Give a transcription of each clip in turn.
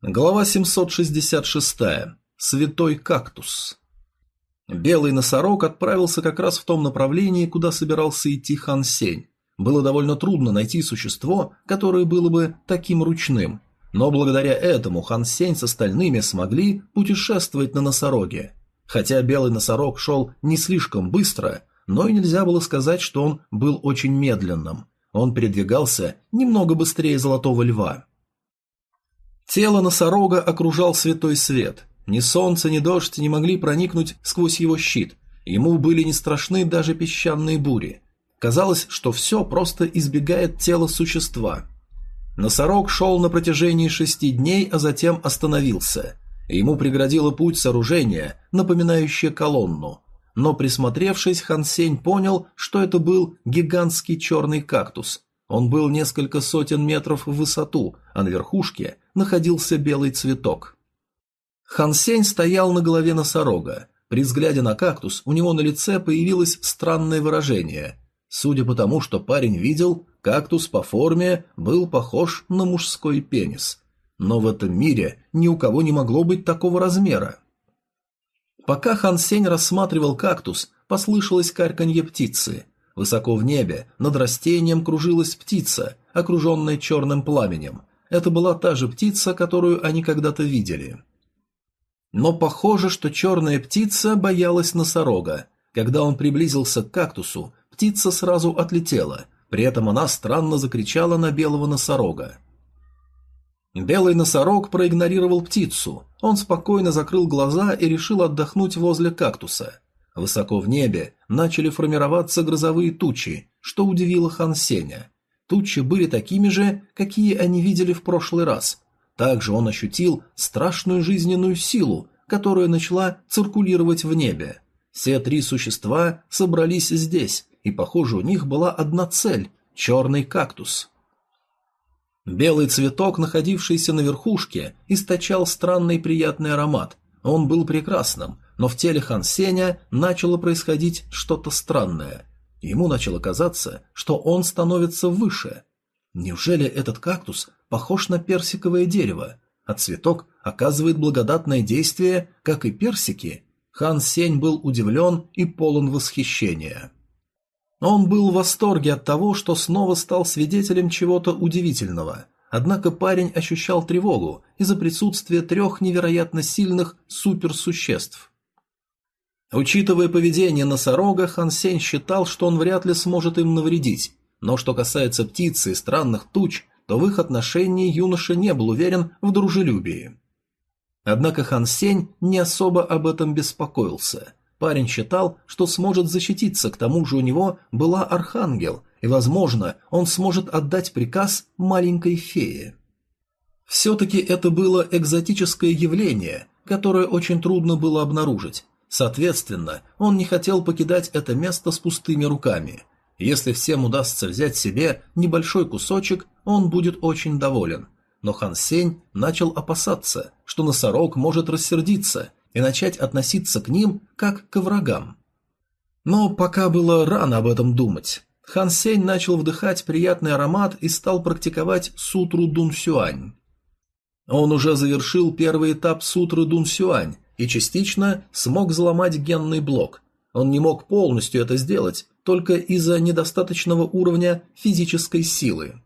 Глава 766. Святой кактус. Белый носорог отправился как раз в том направлении, куда собирался идти Хан Сень. Было довольно трудно найти существо, которое было бы таким ручным. Но благодаря этому Хан Сень с остальными смогли путешествовать на носороге. Хотя белый носорог шел не слишком быстро, но и нельзя было сказать, что он был очень медленным. Он передвигался немного быстрее золотого льва. Тело носорога окружал святой свет. Ни солнце, ни дождь не могли проникнуть сквозь его щит. Ему были не страшны даже песчаные бури. Казалось, что все просто избегает тела существа. Носорог шел на протяжении шести дней, а затем остановился. Ему преградило путь сооружение, напоминающее колонну. Но присмотревшись, Хан Сень понял, что это был гигантский черный кактус. Он был несколько сотен метров в высоту, а на верхушке находился белый цветок. Хан Сень стоял на голове носорога. При взгляде на кактус у него на лице появилось странное выражение. Судя по тому, что парень видел, кактус по форме был похож на мужской пенис. Но в этом мире ни у кого не могло быть такого размера. Пока Хан Сень рассматривал кактус, послышалось карканье птицы. Высоко в небе над растением кружилась птица, окруженная черным пламенем. Это была та же птица, которую они когда-то видели. Но похоже, что черная птица боялась носорога. Когда он приблизился к кактусу, птица сразу отлетела, при этом она странно закричала на белого носорога. Белый носорог проигнорировал птицу. Он спокойно закрыл глаза и решил отдохнуть возле кактуса. Высоко в небе начали формироваться грозовые тучи, что удивило Хан Сеня. Тучи были такими же, какие они видели в прошлый раз. Также он ощутил страшную жизненную силу, которая начала циркулировать в небе. Все три существа собрались здесь, и, похоже, у них была одна цель – черный кактус. Белый цветок, находившийся на верхушке, источал странный приятный аромат. Он был прекрасным, но в теле Хан Сеня начало происходить что-то странное. Ему начало казаться, что он становится выше. Неужели этот кактус похож на персиковое дерево, а цветок оказывает благодатное действие, как и персики? Хан Сень был удивлен и полон восхищения. Он был в восторге от того, что снова стал свидетелем чего-то удивительного. Однако парень ощущал тревогу из-за присутствия трех невероятно сильных суперсуществ. Учитывая поведение носорога, Хан Сень считал, что он вряд ли сможет им навредить, но что касается птицы и странных туч, то в их отношении юноша не был уверен в дружелюбии. Однако Хан Сень не особо об этом беспокоился. Парень считал, что сможет защититься, к тому же у него была архангел, и, возможно, он сможет отдать приказ маленькой фее. Все-таки это было экзотическое явление, которое очень трудно было обнаружить. Соответственно, он не хотел покидать это место с пустыми руками. Если всем удастся взять себе небольшой кусочек, он будет очень доволен. Но Хан Сень начал опасаться, что носорог может рассердиться и начать относиться к ним как к врагам. Но пока было рано об этом думать. Хан Сень начал вдыхать приятный аромат и стал практиковать сутру Дун Сюань. Он уже завершил первый этап сутры Дун Сюань и частично смог взломать генный блок. Он не мог полностью это сделать, только из-за недостаточного уровня физической силы.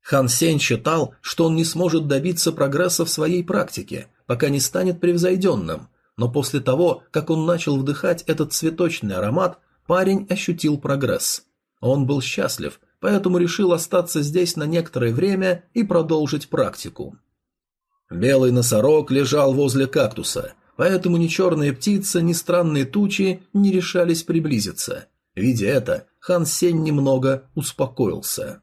Хан Сень считал, что он не сможет добиться прогресса в своей практике, пока не станет превзойденным, но после того, как он начал вдыхать этот цветочный аромат, парень ощутил прогресс. Он был счастлив, поэтому решил остаться здесь на некоторое время и продолжить практику. Белый носорог лежал возле кактуса, поэтому ни черная птица, ни странные тучи не решались приблизиться. Видя это, Хан Сень немного успокоился.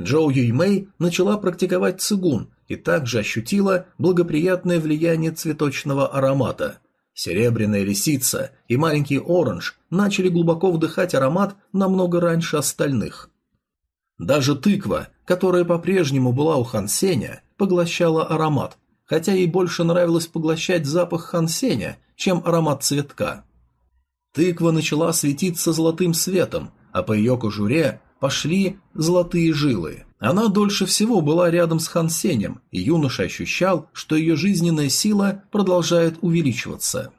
Джоу Юймэй начала практиковать цигун и также ощутила благоприятное влияние цветочного аромата. Серебряная лисица и маленький оранж начали глубоко вдыхать аромат намного раньше остальных. Даже тыква, которая по-прежнему была у Хансеня, поглощала аромат, хотя ей больше нравилось поглощать запах Хансеня, чем аромат цветка. Тыква начала светиться золотым светом, а по ее кожуре пошли золотые жилы. Она дольше всего была рядом с Хан Сенем, и юноша ощущал, что ее жизненная сила продолжает увеличиваться.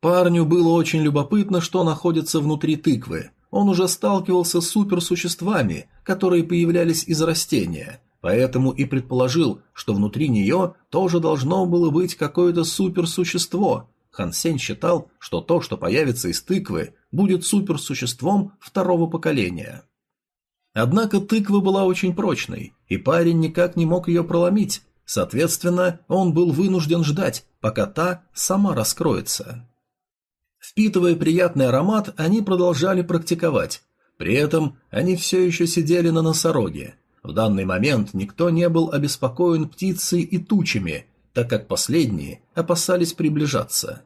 Парню было очень любопытно, что находится внутри тыквы. Он уже сталкивался с суперсуществами, которые появлялись из растения, поэтому и предположил, что внутри нее тоже должно было быть какое-то суперсущество. Хан Сень считал, что то, что появится из тыквы, будет суперсуществом второго поколения. Однако тыква была очень прочной, и парень никак не мог ее проломить, соответственно, он был вынужден ждать, пока та сама раскроется. Впитывая приятный аромат, они продолжали практиковать. При этом они все еще сидели на носороге. В данный момент никто не был обеспокоен птицей и тучами, так как последние опасались приближаться.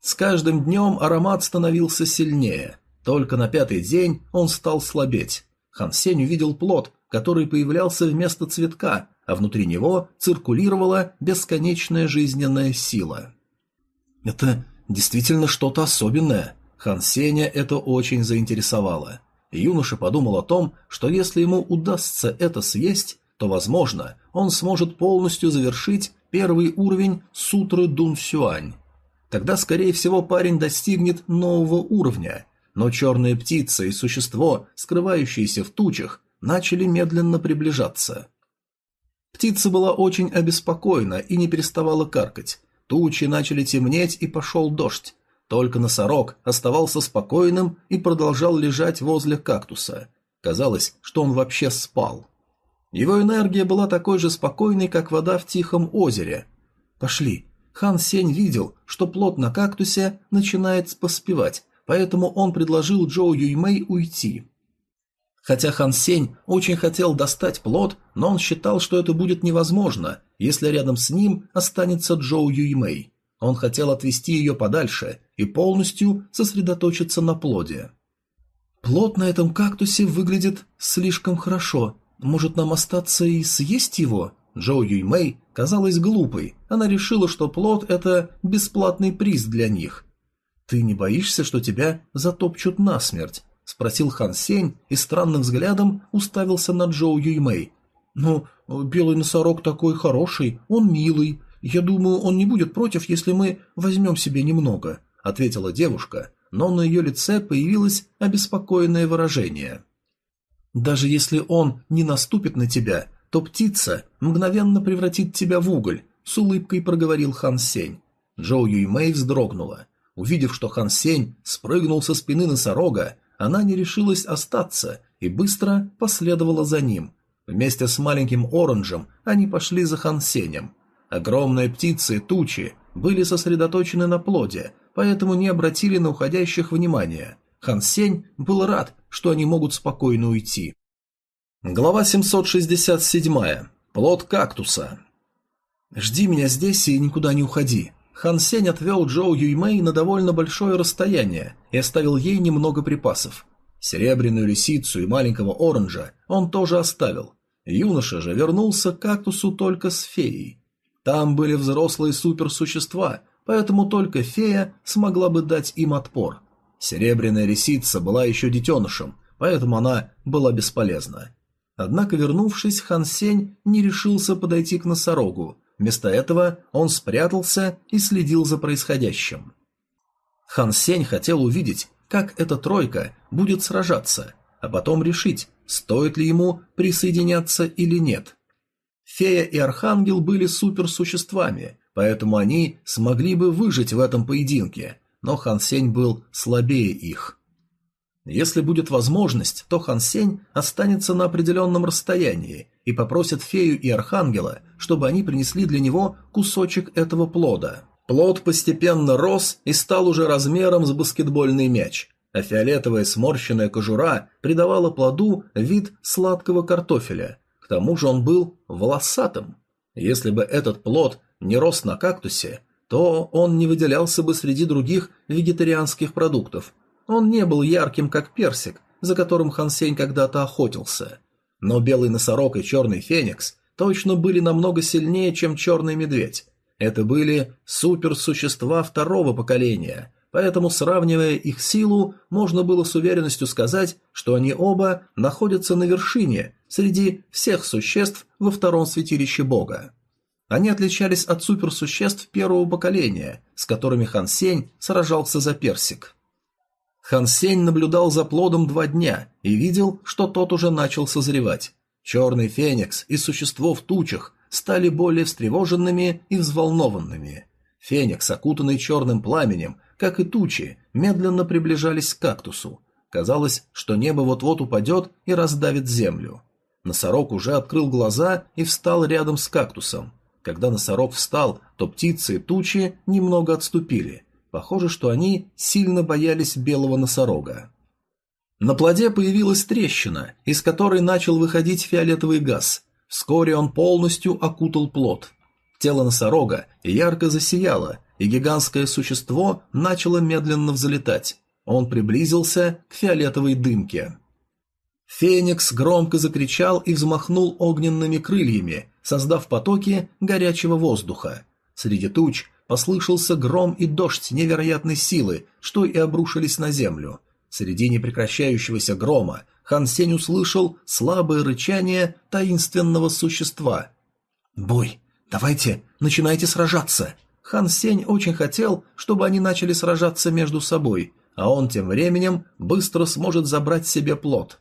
С каждым днем аромат становился сильнее. Только на пятый день он стал слабеть. Хан Сень увидел плод, который появлялся вместо цветка, а внутри него циркулировала бесконечная жизненная сила. «Это действительно что-то особенное». Хан Сеня это очень заинтересовало. Юноша подумал о том, что если ему удастся это съесть, то, возможно, он сможет полностью завершить первый уровень Сутры Дун Сюань. Тогда, скорее всего, парень достигнет нового уровня, но черная птица и существо, скрывающиеся в тучах, начали медленно приближаться. Птица была очень обеспокоена и не переставала каркать. Тучи начали темнеть и пошел дождь. Только носорог оставался спокойным и продолжал лежать возле кактуса. Казалось, что он вообще спал. Его энергия была такой же спокойной, как вода в тихом озере. «Пошли». Хан Сень видел, что плод на кактусе начинает поспевать, поэтому он предложил Джоу Юймэй уйти. Хотя Хан Сень очень хотел достать плод, но он считал, что это будет невозможно, если рядом с ним останется Джоу Юймэй. Он хотел отвести ее подальше и полностью сосредоточиться на плоде. «Плод на этом кактусе выглядит слишком хорошо. Может, нам остаться и съесть его?» Джоу Юймэй казалась глупой. Она решила, что плод – это бесплатный приз для них. «Ты не боишься, что тебя затопчут насмерть?» – спросил Хан Сень и странным взглядом уставился на Джоу Юймэй. «Ну, белый носорог такой хороший, он милый. Я думаю, он не будет против, если мы возьмем себе немного», – ответила девушка, но на ее лице появилось обеспокоенное выражение. «Даже если он не наступит на тебя, то птица мгновенно превратит тебя в уголь», – с улыбкой проговорил Хан Сень. Джоу Юймэй вздрогнула. Увидев, что Хан Сень спрыгнул со спины носорога, она не решилась остаться и быстро последовала за ним. Вместе с маленьким оранжем они пошли за Хан Сенем. Огромные птицы тучи были сосредоточены на плоде, поэтому не обратили на уходящих внимания. Хан Сень был рад, что они могут спокойно уйти. Глава 767. Плод кактуса. «Жди меня здесь и никуда не уходи. Хан Сень отвел Джоу Юймэй на довольно большое расстояние и оставил ей немного припасов. Серебряную лисицу и маленького оранжа он тоже оставил. Юноша же вернулся к кактусу только с феей. Там были взрослые суперсущества, поэтому только фея смогла бы дать им отпор. Серебряная лисица была еще детенышем, поэтому она была бесполезна. Однако, вернувшись, Хан Сень не решился подойти к носорогу, Вместо этого он спрятался и следил за происходящим. Хан Сень хотел увидеть, как эта тройка будет сражаться, а потом решить, стоит ли ему присоединяться или нет. Фея и Архангел были суперсуществами, поэтому они смогли бы выжить в этом поединке, но Хан Сень был слабее их. Если будет возможность, то Хан Сень останется на определенном расстоянии и попросит фею и архангела, чтобы они принесли для него кусочек этого плода. Плод постепенно рос и стал уже размером с баскетбольный мяч, а фиолетовая сморщенная кожура придавала плоду вид сладкого картофеля. Тому же он был волосатым. Если бы этот плод не рос на кактусе, то он не выделялся бы среди других вегетарианских продуктов. Он не был ярким, как персик, за которым Хан Сень когда-то охотился – но белый носорог и черный феникс точно были намного сильнее, чем черный медведь. Это были суперсущества второго поколения, поэтому, сравнивая их силу, можно было с уверенностью сказать, что они оба находятся на вершине среди всех существ во втором святилище бога. Они отличались от суперсуществ первого поколения, с которыми Хан Сень сражался за персик. Хан Сень наблюдал за плодом два дня и видел, что тот уже начал созревать. Черный феникс и существо в тучах стали более встревоженными и взволнованными. Феникс, окутанный черным пламенем, как и тучи, медленно приближались к кактусу. Казалось, что небо вот-вот упадет и раздавит землю. Носорог уже открыл глаза и встал рядом с кактусом. Когда носорог встал, то птицы и тучи немного отступили. Похоже, что они сильно боялись белого носорога. На плоде появилась трещина, из которой начал выходить фиолетовый газ. Вскоре он полностью окутал плод. Тело носорога ярко засияло, и гигантское существо начало медленно взлетать. Он приблизился к фиолетовой дымке. Феникс громко закричал и взмахнул огненными крыльями, создав потоки горячего воздуха. Среди туч послышался гром и дождь невероятной силы, что и обрушились на землю. Среди непрекращающегося грома Хан Сень услышал слабое рычание таинственного существа. «Бой! Давайте, начинайте сражаться!» Хан Сень очень хотел, чтобы они начали сражаться между собой, а он тем временем быстро сможет забрать себе плод.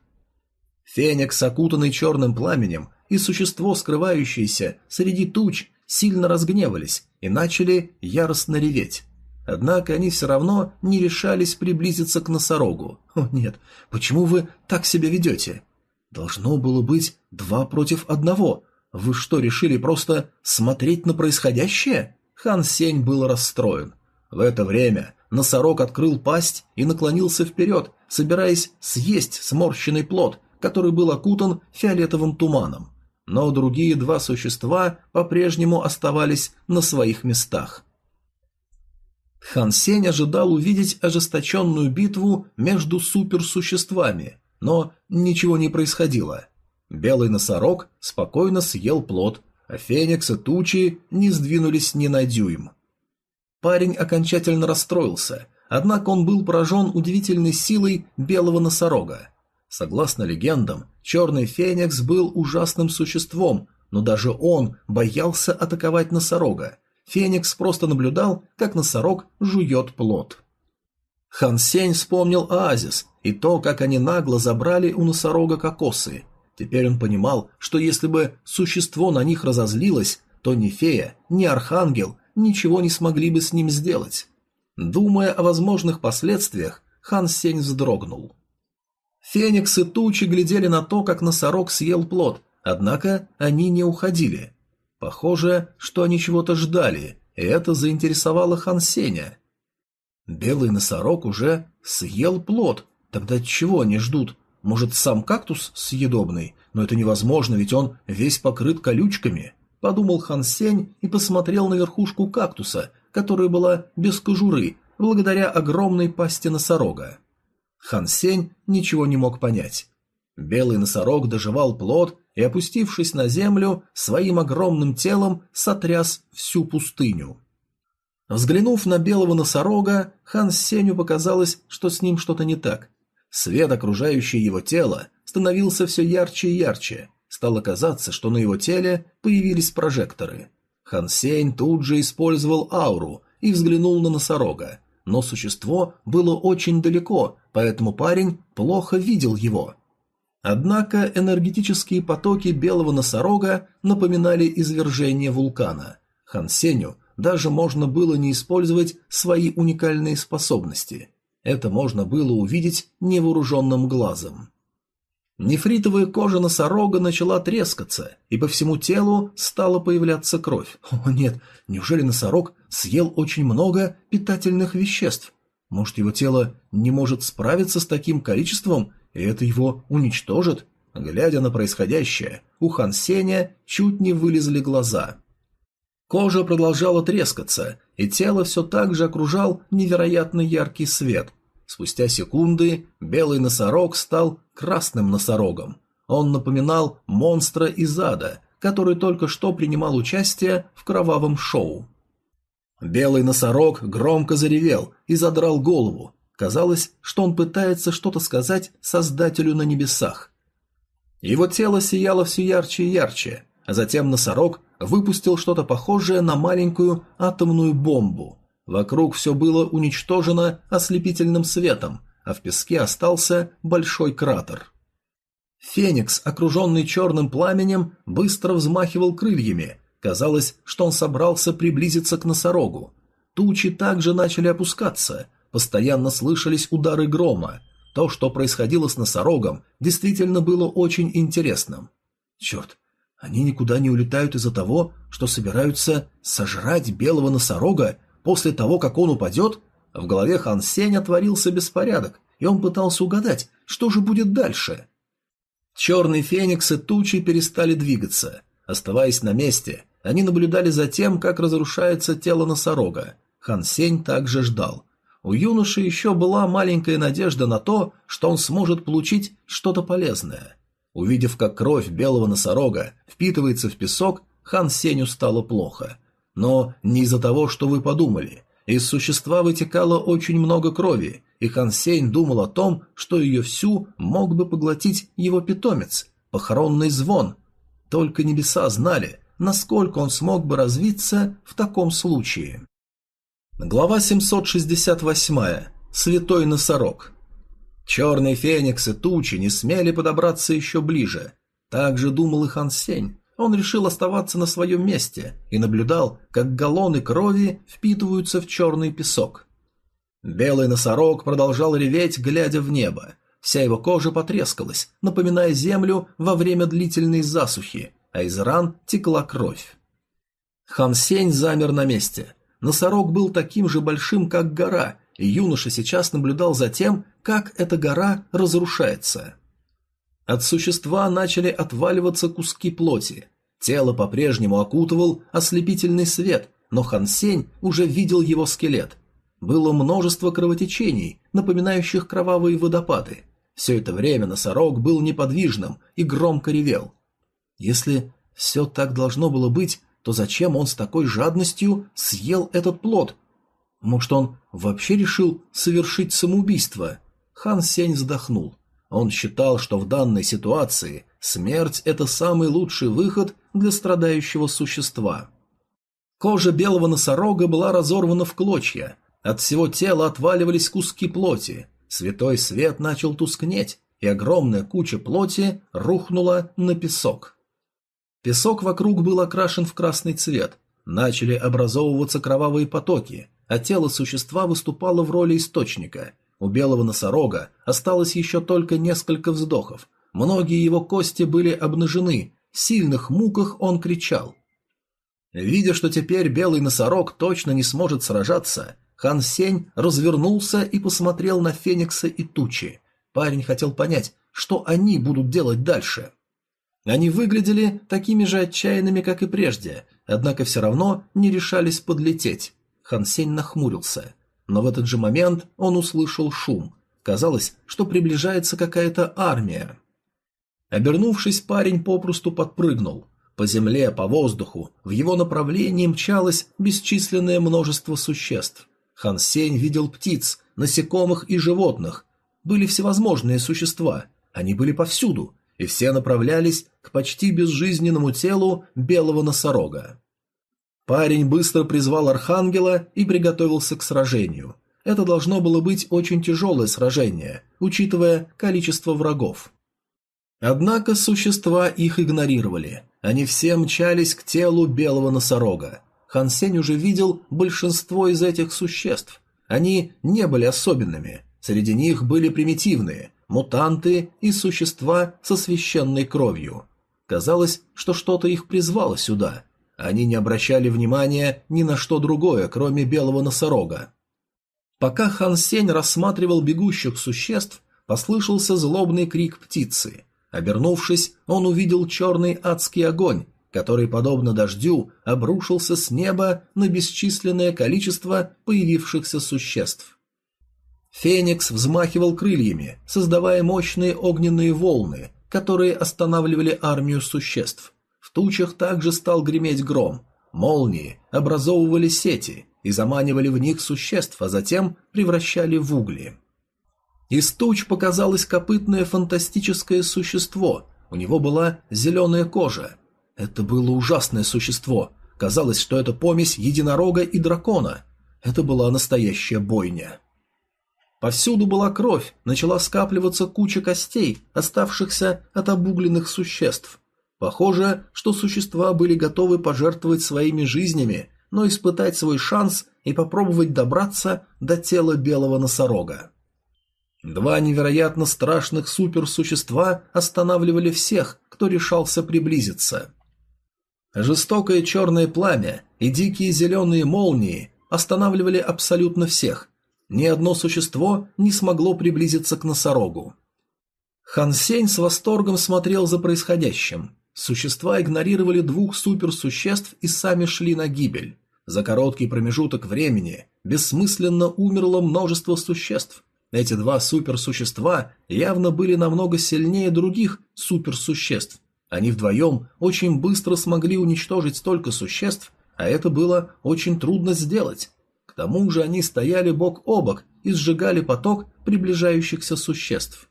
Феникс, окутанный черным пламенем, и существо, скрывающееся среди туч, сильно разгневались и начали яростно реветь. Однако они все равно не решались приблизиться к носорогу. О нет, почему вы так себя ведете? Должно было быть два против одного. Вы что, решили просто смотреть на происходящее? Хан Сень был расстроен. В это время носорог открыл пасть и наклонился вперед, собираясь съесть сморщенный плод, который был окутан фиолетовым туманом но другие два существа по-прежнему оставались на своих местах. Хан Сень ожидал увидеть ожесточенную битву между суперсуществами, но ничего не происходило. Белый носорог спокойно съел плод, а Феникс и Тучи не сдвинулись ни на дюйм. Парень окончательно расстроился, однако он был поражен удивительной силой белого носорога. Согласно легендам, Черный Феникс был ужасным существом, но даже он боялся атаковать носорога. Феникс просто наблюдал, как носорог жует плод. Хан Сень вспомнил оазис и то, как они нагло забрали у носорога кокосы. Теперь он понимал, что если бы существо на них разозлилось, то ни фея, ни архангел ничего не смогли бы с ним сделать. Думая о возможных последствиях, Хан Сень вздрогнул. Феникс и тучи глядели на то, как носорог съел плод, однако они не уходили. Похоже, что они чего-то ждали, и это заинтересовало Хан Сеня. Белый носорог уже съел плод, тогда чего они ждут? Может, сам кактус съедобный? Но это невозможно, ведь он весь покрыт колючками. Подумал Хан Сень и посмотрел на верхушку кактуса, которая была без кожуры, благодаря огромной пасти носорога. Хан Сень ничего не мог понять. Белый носорог доживал плод и, опустившись на землю, своим огромным телом сотряс всю пустыню. Взглянув на белого носорога, Хан Сенью показалось, что с ним что-то не так. Свет, окружающий его тело, становился все ярче и ярче. Стало казаться, что на его теле появились прожекторы. Хан Сень тут же использовал ауру и взглянул на носорога но существо было очень далеко, поэтому парень плохо видел его. Однако энергетические потоки белого носорога напоминали извержение вулкана. Хан Сеню даже можно было не использовать свои уникальные способности. Это можно было увидеть невооруженным глазом. Нефритовая кожа носорога начала трескаться, и по всему телу стала появляться кровь. О нет, неужели носорог съел очень много питательных веществ? Может, его тело не может справиться с таким количеством, и это его уничтожит? Глядя на происходящее, у Хан Сеня чуть не вылезли глаза. Кожа продолжала трескаться, и тело все так же окружал невероятно яркий свет – Спустя секунды белый носорог стал красным носорогом. Он напоминал монстра из ада, который только что принимал участие в кровавом шоу. Белый носорог громко заревел и задрал голову. Казалось, что он пытается что-то сказать Создателю на небесах. Его тело сияло все ярче и ярче, а затем носорог выпустил что-то похожее на маленькую атомную бомбу. Вокруг все было уничтожено ослепительным светом, а в песке остался большой кратер. Феникс, окруженный черным пламенем, быстро взмахивал крыльями. Казалось, что он собрался приблизиться к носорогу. Тучи также начали опускаться, постоянно слышались удары грома. То, что происходило с носорогом, действительно было очень интересным. Черт, они никуда не улетают из-за того, что собираются сожрать белого носорога после того, как он упадет? В голове Хан Сеня творился беспорядок, и он пытался угадать, что же будет дальше. Черные фениксы тучи перестали двигаться. Оставаясь на месте, они наблюдали за тем, как разрушается тело носорога. Хан Сень также ждал. У юноши еще была маленькая надежда на то, что он сможет получить что-то полезное. Увидев, как кровь белого носорога впитывается в песок, Хан Сеню стало плохо. Но не из-за того, что вы подумали. Из существа вытекало очень много крови, и Хан Сень думал о том, что ее всю мог бы поглотить его питомец, похоронный звон. Только небеса знали, насколько он смог бы развиться в таком случае. Глава 768. Святой носорог. Черные фениксы тучи не смели подобраться еще ближе. Так же думал и Хан Сень. Он решил оставаться на своем месте и наблюдал, как галлоны крови впитываются в черный песок. Белый носорог продолжал реветь, глядя в небо. Вся его кожа потрескалась, напоминая землю во время длительной засухи, а из ран текла кровь. Хан Сень замер на месте. Носорог был таким же большим, как гора, и юноша сейчас наблюдал за тем, как эта гора разрушается. От существа начали отваливаться куски плоти. Тело по-прежнему окутывал ослепительный свет, но Хан Сень уже видел его скелет. Было множество кровотечений, напоминающих кровавые водопады. Все это время носорог был неподвижным и громко ревел. Если все так должно было быть, то зачем он с такой жадностью съел этот плод? Может, он вообще решил совершить самоубийство? Хан Сень вздохнул. Он считал, что в данной ситуации смерть – это самый лучший выход для страдающего существа. Кожа белого носорога была разорвана в клочья, от всего тела отваливались куски плоти, святой свет начал тускнеть, и огромная куча плоти рухнула на песок. Песок вокруг был окрашен в красный цвет, начали образовываться кровавые потоки, а тело существа выступало в роли источника, у белого носорога осталось еще только несколько вздохов. Многие его кости были обнажены, в сильных муках он кричал. Видя, что теперь белый носорог точно не сможет сражаться, Хан Сень развернулся и посмотрел на Феникса и Тучи. Парень хотел понять, что они будут делать дальше. Они выглядели такими же отчаянными, как и прежде, однако все равно не решались подлететь. Хан Сень нахмурился. Но в этот же момент он услышал шум. Казалось, что приближается какая-то армия. Обернувшись, парень попросту подпрыгнул. По земле, по воздуху, в его направлении мчалось бесчисленное множество существ. Хан Сень видел птиц, насекомых и животных. Были всевозможные существа. Они были повсюду, и все направлялись к почти безжизненному телу белого носорога. Парень быстро призвал архангела и приготовился к сражению. Это должно было быть очень тяжелое сражение, учитывая количество врагов. Однако существа их игнорировали. Они все мчались к телу белого носорога. Хан Сень уже видел большинство из этих существ. Они не были особенными. Среди них были примитивные, мутанты и существа со священной кровью. Казалось, что что-то их призвало сюда – они не обращали внимания ни на что другое, кроме белого носорога. Пока Хан Сень рассматривал бегущих существ, послышался злобный крик птицы. Обернувшись, он увидел черный адский огонь, который, подобно дождю, обрушился с неба на бесчисленное количество появившихся существ. Феникс взмахивал крыльями, создавая мощные огненные волны, которые останавливали армию существ. В тучах также стал греметь гром. Молнии образовывали сети и заманивали в них существ, а затем превращали в угли. Из туч показалось копытное фантастическое существо. У него была зеленая кожа. Это было ужасное существо. Казалось, что это помесь единорога и дракона. Это была настоящая бойня. Повсюду была кровь, начала скапливаться куча костей, оставшихся от обугленных существ. Похоже, что существа были готовы пожертвовать своими жизнями, но испытать свой шанс и попробовать добраться до тела белого носорога. Два невероятно страшных суперсущества останавливали всех, кто решался приблизиться. Жестокое черное пламя и дикие зеленые молнии останавливали абсолютно всех. Ни одно существо не смогло приблизиться к носорогу. Хан Сень с восторгом смотрел за происходящим. Существа игнорировали двух суперсуществ и сами шли на гибель. За короткий промежуток времени бессмысленно умерло множество существ. Эти два суперсущества явно были намного сильнее других суперсуществ. Они вдвоем очень быстро смогли уничтожить столько существ, а это было очень трудно сделать. К тому же они стояли бок о бок и сжигали поток приближающихся существ.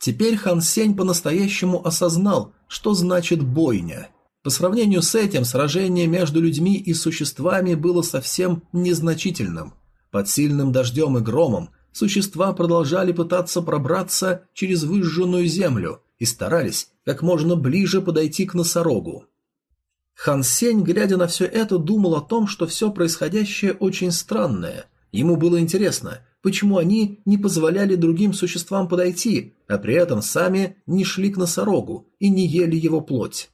Теперь Хан Сень по-настоящему осознал, что значит бойня – по сравнению с этим, сражение между людьми и существами было совсем незначительным. Под сильным дождем и громом существа продолжали пытаться пробраться через выжженную землю и старались как можно ближе подойти к носорогу. Хан Сень, глядя на все это, думал о том, что все происходящее очень странное. Ему было интересно, почему они не позволяли другим существам подойти, а при этом сами не шли к носорогу и не ели его плоть.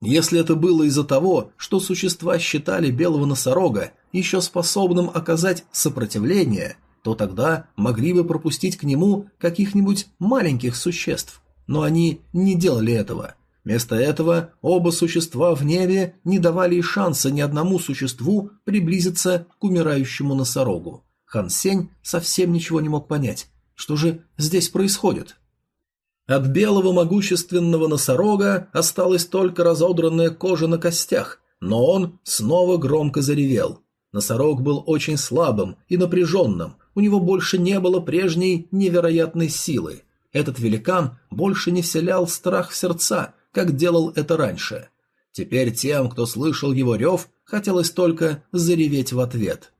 Если это было из-за того, что существа считали белого носорога еще способным оказать сопротивление, то тогда могли бы пропустить к нему каких-нибудь маленьких существ. Но они не делали этого. Вместо этого оба существа в небе не давали и шанса ни одному существу приблизиться к умирающему носорогу. Хан Сень совсем ничего не мог понять. Что же здесь происходит? От белого могущественного носорога осталась только разодранная кожа на костях, но он снова громко заревел. Носорог был очень слабым и напряженным, у него больше не было прежней невероятной силы. Этот великан больше не вселял страх в сердца, как делал это раньше. Теперь тем, кто слышал его рев, хотелось только зареветь в ответ.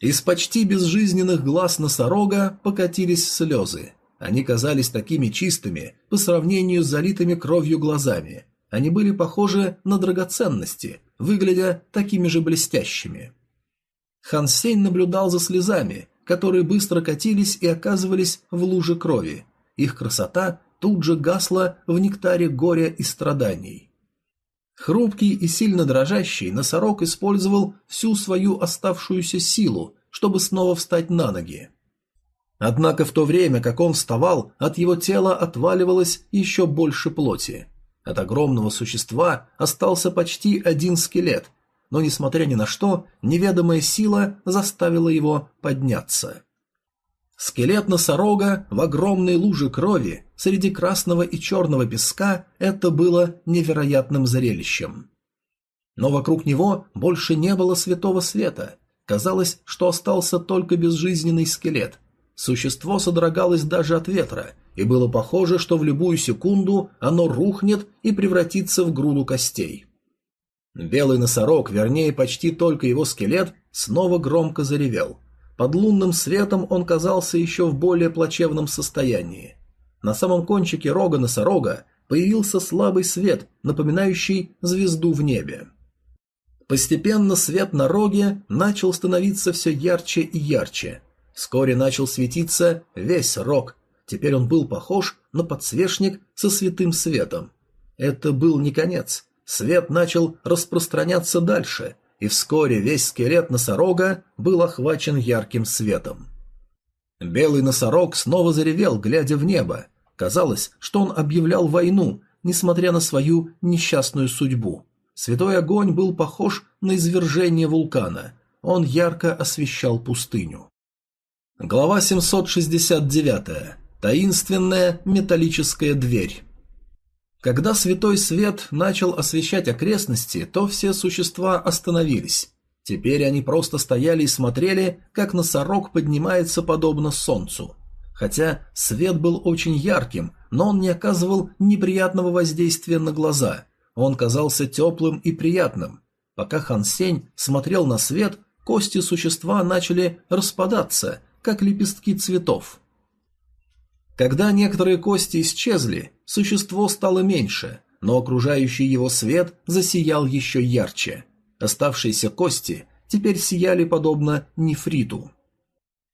Из почти безжизненных глаз носорога покатились слезы. Они казались такими чистыми по сравнению с залитыми кровью глазами. Они были похожи на драгоценности, выглядя такими же блестящими. Хан Сень наблюдал за слезами, которые быстро катились и оказывались в луже крови. Их красота тут же гасла в нектаре горя и страданий. Хрупкий и сильно дрожащий носорог использовал всю свою оставшуюся силу, чтобы снова встать на ноги. Однако в то время, как он вставал, от его тела отваливалось еще больше плоти. От огромного существа остался почти один скелет, но, несмотря ни на что, неведомая сила заставила его подняться. Скелет носорога в огромной луже крови среди красного и черного песка – это было невероятным зрелищем. Но вокруг него больше не было святого света. Казалось, что остался только безжизненный скелет – Существо содрогалось даже от ветра, и было похоже, что в любую секунду оно рухнет и превратится в груду костей. Белый носорог, вернее почти только его скелет, снова громко заревел. Под лунным светом он казался еще в более плачевном состоянии. На самом кончике рога носорога появился слабый свет, напоминающий звезду в небе. Постепенно свет на роге начал становиться все ярче и ярче, Вскоре начал светиться весь рог. Теперь он был похож на подсвечник со святым светом. Это был не конец. Свет начал распространяться дальше, и вскоре весь скелет носорога был охвачен ярким светом. Белый носорог снова заревел, глядя в небо. Казалось, что он объявлял войну, несмотря на свою несчастную судьбу. Святой огонь был похож на извержение вулкана. Он ярко освещал пустыню. Глава 769. Таинственная металлическая дверь. Когда святой свет начал освещать окрестности, то все существа остановились. Теперь они просто стояли и смотрели, как носорог поднимается подобно солнцу. Хотя свет был очень ярким, но он не оказывал неприятного воздействия на глаза. Он казался теплым и приятным. Пока Хан Сень смотрел на свет, кости существа начали распадаться, как лепестки цветов. Когда некоторые кости исчезли, существо стало меньше, но окружающий его свет засиял еще ярче. Оставшиеся кости теперь сияли подобно нефриту.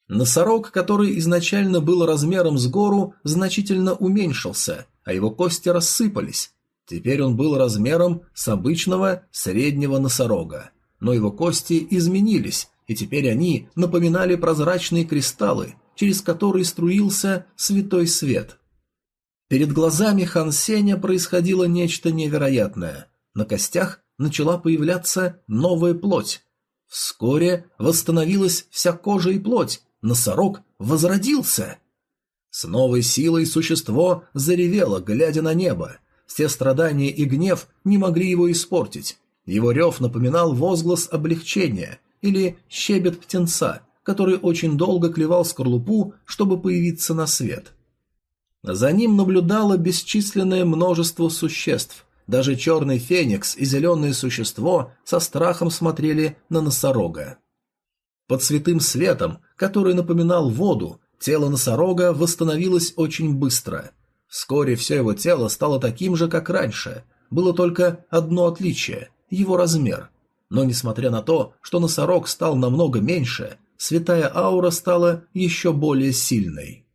Носорог, который изначально был размером с гору, значительно уменьшился, а его кости рассыпались. Теперь он был размером с обычного среднего носорога. Но его кости изменились, и теперь они напоминали прозрачные кристаллы, через которые струился святой свет. Перед глазами Хан Сеня происходило нечто невероятное. На костях начала появляться новая плоть. Вскоре восстановилась вся кожа и плоть, Носорог возродился. С новой силой существо заревело, глядя на небо. Все страдания и гнев не могли его испортить. Его рев напоминал возглас облегчения или щебет птенца, который очень долго клевал скорлупу, чтобы появиться на свет. За ним наблюдало бесчисленное множество существ. Даже черный феникс и зеленое существо со страхом смотрели на носорога. Под святым светом, который напоминал воду, тело носорога восстановилось очень быстро. Вскоре все его тело стало таким же, как раньше. Было только одно отличие – его размер. Но несмотря на то, что носорог стал намного меньше, святая аура стала еще более сильной.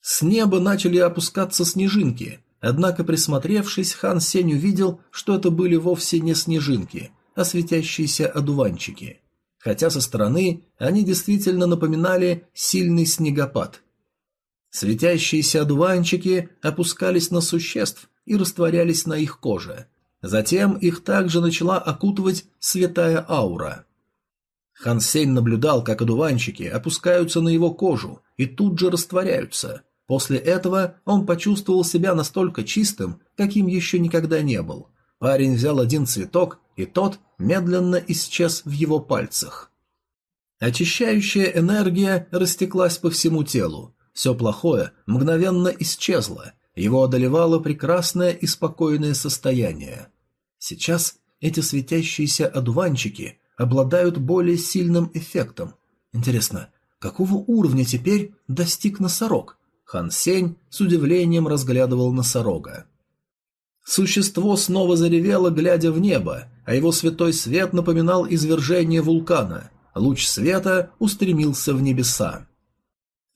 С неба начали опускаться снежинки, однако присмотревшись, хан Сень увидел, что это были вовсе не снежинки, а светящиеся одуванчики хотя со стороны они действительно напоминали сильный снегопад. Светящиеся одуванчики опускались на существ и растворялись на их коже. Затем их также начала окутывать святая аура. Хан Сень наблюдал, как одуванчики опускаются на его кожу и тут же растворяются. После этого он почувствовал себя настолько чистым, каким еще никогда не был. Парень взял один цветок, и тот медленно исчез в его пальцах. Очищающая энергия растеклась по всему телу. Все плохое мгновенно исчезло, его одолевало прекрасное и спокойное состояние. Сейчас эти светящиеся одуванчики обладают более сильным эффектом. Интересно, какого уровня теперь достиг носорог? Хан Сень с удивлением разглядывал носорога. Существо снова заревело, глядя в небо, а его святой свет напоминал извержение вулкана. Луч света устремился в небеса.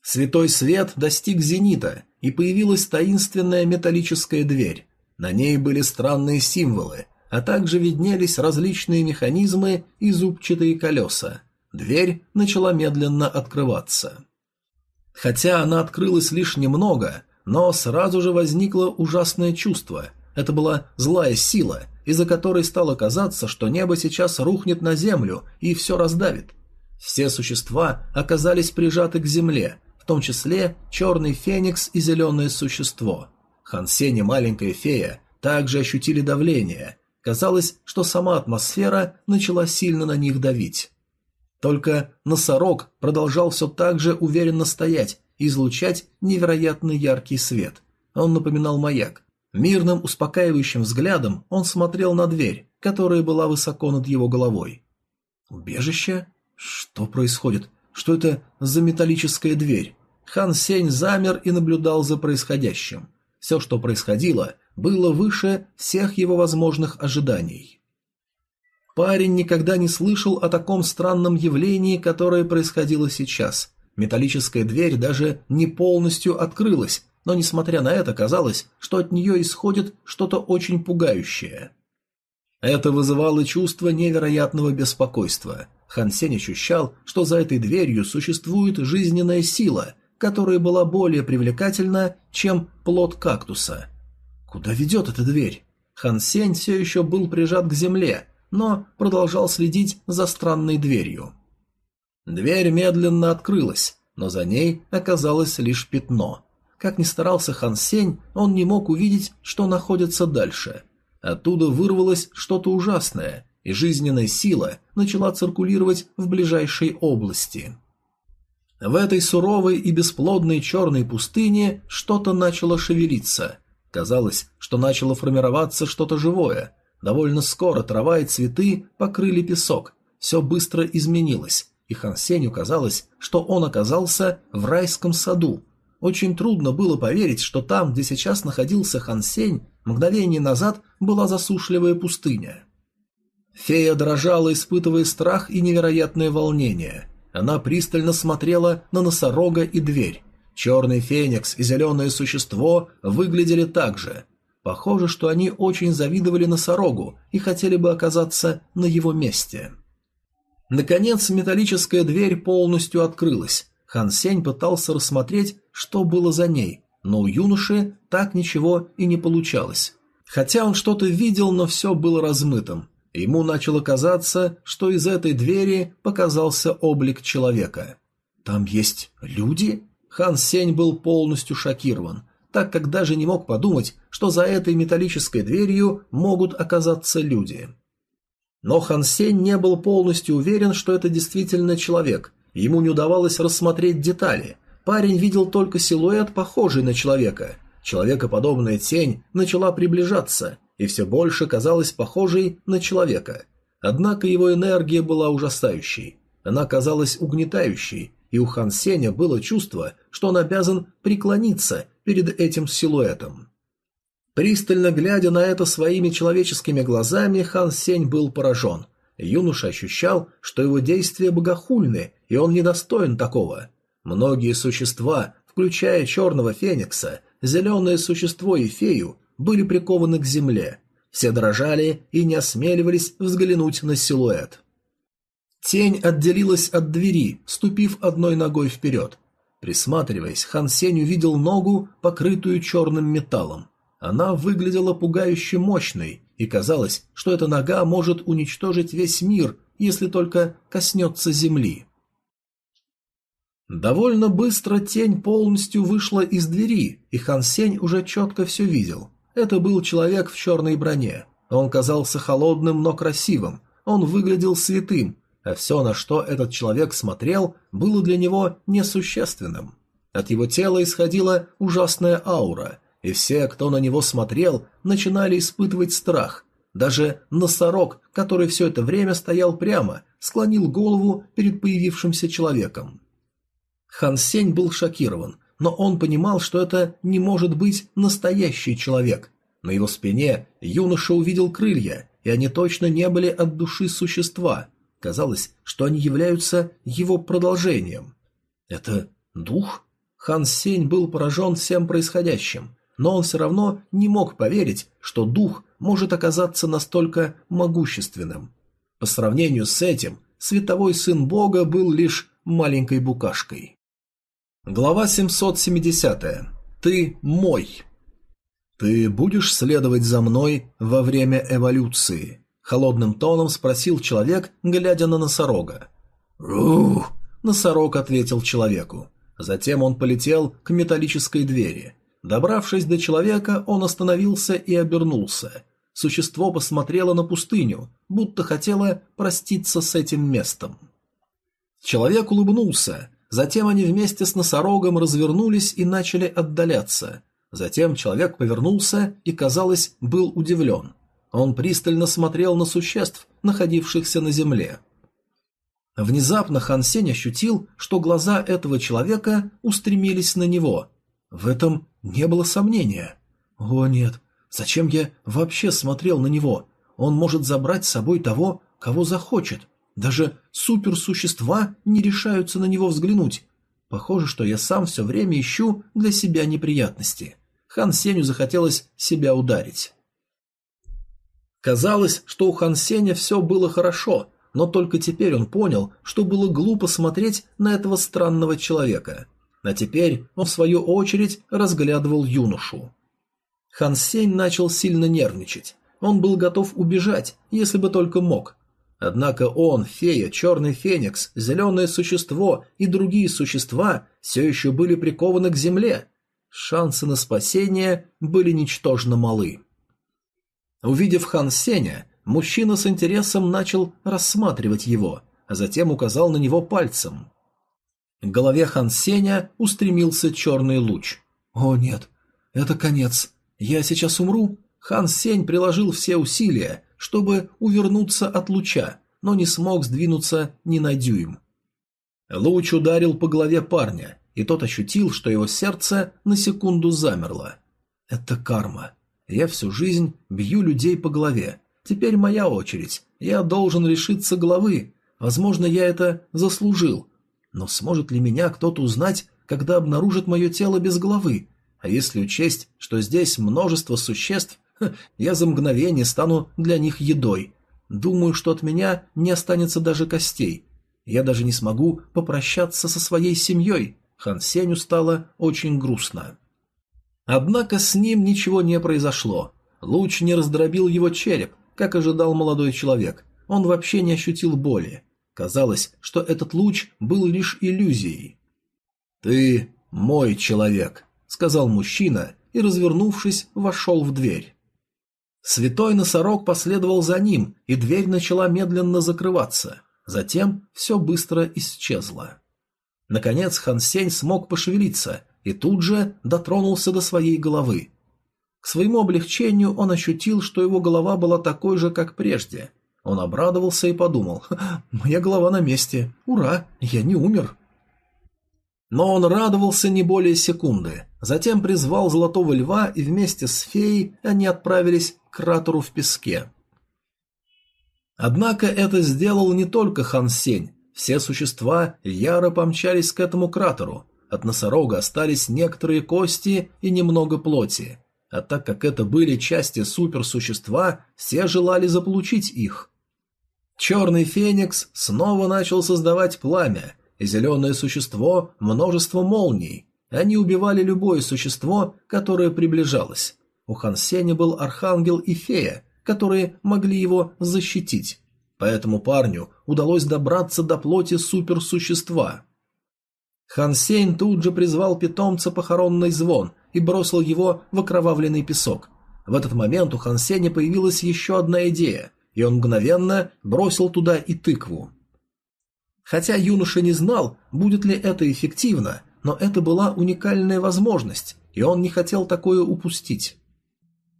Святой свет достиг зенита, и появилась таинственная металлическая дверь. На ней были странные символы, а также виднелись различные механизмы и зубчатые колеса. Дверь начала медленно открываться. Хотя она открылась лишь немного, но сразу же возникло ужасное чувство – это была злая сила, из-за которой стало казаться, что небо сейчас рухнет на землю и все раздавит. Все существа оказались прижаты к земле, в том числе черный феникс и зеленое существо. Хансен и маленькая фея также ощутили давление. Казалось, что сама атмосфера начала сильно на них давить. Только носорог продолжал все так же уверенно стоять и излучать невероятно яркий свет. Он напоминал маяк, Мирным, успокаивающим взглядом он смотрел на дверь, которая была высоко над его головой. «Убежище? Что происходит? Что это за металлическая дверь?» Хан Сень замер и наблюдал за происходящим. Все, что происходило, было выше всех его возможных ожиданий. Парень никогда не слышал о таком странном явлении, которое происходило сейчас. Металлическая дверь даже не полностью открылась, но несмотря на это казалось, что от нее исходит что-то очень пугающее. Это вызывало чувство невероятного беспокойства. Хан Сень ощущал, что за этой дверью существует жизненная сила, которая была более привлекательна, чем плод кактуса. Куда ведет эта дверь? Хан Сень все еще был прижат к земле, но продолжал следить за странной дверью. Дверь медленно открылась, но за ней оказалось лишь пятно. Как ни старался Хан Сень, он не мог увидеть, что находится дальше. Оттуда вырвалось что-то ужасное, и жизненная сила начала циркулировать в ближайшей области. В этой суровой и бесплодной черной пустыне что-то начало шевелиться. Казалось, что начало формироваться что-то живое. Довольно скоро трава и цветы покрыли песок. Все быстро изменилось, и Хан Сенью казалось, что он оказался в райском саду. Очень трудно было поверить, что там, где сейчас находился Хан Сень, мгновение назад была засушливая пустыня. Фея дрожала, испытывая страх и невероятное волнение. Она пристально смотрела на носорога и дверь. Черный феникс и зеленое существо выглядели так же. Похоже, что они очень завидовали носорогу и хотели бы оказаться на его месте. Наконец, металлическая дверь полностью открылась. Хан Сень пытался рассмотреть, что было за ней, но у юноши так ничего и не получалось. Хотя он что-то видел, но все было размытым. Ему начало казаться, что из этой двери показался облик человека. «Там есть люди?» Хан Сень был полностью шокирован, так как даже не мог подумать, что за этой металлической дверью могут оказаться люди. Но Хан Сень не был полностью уверен, что это действительно человек. Ему не удавалось рассмотреть детали. Парень видел только силуэт, похожий на человека. Человекоподобная тень начала приближаться, и все больше казалась похожей на человека. Однако его энергия была ужасающей. Она казалась угнетающей, и у Хан Сеня было чувство, что он обязан преклониться перед этим силуэтом. Пристально глядя на это своими человеческими глазами, Хан Сень был поражен. Юноша ощущал, что его действия богохульны, и он недостоин такого. Многие существа, включая черного феникса, зеленое существо и фею, были прикованы к земле. Все дрожали и не осмеливались взглянуть на силуэт. Тень отделилась от двери, ступив одной ногой вперед. Присматриваясь, Хан Сень увидел ногу, покрытую черным металлом. Она выглядела пугающе мощной, и казалось, что эта нога может уничтожить весь мир, если только коснется земли. Довольно быстро тень полностью вышла из двери, и Хан Сень уже четко все видел. Это был человек в черной броне. Он казался холодным, но красивым. Он выглядел святым, все, на что этот человек смотрел, было для него несущественным. От его тела исходила ужасная аура, и все, кто на него смотрел, начинали испытывать страх. Даже носорог, который все это время стоял прямо, склонил голову перед появившимся человеком. Хан Сень был шокирован но он понимал, что это не может быть настоящий человек. На его спине юноша увидел крылья, и они точно не были от души существа. Казалось, что они являются его продолжением. Это дух? Хан Сень был поражен всем происходящим, но он все равно не мог поверить, что дух может оказаться настолько могущественным. По сравнению с этим, световой сын бога был лишь маленькой букашкой. Глава 770. Ты мой. Ты будешь следовать за мной во время эволюции? Холодным тоном спросил человек, глядя на носорога. Рух! Носорог ответил человеку. Затем он полетел к металлической двери. Добравшись до человека, он остановился и обернулся. Существо посмотрело на пустыню, будто хотело проститься с этим местом. Человек улыбнулся, Затем они вместе с носорогом развернулись и начали отдаляться. Затем человек повернулся и, казалось, был удивлен. Он пристально смотрел на существ, находившихся на земле. Внезапно Хан Сень ощутил, что глаза этого человека устремились на него. В этом не было сомнения. «О нет, зачем я вообще смотрел на него? Он может забрать с собой того, кого захочет. Даже суперсущества не решаются на него взглянуть. Похоже, что я сам все время ищу для себя неприятности. Хан Сеню захотелось себя ударить. Казалось, что у Хан Сеня все было хорошо, но только теперь он понял, что было глупо смотреть на этого странного человека. А теперь он в свою очередь разглядывал юношу. Хан Сень начал сильно нервничать. Он был готов убежать, если бы только мог, Однако он, фея, черный феникс, зеленое существо и другие существа все еще были прикованы к земле. Шансы на спасение были ничтожно малы. Увидев Хан Сеня, мужчина с интересом начал рассматривать его, а затем указал на него пальцем. К голове Хан Сеня устремился черный луч. «О нет, это конец. Я сейчас умру?» Хан Сень приложил все усилия, чтобы увернуться от луча, но не смог сдвинуться ни на дюйм. Луч ударил по голове парня, и тот ощутил, что его сердце на секунду замерло. «Это карма. Я всю жизнь бью людей по голове. Теперь моя очередь. Я должен лишиться головы. Возможно, я это заслужил. Но сможет ли меня кто-то узнать, когда обнаружит мое тело без головы? А если учесть, что здесь множество существ, ха, я за мгновение стану для них едой. Думаю, что от меня не останется даже костей. Я даже не смогу попрощаться со своей семьей. Хан Сеню стало очень грустно. Однако с ним ничего не произошло. Луч не раздробил его череп, как ожидал молодой человек. Он вообще не ощутил боли. Казалось, что этот луч был лишь иллюзией. «Ты мой человек», — сказал мужчина и, развернувшись, вошел в дверь. Святой носорог последовал за ним, и дверь начала медленно закрываться. Затем все быстро исчезло. Наконец Хан Сень смог пошевелиться и тут же дотронулся до своей головы. К своему облегчению он ощутил, что его голова была такой же, как прежде, он обрадовался и подумал, «Моя голова на месте. Ура, я не умер». Но он радовался не более секунды. Затем призвал Золотого Льва, и вместе с феей они отправились к кратеру в песке. Однако это сделал не только Хан Сень. Все существа яро помчались к этому кратеру. От носорога остались некоторые кости и немного плоти. А так как это были части суперсущества, все желали заполучить их. Черный феникс снова начал создавать пламя, и зеленое существо – множество молний. Они убивали любое существо, которое приближалось. У Хансеня был архангел и фея, которые могли его защитить. Поэтому парню удалось добраться до плоти суперсущества. Хан Сень тут же призвал питомца похоронный звон и бросил его в окровавленный песок. В этот момент у Хан Сеня появилась еще одна идея и он мгновенно бросил туда и тыкву. Хотя юноша не знал, будет ли это эффективно, но это была уникальная возможность, и он не хотел такое упустить.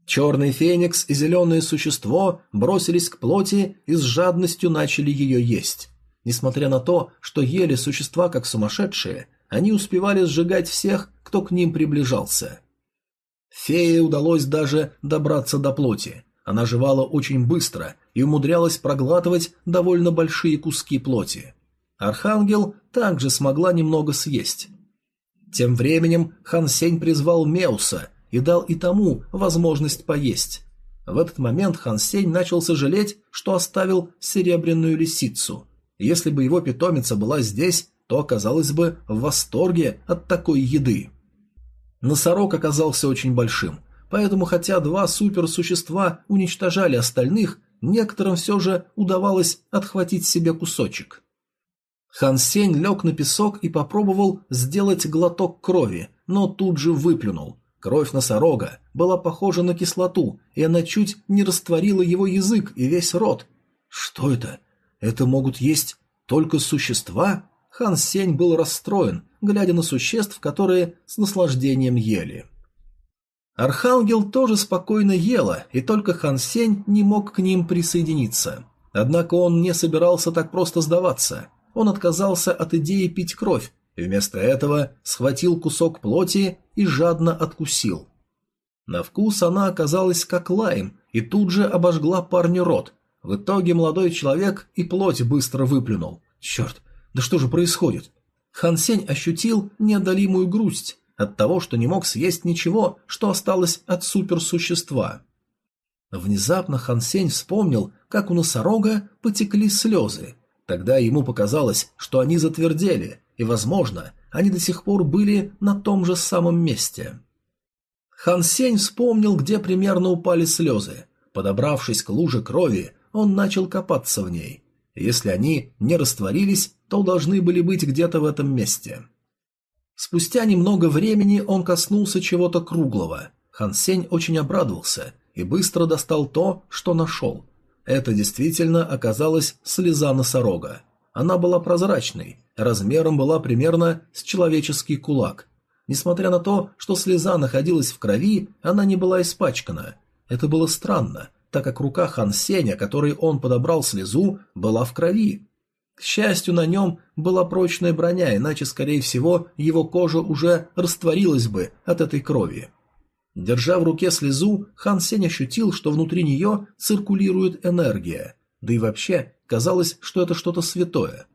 Черный феникс и зеленое существо бросились к плоти и с жадностью начали ее есть. Несмотря на то, что ели существа как сумасшедшие, они успевали сжигать всех, кто к ним приближался. Фее удалось даже добраться до плоти. Она жевала очень быстро и умудрялась проглатывать довольно большие куски плоти. Архангел также смогла немного съесть. Тем временем Хан Сень призвал Меуса и дал и тому возможность поесть. В этот момент Хан Сень начал сожалеть, что оставил серебряную лисицу. Если бы его питомица была здесь, то оказалась бы в восторге от такой еды. Носорог оказался очень большим, поэтому хотя два суперсущества уничтожали остальных, некоторым все же удавалось отхватить себе кусочек. Хан Сень лег на песок и попробовал сделать глоток крови, но тут же выплюнул. Кровь носорога была похожа на кислоту, и она чуть не растворила его язык и весь рот. Что это? Это могут есть только существа? Хан Сень был расстроен, глядя на существ, которые с наслаждением ели. Архангел тоже спокойно ела, и только Хан Сень не мог к ним присоединиться. Однако он не собирался так просто сдаваться. Он отказался от идеи пить кровь, и вместо этого схватил кусок плоти и жадно откусил. На вкус она оказалась как лайм, и тут же обожгла парню рот. В итоге молодой человек и плоть быстро выплюнул. Черт, да что же происходит? Хан Сень ощутил неодолимую грусть, от того, что не мог съесть ничего, что осталось от суперсущества. Внезапно Хан Сень вспомнил, как у носорога потекли слезы. Тогда ему показалось, что они затвердели, и, возможно, они до сих пор были на том же самом месте. Хан Сень вспомнил, где примерно упали слезы. Подобравшись к луже крови, он начал копаться в ней. Если они не растворились, то должны были быть где-то в этом месте. Спустя немного времени он коснулся чего-то круглого. Хан Сень очень обрадовался и быстро достал то, что нашел. Это действительно оказалась слеза носорога. Она была прозрачной, размером была примерно с человеческий кулак. Несмотря на то, что слеза находилась в крови, она не была испачкана. Это было странно, так как рука Хан Сеня, которой он подобрал слезу, была в крови. К счастью, на нем была прочная броня, иначе, скорее всего, его кожа уже растворилась бы от этой крови. Держа в руке слезу, Хан Сень ощутил, что внутри нее циркулирует энергия. Да и вообще, казалось, что это что-то святое.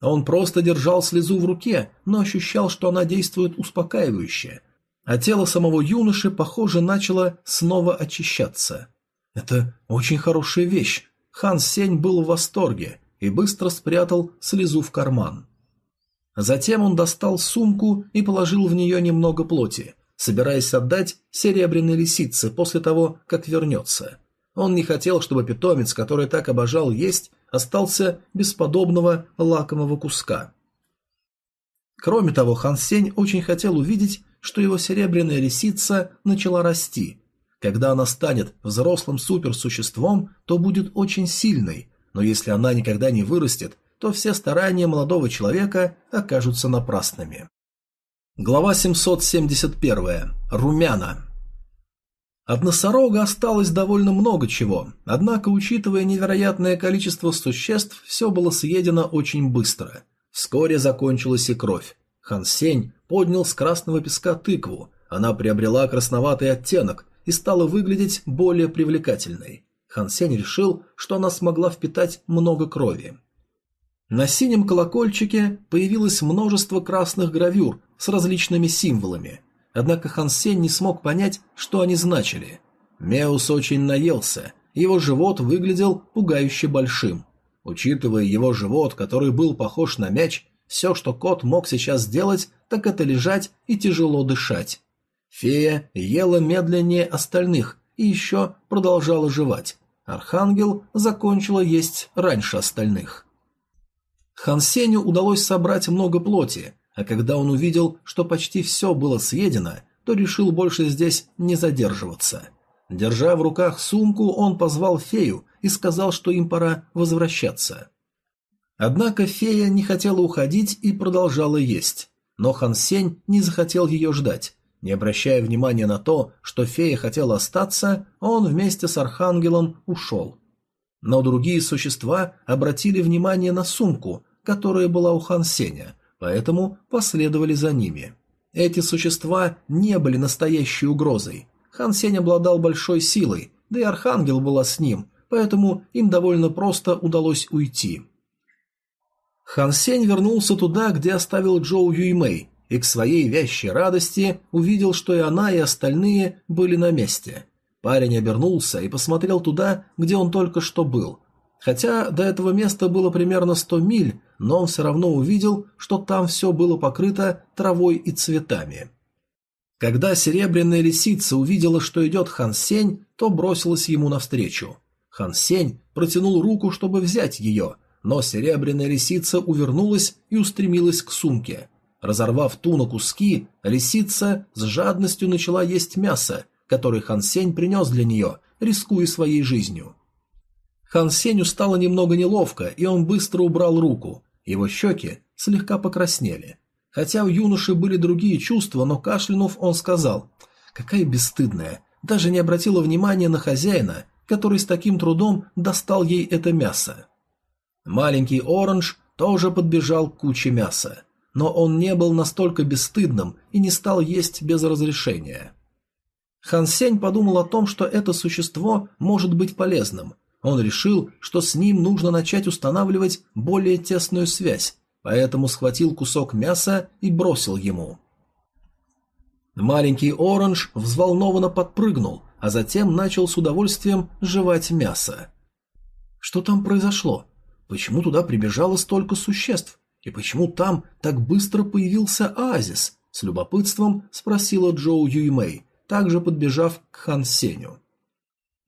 Он просто держал слезу в руке, но ощущал, что она действует успокаивающе. А тело самого юноши, похоже, начало снова очищаться. Это очень хорошая вещь. Хан Сень был в восторге и быстро спрятал слезу в карман. Затем он достал сумку и положил в нее немного плоти, собираясь отдать серебряной лисице после того, как вернется. Он не хотел, чтобы питомец, который так обожал есть, остался без подобного лакомого куска. Кроме того, Хан Сень очень хотел увидеть, что его серебряная лисица начала расти. Когда она станет взрослым суперсуществом, то будет очень сильной, но если она никогда не вырастет, то все старания молодого человека окажутся напрасными. Глава 771. Румяна. От носорога осталось довольно много чего, однако, учитывая невероятное количество существ, все было съедено очень быстро. Вскоре закончилась и кровь. Хан Сень поднял с красного песка тыкву, она приобрела красноватый оттенок и стала выглядеть более привлекательной. Хан Сень решил, что она смогла впитать много крови. На синем колокольчике появилось множество красных гравюр с различными символами. Однако Хан Сень не смог понять, что они значили. Меус очень наелся, его живот выглядел пугающе большим. Учитывая его живот, который был похож на мяч, все, что кот мог сейчас сделать, так это лежать и тяжело дышать. Фея ела медленнее остальных и еще продолжала жевать. Архангел закончила есть раньше остальных. Хан Сеню удалось собрать много плоти, а когда он увидел, что почти все было съедено, то решил больше здесь не задерживаться. Держа в руках сумку, он позвал фею и сказал, что им пора возвращаться. Однако фея не хотела уходить и продолжала есть, но Хан Сень не захотел ее ждать, не обращая внимания на то, что фея хотела остаться, он вместе с архангелом ушел. Но другие существа обратили внимание на сумку, которая была у Хан Сеня, поэтому последовали за ними. Эти существа не были настоящей угрозой. Хан Сень обладал большой силой, да и архангел была с ним, поэтому им довольно просто удалось уйти. Хан Сень вернулся туда, где оставил Джоу Юймэй, и к своей вящей радости увидел, что и она, и остальные были на месте. Парень обернулся и посмотрел туда, где он только что был. Хотя до этого места было примерно сто миль, но он все равно увидел, что там все было покрыто травой и цветами. Когда серебряная лисица увидела, что идет Хан Сень, то бросилась ему навстречу. Хан Сень протянул руку, чтобы взять ее, но серебряная лисица увернулась и устремилась к сумке. Разорвав ту на куски, лисица с жадностью начала есть мясо, которое Хан Сень принес для нее, рискуя своей жизнью. Хан Сенью стало немного неловко, и он быстро убрал руку. Его щеки слегка покраснели. Хотя у юноши были другие чувства, но кашлянув, он сказал, «Какая бесстыдная, даже не обратила внимания на хозяина, который с таким трудом достал ей это мясо». Маленький Оранж тоже подбежал к куче мяса но он не был настолько бесстыдным и не стал есть без разрешения. Хан Сень подумал о том, что это существо может быть полезным. Он решил, что с ним нужно начать устанавливать более тесную связь, поэтому схватил кусок мяса и бросил ему. Маленький Оранж взволнованно подпрыгнул, а затем начал с удовольствием жевать мясо. Что там произошло? Почему туда прибежало столько существ? «И почему там так быстро появился оазис?» – с любопытством спросила Джоу Юймэй, также подбежав к Хан Сеню.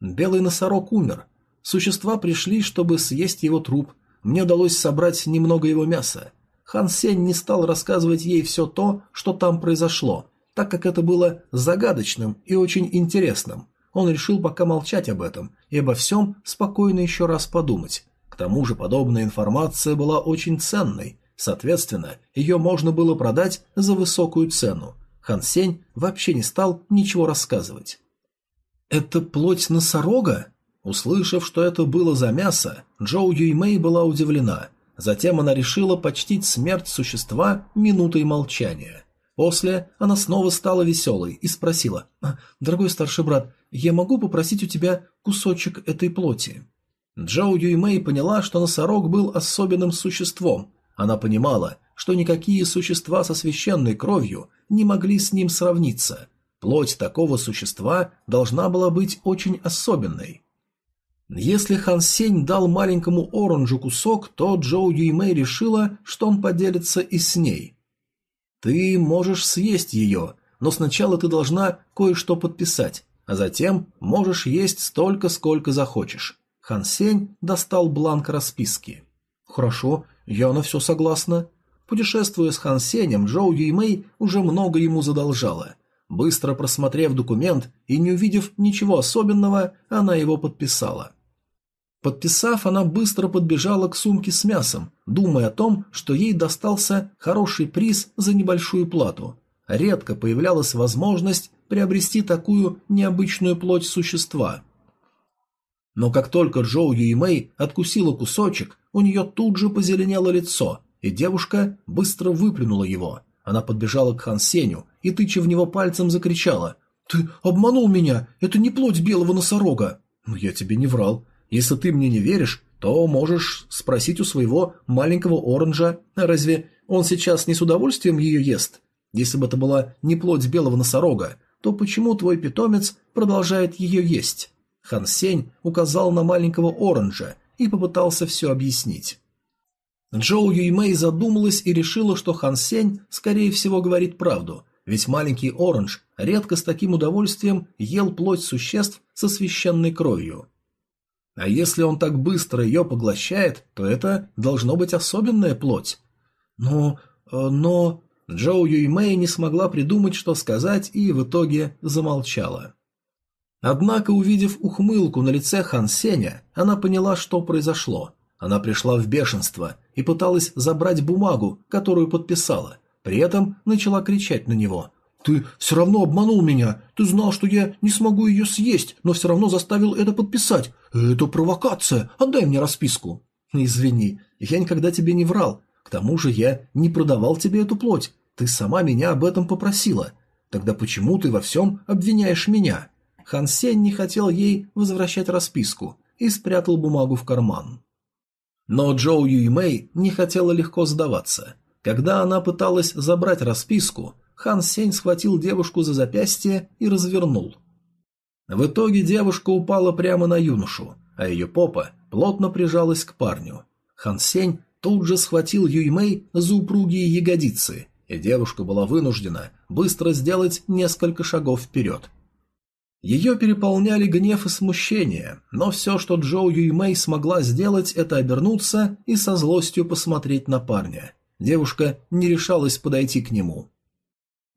Белый носорог умер. Существа пришли, чтобы съесть его труп. Мне удалось собрать немного его мяса. Хан Сень не стал рассказывать ей все то, что там произошло, так как это было загадочным и очень интересным. Он решил пока молчать об этом и обо всем спокойно еще раз подумать. К тому же подобная информация была очень ценной, Соответственно, ее можно было продать за высокую цену. Хан Сень вообще не стал ничего рассказывать. «Это плоть носорога?» Услышав, что это было за мясо, Джоу Юймэй была удивлена. Затем она решила почтить смерть существа минутой молчания. После она снова стала веселой и спросила, «А, «Дорогой старший брат, я могу попросить у тебя кусочек этой плоти?» Джоу Юймэй поняла, что носорог был особенным существом. Она понимала, что никакие существа со священной кровью не могли с ним сравниться. Плоть такого существа должна была быть очень особенной. Если Хан Сень дал маленькому Оранжу кусок, то Джоу Юймэй решила, что он поделится и с ней. Ты можешь съесть ее, но сначала ты должна кое-что подписать, а затем можешь есть столько, сколько захочешь. Хан Сень достал бланк расписки. Хорошо, я на все согласна. Путешествуя с Хан Сенем, Джоу Юймэй уже много ему задолжала. Быстро просмотрев документ и не увидев ничего особенного, она его подписала. Подписав, она быстро подбежала к сумке с мясом, думая о том, что ей достался хороший приз за небольшую плату. Редко появлялась возможность приобрести такую необычную плоть существа. Но как только Джоу Юймэй откусила кусочек, у нее тут же позеленело лицо, и девушка быстро выплюнула его. Она подбежала к Хан Сеню и, тыча в него пальцем, закричала «Ты обманул меня! Это не плоть белого носорога!» «Но я тебе не врал. Если ты мне не веришь, то можешь спросить у своего маленького оранжа, разве он сейчас не с удовольствием ее ест? Если бы это была не плоть белого носорога, то почему твой питомец продолжает ее есть? Хан Сень указал на маленького оранжа и попытался все объяснить. Джоу Юймэй задумалась и решила, что Хан Сень, скорее всего, говорит правду, ведь маленький оранж редко с таким удовольствием ел плоть существ со священной кровью. А если он так быстро ее поглощает, то это должно быть особенная плоть. Но... Э, но... Джоу Юймэй не смогла придумать, что сказать, и в итоге замолчала. Однако, увидев ухмылку на лице Хан Сеня, она поняла, что произошло. Она пришла в бешенство и пыталась забрать бумагу, которую подписала. При этом начала кричать на него. «Ты все равно обманул меня. Ты знал, что я не смогу ее съесть, но все равно заставил это подписать. Это провокация. Отдай мне расписку». «Извини, я никогда тебе не врал. К тому же я не продавал тебе эту плоть. Ты сама меня об этом попросила. Тогда почему ты во всем обвиняешь меня?» Хан Сень не хотел ей возвращать расписку и спрятал бумагу в карман. Но Джоу Юймэй не хотела легко сдаваться. Когда она пыталась забрать расписку, Хан Сень схватил девушку за запястье и развернул. В итоге девушка упала прямо на юношу, а ее попа плотно прижалась к парню. Хан Сень тут же схватил Юймэй за упругие ягодицы, и девушка была вынуждена быстро сделать несколько шагов вперед. Ее переполняли гнев и смущение, но все, что Джоу Юймэй смогла сделать, это обернуться и со злостью посмотреть на парня. Девушка не решалась подойти к нему.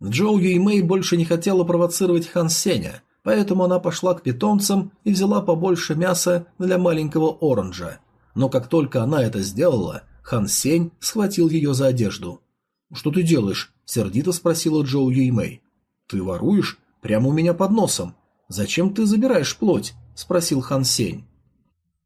Джоу Юймэй больше не хотела провоцировать Хан Сеня, поэтому она пошла к питомцам и взяла побольше мяса для маленького оранжа. Но как только она это сделала, Хан Сень схватил ее за одежду. «Что ты делаешь?» – сердито спросила Джоу Юймэй. «Ты воруешь? Прямо у меня под носом. Зачем ты забираешь плоть?» – спросил Хан Сень.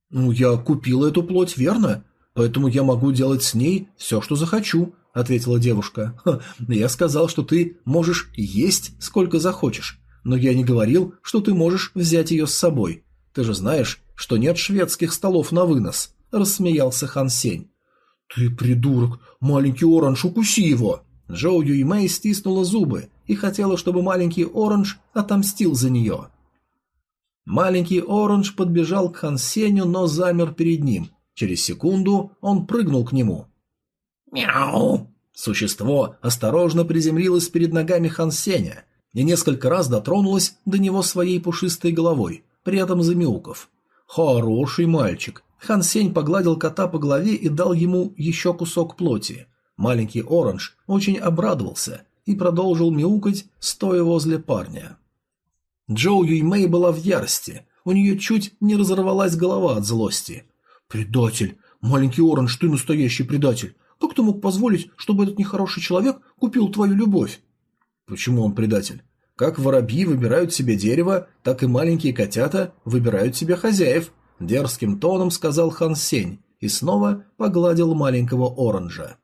«Ну, я купила эту плоть, верно? Поэтому я могу делать с ней все, что захочу», – ответила девушка. «Я сказал, что ты можешь есть сколько захочешь, но я не говорил, что ты можешь взять ее с собой. Ты же знаешь, что нет шведских столов на вынос», – рассмеялся Хан Сень. «Ты придурок! Маленький оранж, укуси его!» Джоу Юймэй стиснула зубы и хотела, чтобы маленький оранж отомстил за нее. Маленький оранж подбежал к Хан Сеню, но замер перед ним. Через секунду он прыгнул к нему. «Мяу!» Существо осторожно приземлилось перед ногами Хан Сеня и несколько раз дотронулось до него своей пушистой головой, при этом замяуков. «Хороший мальчик!» Хан Сень погладил кота по голове и дал ему еще кусок плоти. Маленький Оранж очень обрадовался и продолжил мяукать, стоя возле парня. Джоу Юймэй была в ярости, у нее чуть не разорвалась голова от злости. «Предатель! Маленький Оранж, ты настоящий предатель! Как ты мог позволить, чтобы этот нехороший человек купил твою любовь?» «Почему он предатель? Как воробьи выбирают себе дерево, так и маленькие котята выбирают себе хозяев», – дерзким тоном сказал Хан Сень и снова погладил маленького оранжа.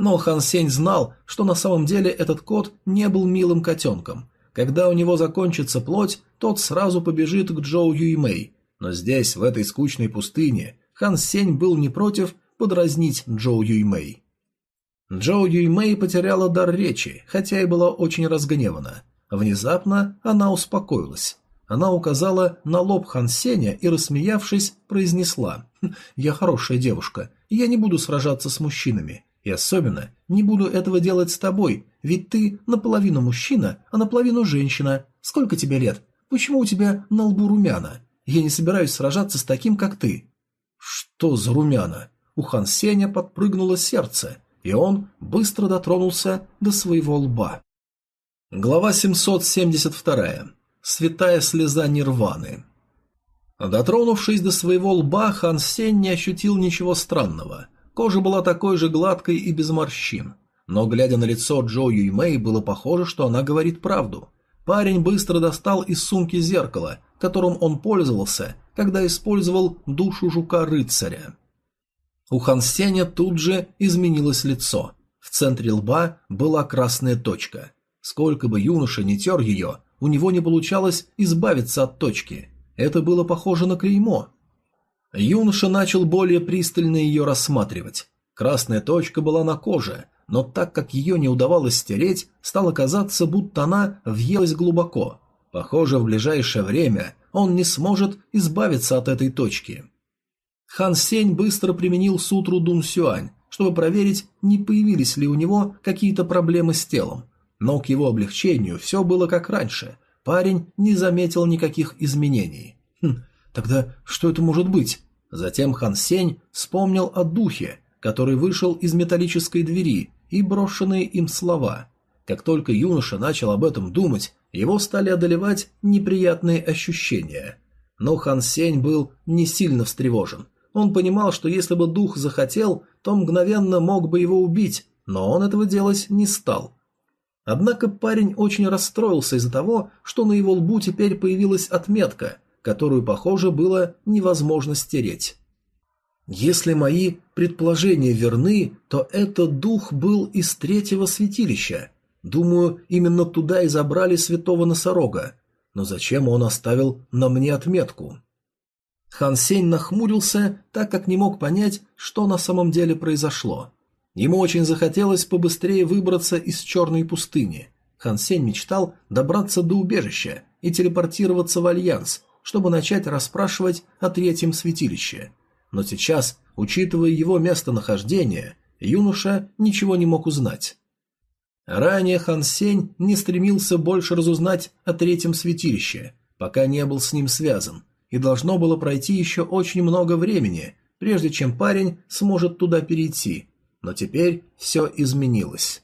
Но Хан Сень знал, что на самом деле этот кот не был милым котенком. Когда у него закончится плоть, тот сразу побежит к Джоу Юймэй. Но здесь, в этой скучной пустыне, Хан Сень был не против подразнить Джоу Юймэй. Джоу Юймэй потеряла дар речи, хотя и была очень разгневана. Внезапно она успокоилась. Она указала на лоб Хан Сеня и, рассмеявшись, произнесла «Хм, «Я хорошая девушка, я не буду сражаться с мужчинами, и особенно не буду этого делать с тобой, ведь ты наполовину мужчина, а наполовину женщина. Сколько тебе лет? Почему у тебя на лбу румяна? Я не собираюсь сражаться с таким, как ты». «Что за румяна?» У Хан Сеня подпрыгнуло сердце, и он быстро дотронулся до своего лба. Глава 772. Святая слеза нирваны. Дотронувшись до своего лба, Хан Сень не ощутил ничего странного. Кожа была такой же гладкой и без морщин. Но, глядя на лицо Джо Юймэй, было похоже, что она говорит правду. Парень быстро достал из сумки зеркало, которым он пользовался, когда использовал душу жука-рыцаря. У Хан Сеня тут же изменилось лицо. В центре лба была красная точка. Сколько бы юноша не тер ее, у него не получалось избавиться от точки. Это было похоже на клеймо. Юноша начал более пристально ее рассматривать. Красная точка была на коже, но так как ее не удавалось стереть, стало казаться, будто она въелась глубоко. Похоже, в ближайшее время он не сможет избавиться от этой точки. Хан Сень быстро применил сутру Дун Сюань, чтобы проверить, не появились ли у него какие-то проблемы с телом. Но к его облегчению все было как раньше. Парень не заметил никаких изменений. Хм, тогда что это может быть? Затем Хан Сень вспомнил о духе, который вышел из металлической двери, и брошенные им слова. Как только юноша начал об этом думать, его стали одолевать неприятные ощущения. Но Хан Сень был не сильно встревожен. Он понимал, что если бы дух захотел, то мгновенно мог бы его убить, но он этого делать не стал. Однако парень очень расстроился из-за того, что на его лбу теперь появилась отметка, которую, похоже, было невозможно стереть. Если мои предположения верны, то этот дух был из третьего святилища. Думаю, именно туда и забрали святого носорога. Но зачем он оставил на мне отметку? Хан Сень нахмурился, так как не мог понять, что на самом деле произошло. Ему очень захотелось побыстрее выбраться из черной пустыни. Хан Сень мечтал добраться до убежища и телепортироваться в Альянс, чтобы начать расспрашивать о третьем святилище. Но сейчас, учитывая его местонахождение, юноша ничего не мог узнать. Ранее Хан Сень не стремился больше разузнать о третьем святилище, пока не был с ним связан, и должно было пройти еще очень много времени, прежде чем парень сможет туда перейти, но теперь все изменилось.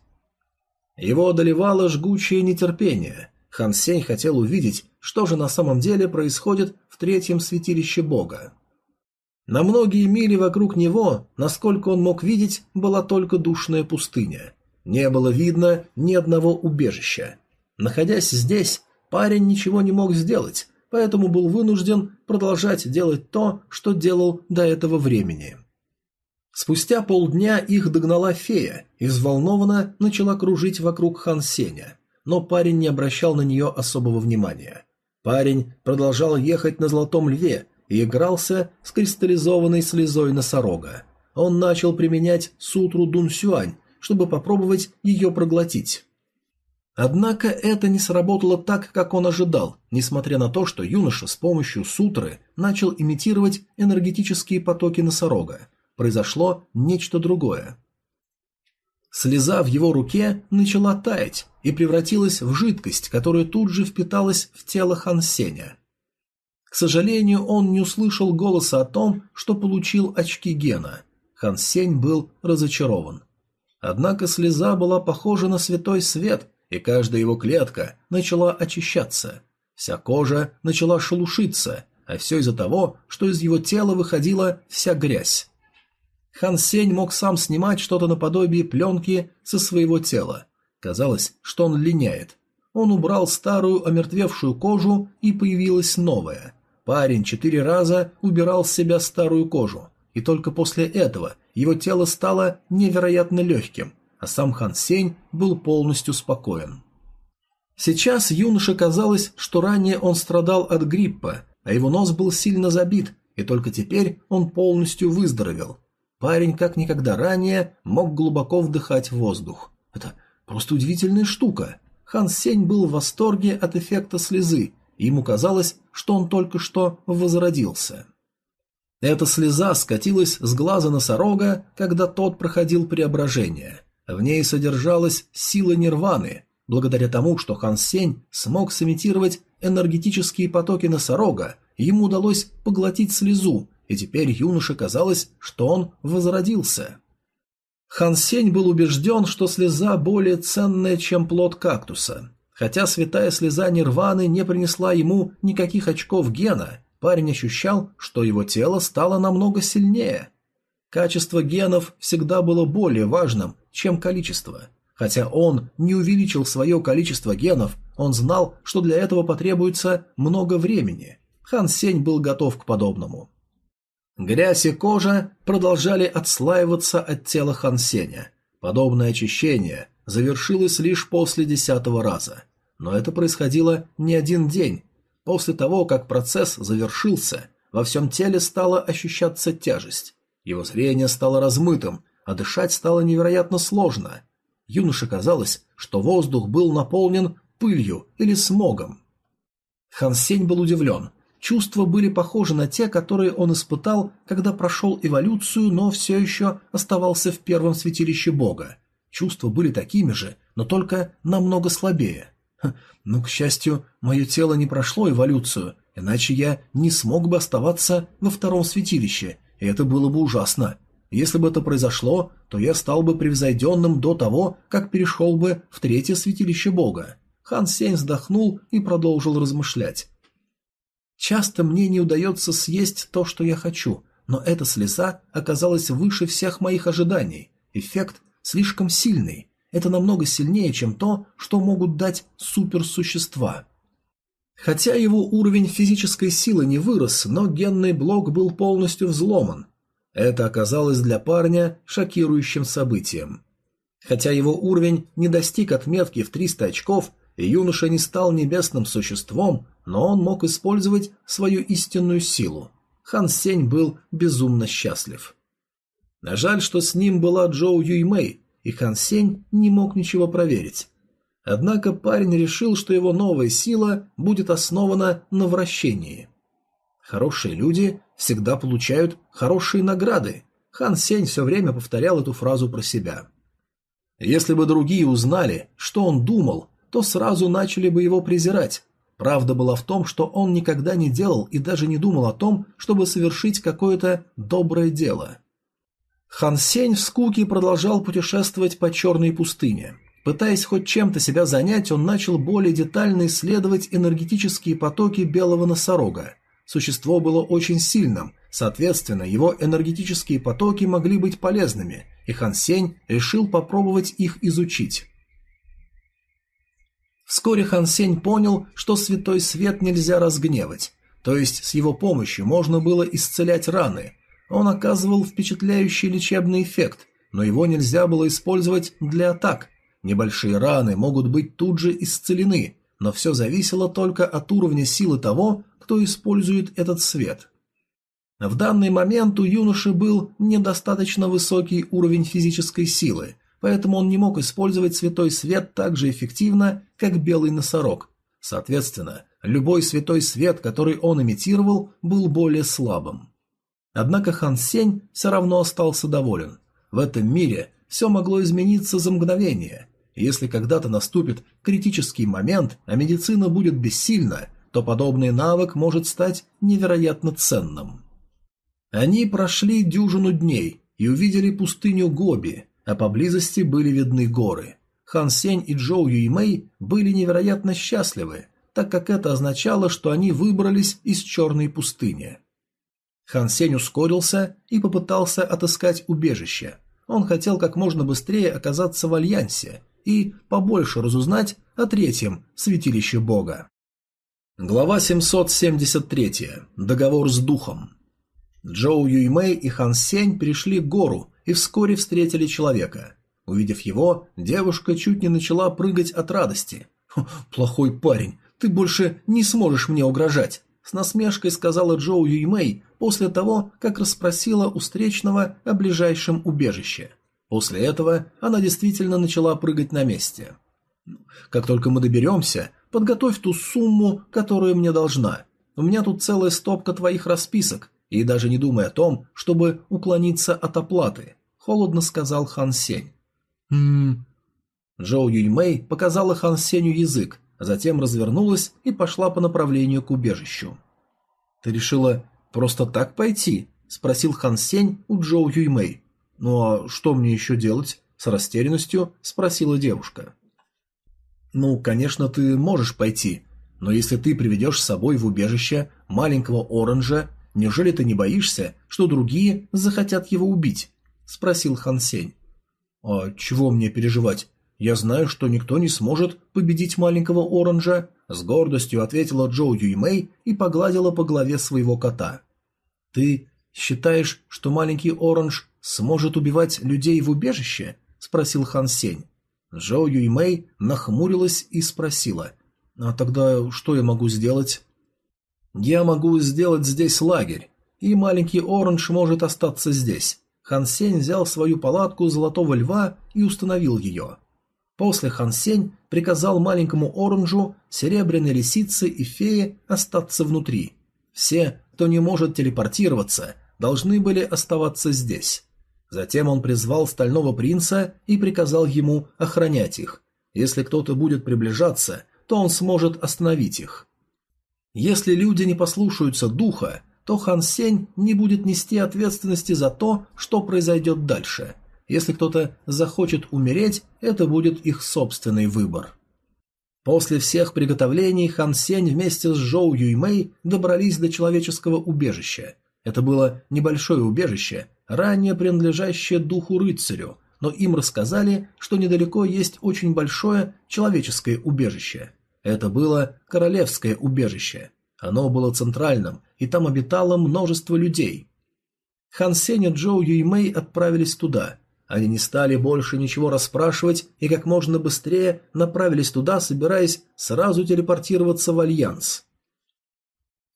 Его одолевало жгучее нетерпение. Хан Сень хотел увидеть, что же на самом деле происходит в третьем святилище бога. На многие мили вокруг него, насколько он мог видеть, была только душная пустыня. Не было видно ни одного убежища. Находясь здесь, парень ничего не мог сделать, поэтому был вынужден продолжать делать то, что делал до этого времени. Спустя полдня их догнала фея и взволнованно начала кружить вокруг Хан Сеня, но парень не обращал на нее особого внимания. Парень продолжал ехать на Золотом Льве и игрался с кристаллизованной слезой носорога. Он начал применять сутру Дун Сюань, чтобы попробовать ее проглотить. Однако это не сработало так, как он ожидал, несмотря на то, что юноша с помощью сутры начал имитировать энергетические потоки носорога, произошло нечто другое. Слеза в его руке начала таять и превратилась в жидкость, которая тут же впиталась в тело Хан Сеня. К сожалению, он не услышал голоса о том, что получил очки Гена. Хан Сень был разочарован. Однако слеза была похожа на святой свет, и каждая его клетка начала очищаться. Вся кожа начала шелушиться, а все из-за того, что из его тела выходила вся грязь. Хан Сень мог сам снимать что-то наподобие пленки со своего тела. Казалось, что он линяет. Он убрал старую омертвевшую кожу, и появилась новая. Парень четыре раза убирал с себя старую кожу, и только после этого его тело стало невероятно легким, а сам Хан Сень был полностью спокоен. Сейчас юноше казалось, что ранее он страдал от гриппа, а его нос был сильно забит, и только теперь он полностью выздоровел. Парень как никогда ранее мог глубоко вдыхать воздух. Это просто удивительная штука. Хан Сень был в восторге от эффекта слезы, ему казалось, что он только что возродился. Эта слеза скатилась с глаза носорога, когда тот проходил преображение. В ней содержалась сила нирваны, Благодаря тому, что Хан Сень смог сымитировать энергетические потоки носорога, ему удалось поглотить слезу, и теперь юноше казалось, что он возродился. Хан Сень был убежден, что слеза более ценная, чем плод кактуса. Хотя святая слеза Нирваны не принесла ему никаких очков гена, парень ощущал, что его тело стало намного сильнее. Качество генов всегда было более важным, чем количество – Хотя он не увеличил свое количество генов, он знал, что для этого потребуется много времени. Хан Сень был готов к подобному. Грязь и кожа продолжали отслаиваться от тела Хан Сеня. Подобное очищение завершилось лишь после десятого раза. Но это происходило не один день. После того, как процесс завершился, во всем теле стала ощущаться тяжесть. Его зрение стало размытым, а дышать стало невероятно сложно – Юноше казалось, что воздух был наполнен пылью или смогом. Хан Сень был удивлен. Чувства были похожи на те, которые он испытал, когда прошел эволюцию, но все еще оставался в первом святилище Бога. Чувства были такими же, но только намного слабее. Но, к счастью, мое тело не прошло эволюцию, иначе я не смог бы оставаться во втором святилище, и это было бы ужасно. Если бы это произошло, то я стал бы превзойденным до того, как перешел бы в третье святилище Бога. Хан Сень вздохнул и продолжил размышлять. Часто мне не удается съесть то, что я хочу, но эта слеза оказалась выше всех моих ожиданий. Эффект слишком сильный. Это намного сильнее, чем то, что могут дать суперсущества. Хотя его уровень физической силы не вырос, но генный блок был полностью взломан, это оказалось для парня шокирующим событием. Хотя его уровень не достиг отметки в 300 очков, юноша не стал небесным существом, но он мог использовать свою истинную силу. Хан Сень был безумно счастлив. Жаль, что с ним была Джоу Юймэй, и Хан Сень не мог ничего проверить. Однако парень решил, что его новая сила будет основана на вращении. Хорошие люди всегда получают хорошие награды. Хан Сень все время повторял эту фразу про себя. Если бы другие узнали, что он думал, то сразу начали бы его презирать. Правда была в том, что он никогда не делал и даже не думал о том, чтобы совершить какое-то доброе дело. Хан Сень в скуке продолжал путешествовать по черной пустыне. Пытаясь хоть чем-то себя занять, он начал более детально исследовать энергетические потоки белого носорога – Существо было очень сильным, соответственно, его энергетические потоки могли быть полезными, и Хан Сень решил попробовать их изучить. Вскоре Хан Сень понял, что святой свет нельзя разгневать, то есть с его помощью можно было исцелять раны. Он оказывал впечатляющий лечебный эффект, но его нельзя было использовать для атак. Небольшие раны могут быть тут же исцелены, но все зависело только от уровня силы того, кто использует этот свет. В данный момент у юноши был недостаточно высокий уровень физической силы, поэтому он не мог использовать святой свет так же эффективно, как белый носорог. Соответственно, любой святой свет, который он имитировал, был более слабым. Однако Хан Сень все равно остался доволен. В этом мире все могло измениться за мгновение. Если когда-то наступит критический момент, а медицина будет бессильна, то подобный навык может стать невероятно ценным. Они прошли дюжину дней и увидели пустыню Гоби, а поблизости были видны горы. Хан Сень и Джоу Юймэй были невероятно счастливы, так как это означало, что они выбрались из черной пустыни. Хан Сень ускорился и попытался отыскать убежище. Он хотел как можно быстрее оказаться в Альянсе и побольше разузнать о третьем святилище Бога. Глава 773. Договор с духом. Джоу Юймэй и Хан Сень пришли к гору и вскоре встретили человека. Увидев его, девушка чуть не начала прыгать от радости. «Плохой парень, ты больше не сможешь мне угрожать», с насмешкой сказала Джоу Юймэй после того, как расспросила у встречного о ближайшем убежище. После этого она действительно начала прыгать на месте. «Как только мы доберемся, подготовь ту сумму, которую мне должна. У меня тут целая стопка твоих расписок, и даже не думай о том, чтобы уклониться от оплаты», – холодно сказал Хан Сень. «Хм...» Джоу Юймэй показала Хан Сенью язык, а затем развернулась и пошла по направлению к убежищу. «Ты решила просто так пойти?» – спросил Хан Сень у Джоу Юймэй. «Ну а что мне еще делать?» – с растерянностью спросила девушка. «Ну, конечно, ты можешь пойти, но если ты приведешь с собой в убежище маленького оранжа, неужели ты не боишься, что другие захотят его убить?» – спросил Хан Сень. «А чего мне переживать? Я знаю, что никто не сможет победить маленького оранжа», – с гордостью ответила Джоу Юймэй и погладила по голове своего кота. «Ты считаешь, что маленький оранж сможет убивать людей в убежище?» – спросил Хан Сень. Джоу Юймэй нахмурилась и спросила. «А тогда что я могу сделать?» «Я могу сделать здесь лагерь, и маленький оранж может остаться здесь. Хан Сень взял свою палатку Золотого Льва и установил ее. После Хан Сень приказал маленькому оранжу, серебряной лисице и фее остаться внутри. Все, кто не может телепортироваться, должны были оставаться здесь. Затем он призвал Стального Принца и приказал ему охранять их. Если кто-то будет приближаться, то он сможет остановить их. Если люди не послушаются духа, то Хан Сень не будет нести ответственности за то, что произойдет дальше. Если кто-то захочет умереть, это будет их собственный выбор. После всех приготовлений Хан Сень вместе с Жоу Юймэй добрались до человеческого убежища. Это было небольшое убежище, ранее принадлежащее духу-рыцарю, но им рассказали, что недалеко есть очень большое человеческое убежище. Это было королевское убежище. Оно было центральным, и там обитало множество людей. Хан Сень и Джоу Юймэй отправились туда. Они не стали больше ничего расспрашивать и как можно быстрее направились туда, собираясь сразу телепортироваться в Альянс.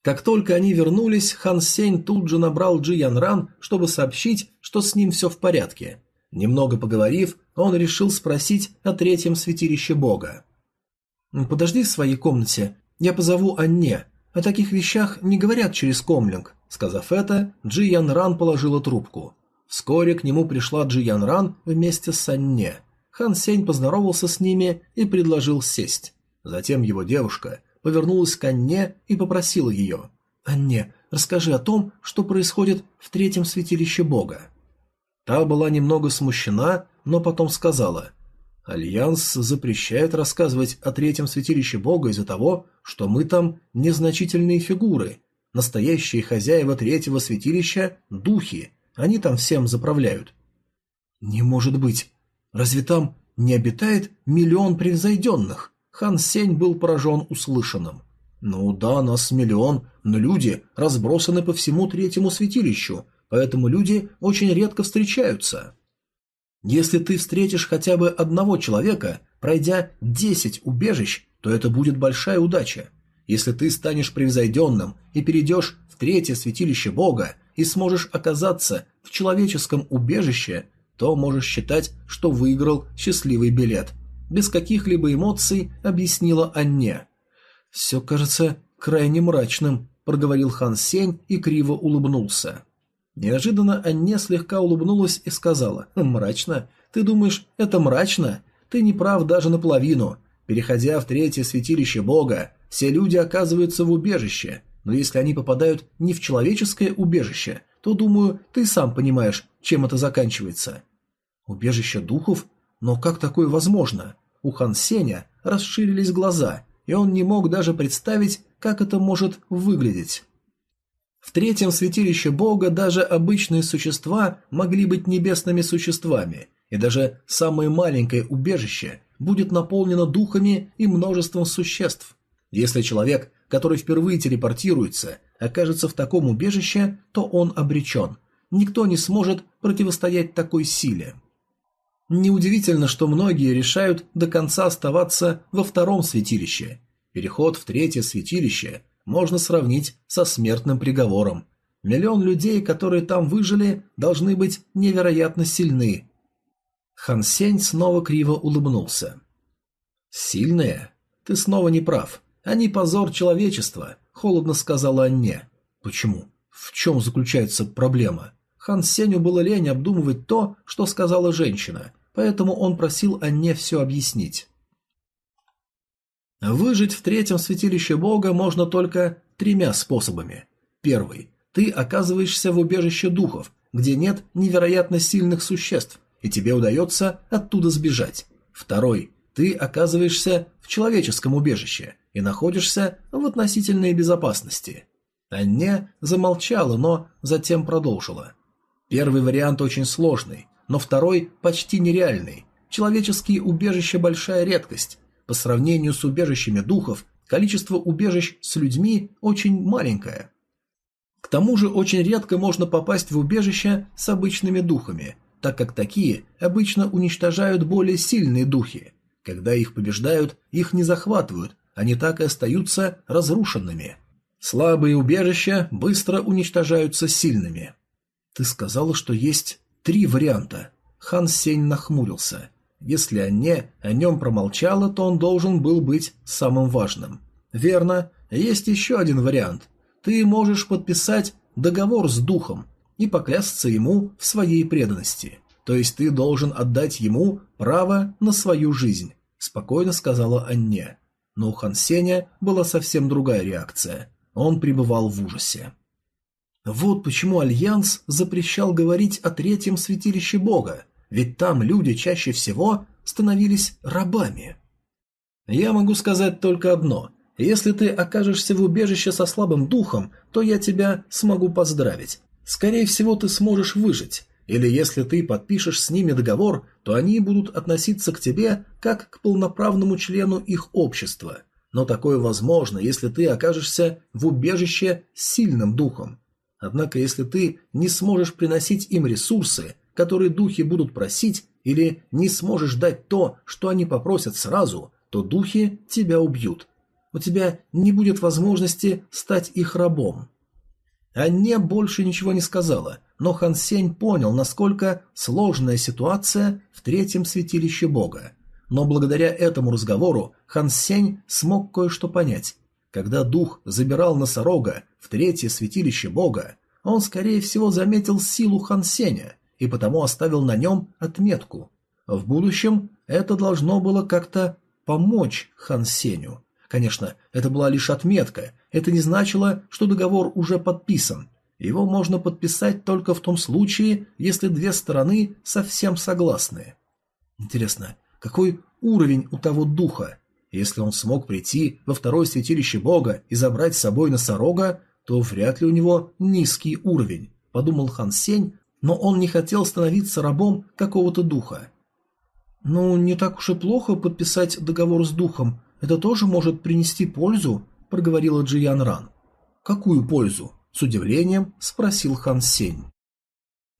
Как только они вернулись, Хан Сень тут же набрал Джи Ян Ран, чтобы сообщить, что с ним все в порядке. Немного поговорив, он решил спросить о третьем святилище бога. «Подожди в своей комнате, я позову Анне, о таких вещах не говорят через комлинг. Сказав это, Джи Ян Ран положила трубку. Вскоре к нему пришла Джи Ян Ран вместе с Анне. Хан Сень поздоровался с ними и предложил сесть. Затем его девушка повернулась к Анне и попросила ее. «Анне, расскажи о том, что происходит в третьем святилище Бога». Та была немного смущена, но потом сказала. Альянс запрещает рассказывать о третьем святилище Бога из-за того, что мы там незначительные фигуры. Настоящие хозяева третьего святилища – духи, они там всем заправляют. Не может быть. Разве там не обитает миллион превзойденных? Хан Сень был поражен услышанным. Ну да, нас миллион, но люди разбросаны по всему третьему святилищу, поэтому люди очень редко встречаются. Если ты встретишь хотя бы одного человека, пройдя десять убежищ, то это будет большая удача. Если ты станешь превзойденным и перейдешь в третье святилище Бога и сможешь оказаться в человеческом убежище, то можешь считать, что выиграл счастливый билет. Без каких-либо эмоций объяснила Анне. «Все кажется крайне мрачным», – проговорил Хан Сень и криво улыбнулся. Неожиданно Анне слегка улыбнулась и сказала «Мрачно? Ты думаешь, это мрачно? Ты не прав даже наполовину. Переходя в третье святилище Бога, все люди оказываются в убежище, но если они попадают не в человеческое убежище, то, думаю, ты сам понимаешь, чем это заканчивается». «Убежище духов? Но как такое возможно?» У Хан Сеня расширились глаза, и он не мог даже представить, как это может выглядеть. В третьем святилище Бога даже обычные существа могли быть небесными существами, и даже самое маленькое убежище будет наполнено духами и множеством существ. Если человек, который впервые телепортируется, окажется в таком убежище, то он обречен. Никто не сможет противостоять такой силе. Неудивительно, что многие решают до конца оставаться во втором святилище. Переход в третье святилище можно сравнить со смертным приговором. Миллион людей, которые там выжили, должны быть невероятно сильны. Хан Сень снова криво улыбнулся. «Сильные? Ты снова не прав. Они позор человечества», — холодно сказала Анне. «Почему? В чем заключается проблема?» Хан Сеню было лень обдумывать то, что сказала женщина, поэтому он просил Анне все объяснить. Выжить в третьем святилище Бога можно только тремя способами. Первый. Ты оказываешься в убежище духов, где нет невероятно сильных существ, и тебе удается оттуда сбежать. Второй. Ты оказываешься в человеческом убежище и находишься в относительной безопасности. Анне замолчала, но затем продолжила. Первый вариант очень сложный, но второй почти нереальный. Человеческие убежища – большая редкость, по сравнению с убежищами духов, количество убежищ с людьми очень маленькое. К тому же очень редко можно попасть в убежище с обычными духами, так как такие обычно уничтожают более сильные духи. Когда их побеждают, их не захватывают, они так и остаются разрушенными. Слабые убежища быстро уничтожаются сильными. Ты сказала, что есть три варианта. Хан Сень нахмурился. Если Анне о нем промолчала, то он должен был быть самым важным. Верно, есть еще один вариант. Ты можешь подписать договор с духом и поклясться ему в своей преданности. То есть ты должен отдать ему право на свою жизнь, спокойно сказала Анне. Но у Хан Сеня была совсем другая реакция. Он пребывал в ужасе. Вот почему Альянс запрещал говорить о третьем святилище Бога, ведь там люди чаще всего становились рабами. Я могу сказать только одно. Если ты окажешься в убежище со слабым духом, то я тебя смогу поздравить. Скорее всего, ты сможешь выжить. Или если ты подпишешь с ними договор, то они будут относиться к тебе как к полноправному члену их общества. Но такое возможно, если ты окажешься в убежище с сильным духом. Однако, если ты не сможешь приносить им ресурсы, которые духи будут просить, или не сможешь дать то, что они попросят сразу, то духи тебя убьют. У тебя не будет возможности стать их рабом. Анне больше ничего не сказала, но Хан Сень понял, насколько сложная ситуация в третьем святилище Бога. Но благодаря этому разговору Хан Сень смог кое-что понять. Когда дух забирал носорога в третье святилище Бога, он, скорее всего, заметил силу Хан Сеня и потому оставил на нем отметку. В будущем это должно было как-то помочь Хан Сеню. Конечно, это была лишь отметка, это не значило, что договор уже подписан. Его можно подписать только в том случае, если две стороны совсем согласны. Интересно, какой уровень у того духа? Если он смог прийти во второе святилище бога и забрать с собой носорога, то вряд ли у него низкий уровень, подумал Хан Сень, но он не хотел становиться рабом какого-то духа. «Ну, не так уж и плохо подписать договор с духом. Это тоже может принести пользу», — проговорила Джиян Ран. «Какую пользу?» — с удивлением спросил Хан Сень.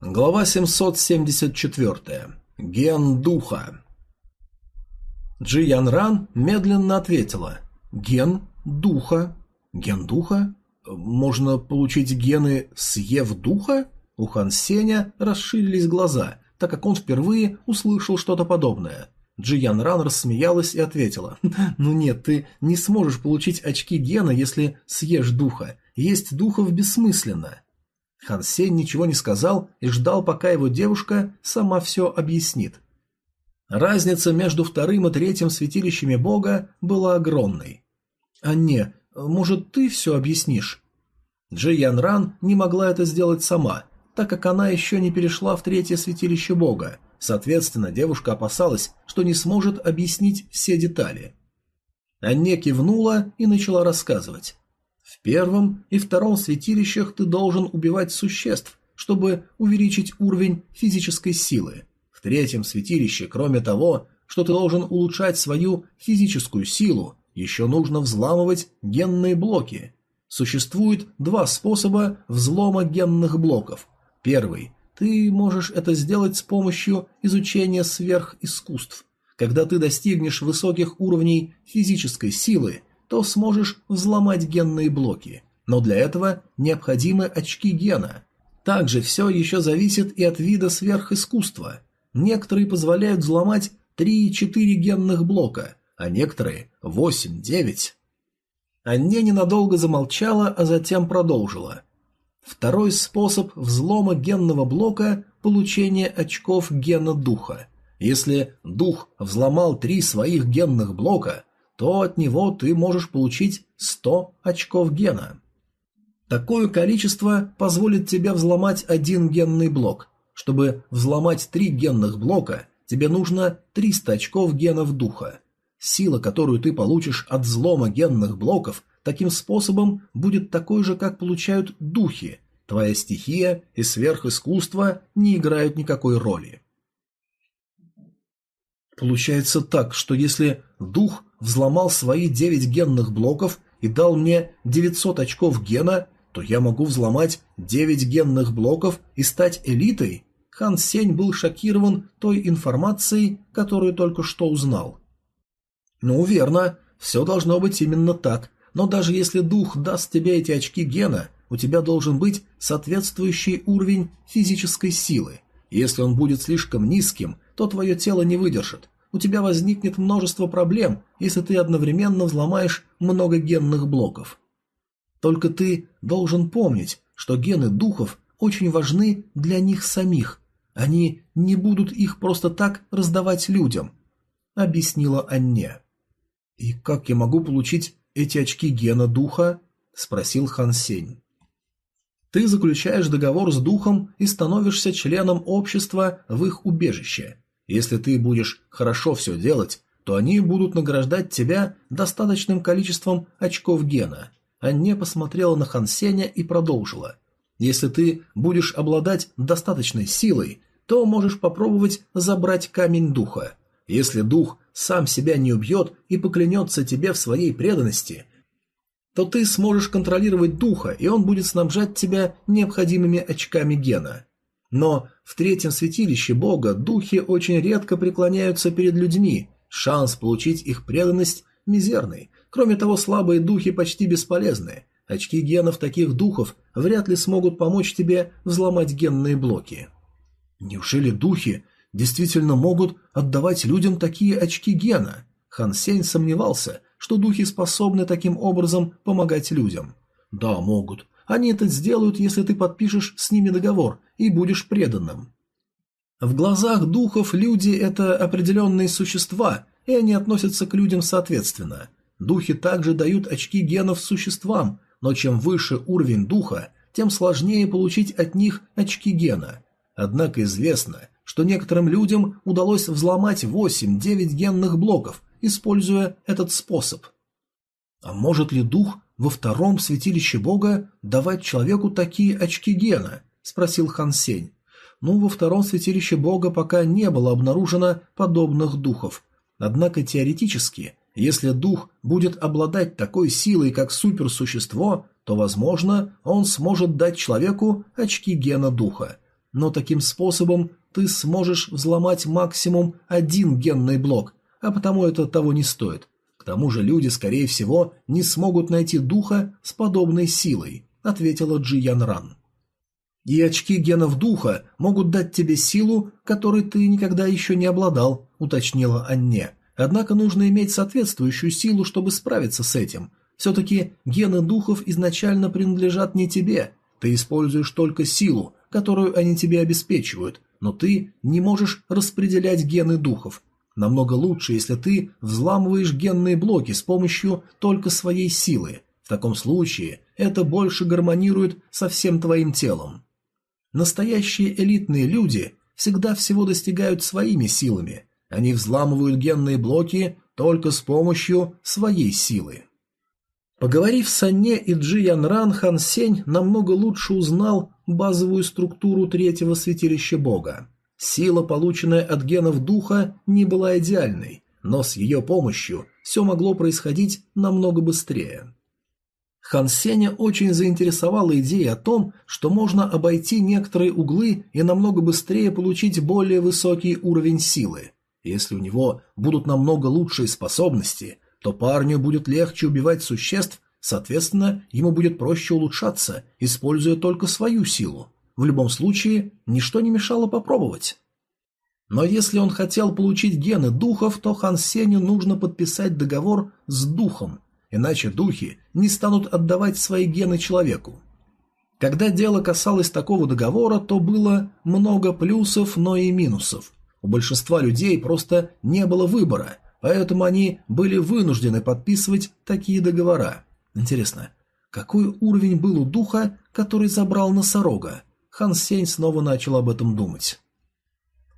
Глава 774. Ген духа. Джиян Ран медленно ответила. «Ген духа. Ген духа? Можно получить гены, съев духа?» У Хан Сеня расширились глаза, так как он впервые услышал что-то подобное. Джиян Ран рассмеялась и ответила, «Ну нет, ты не сможешь получить очки гена, если съешь духа. Есть духов бессмысленно». Хан Сень ничего не сказал и ждал, пока его девушка сама все объяснит. Разница между вторым и третьим святилищами бога была огромной. «А не, может, ты все объяснишь?» Джи Ян Ран не могла это сделать сама, так как она еще не перешла в третье святилище бога. Соответственно, девушка опасалась, что не сможет объяснить все детали. Анне кивнула и начала рассказывать. В первом и втором святилищах ты должен убивать существ, чтобы увеличить уровень физической силы. В третьем святилище, кроме того, что ты должен улучшать свою физическую силу, еще нужно взламывать генные блоки. Существует два способа взлома генных блоков. Первый. Ты можешь это сделать с помощью изучения сверхискусств. Когда ты достигнешь высоких уровней физической силы, то сможешь взломать генные блоки. Но для этого необходимы очки гена. Также все еще зависит и от вида сверхискусства. Некоторые позволяют взломать 3-4 генных блока, а некоторые 8-9. Анне ненадолго замолчала, а затем продолжила. Второй способ взлома генного блока – получение очков гена духа. Если дух взломал три своих генных блока, то от него ты можешь получить 100 очков гена. Такое количество позволит тебе взломать один генный блок. Чтобы взломать три генных блока, тебе нужно 300 очков генов духа. Сила, которую ты получишь от взлома генных блоков, таким способом будет такой же, как получают духи. Твоя стихия и сверхискусство не играют никакой роли. Получается так, что если дух взломал свои 9 генных блоков и дал мне 900 очков гена, то я могу взломать 9 генных блоков и стать элитой? Хан Сень был шокирован той информацией, которую только что узнал. Ну, верно, все должно быть именно так, но даже если дух даст тебе эти очки гена, у тебя должен быть соответствующий уровень физической силы. Если он будет слишком низким, то твое тело не выдержит. У тебя возникнет множество проблем, если ты одновременно взломаешь много генных блоков. Только ты должен помнить, что гены духов очень важны для них самих, они не будут их просто так раздавать людям, объяснила Анне. И как я могу получить эти очки гена духа? спросил Хан Сень. Ты заключаешь договор с духом и становишься членом общества в их убежище. Если ты будешь хорошо все делать, то они будут награждать тебя достаточным количеством очков гена. Анне посмотрела на Хан Сеня и продолжила. Если ты будешь обладать достаточной силой, то можешь попробовать забрать камень духа. Если дух сам себя не убьет и поклянется тебе в своей преданности, то ты сможешь контролировать духа, и он будет снабжать тебя необходимыми очками гена. Но в третьем святилище Бога духи очень редко преклоняются перед людьми, шанс получить их преданность мизерный. Кроме того, слабые духи почти бесполезны. Очки генов таких духов вряд ли смогут помочь тебе взломать генные блоки. Неужели духи действительно могут отдавать людям такие очки гена? Хан Сень сомневался, что духи способны таким образом помогать людям. Да, могут. Они это сделают, если ты подпишешь с ними договор и будешь преданным. В глазах духов люди – это определенные существа, и они относятся к людям соответственно. Духи также дают очки генов существам, но чем выше уровень духа, тем сложнее получить от них очки гена. Однако известно, что некоторым людям удалось взломать 8-9 генных блоков, используя этот способ. А может ли дух во втором святилище бога давать человеку такие очки гена? спросил Хан Сень. Ну, во втором святилище бога пока не было обнаружено подобных духов. Однако теоретически если дух будет обладать такой силой, как суперсущество, то, возможно, он сможет дать человеку очки гена духа. Но таким способом ты сможешь взломать максимум один генный блок, а потому это того не стоит. К тому же люди, скорее всего, не смогут найти духа с подобной силой, ответила Джи Ян Ран. И очки генов духа могут дать тебе силу, которой ты никогда еще не обладал, уточнила Анне. Однако нужно иметь соответствующую силу, чтобы справиться с этим. Все-таки гены духов изначально принадлежат не тебе. Ты используешь только силу, которую они тебе обеспечивают, но ты не можешь распределять гены духов. Намного лучше, если ты взламываешь генные блоки с помощью только своей силы. В таком случае это больше гармонирует со всем твоим телом. Настоящие элитные люди всегда всего достигают своими силами – они взламывают генные блоки только с помощью своей силы. Поговорив с Анне и Джи Янран, Хан Сень намного лучше узнал базовую структуру третьего святилища бога. Сила, полученная от генов духа, не была идеальной, но с ее помощью все могло происходить намного быстрее. Хан Сеня очень заинтересовала идея о том, что можно обойти некоторые углы и намного быстрее получить более высокий уровень силы. Если у него будут намного лучшие способности, то парню будет легче убивать существ, соответственно, ему будет проще улучшаться, используя только свою силу. В любом случае, ничто не мешало попробовать. Но если он хотел получить гены духов, то Хан Сеню нужно подписать договор с духом, иначе духи не станут отдавать свои гены человеку. Когда дело касалось такого договора, то было много плюсов, но и минусов. У большинства людей просто не было выбора, поэтому они были вынуждены подписывать такие договора. Интересно, какой уровень был у духа, который забрал носорога? Хан Сень снова начал об этом думать.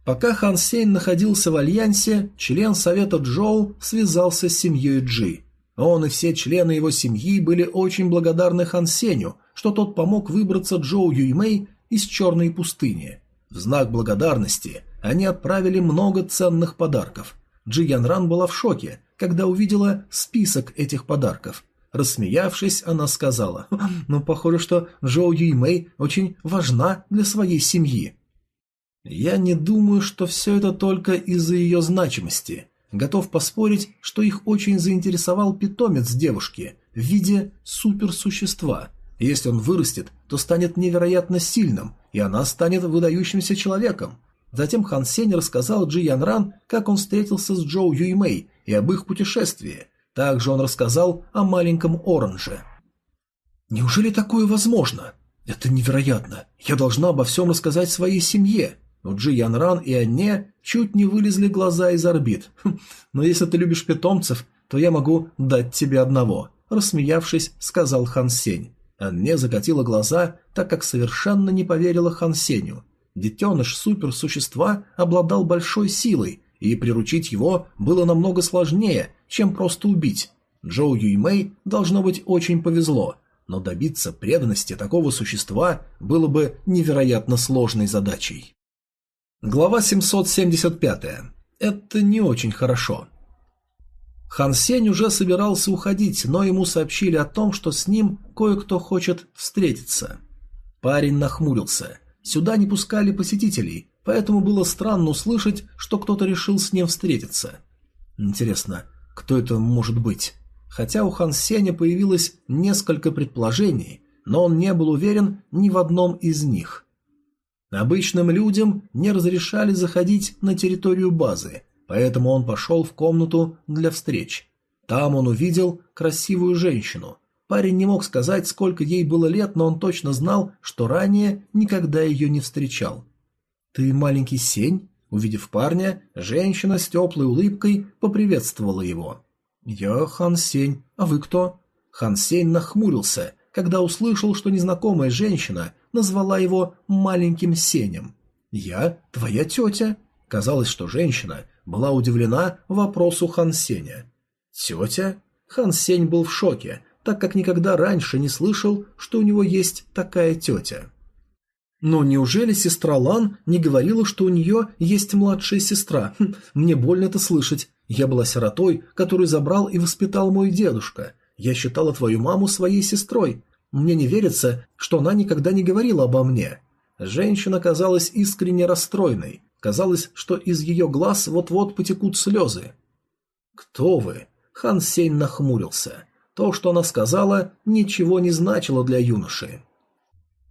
Пока Хан Сень находился в Альянсе, член Совета Джоу связался с семьей Джи. Он и все члены его семьи были очень благодарны Хан Сенью, что тот помог выбраться Джоу Юймэй из Черной пустыни. В знак благодарности они отправили много ценных подарков. Джи Янран была в шоке, когда увидела список этих подарков. Рассмеявшись, она сказала, «Ну, похоже, что Джоу Юймэй очень важна для своей семьи». «Я не думаю, что все это только из-за ее значимости. Готов поспорить, что их очень заинтересовал питомец девушки в виде суперсущества. Если он вырастет, то станет невероятно сильным, и она станет выдающимся человеком. Затем Хан Сень рассказал Джи Ян Ран, как он встретился с Джоу Юймэй и об их путешествии. Также он рассказал о маленьком Оранже. «Неужели такое возможно? Это невероятно. Я должна обо всем рассказать своей семье. У Джи Янран и Анне чуть не вылезли глаза из орбит. Хм, «Но если ты любишь питомцев, то я могу дать тебе одного», – рассмеявшись, сказал Хан Сень. Анне закатила глаза, так как совершенно не поверила Хан Сенью. Детеныш суперсущества обладал большой силой, и приручить его было намного сложнее, чем просто убить. Джоу Юймэй должно быть очень повезло, но добиться преданности такого существа было бы невероятно сложной задачей. Глава 775. Это не очень хорошо. Хан Сень уже собирался уходить, но ему сообщили о том, что с ним кое-кто хочет встретиться. Парень нахмурился. Сюда не пускали посетителей, поэтому было странно услышать, что кто-то решил с ним встретиться. Интересно, кто это может быть? Хотя у Хан Сеня появилось несколько предположений, но он не был уверен ни в одном из них. Обычным людям не разрешали заходить на территорию базы, поэтому он пошел в комнату для встреч. Там он увидел красивую женщину. Парень не мог сказать, сколько ей было лет, но он точно знал, что ранее никогда ее не встречал. «Ты маленький Сень?» Увидев парня, женщина с теплой улыбкой поприветствовала его. «Я Хан Сень. А вы кто?» Хан Сень нахмурился, когда услышал, что незнакомая женщина назвала его маленьким Сенем. «Я твоя тетя?» Казалось, что женщина была удивлена вопросу Хан Сеня. «Тетя?» Хан Сень был в шоке, так как никогда раньше не слышал, что у него есть такая тетя. Но неужели сестра Лан не говорила, что у нее есть младшая сестра? Хм, мне больно это слышать. Я была сиротой, которую забрал и воспитал мой дедушка. Я считала твою маму своей сестрой. Мне не верится, что она никогда не говорила обо мне. Женщина казалась искренне расстроенной. Казалось, что из ее глаз вот-вот потекут слезы. «Кто вы?» Хан Сень нахмурился. То, что она сказала, ничего не значило для юноши.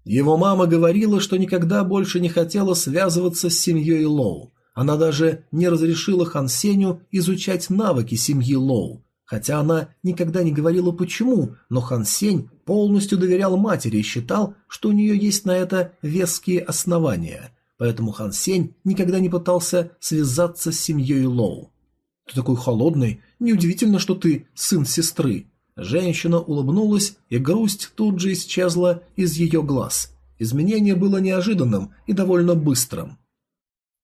Его мама говорила, что никогда больше не хотела связываться с семьей Лоу. Она даже не разрешила Хан Сеню изучать навыки семьи Лоу. Хотя она никогда не говорила почему, но Хан Сень полностью доверял матери и считал, что у нее есть на это веские основания. Поэтому Хан Сень никогда не пытался связаться с семьей Лоу. «Ты такой холодный, неудивительно, что ты сын сестры». Женщина улыбнулась, и грусть тут же исчезла из ее глаз. Изменение было неожиданным и довольно быстрым.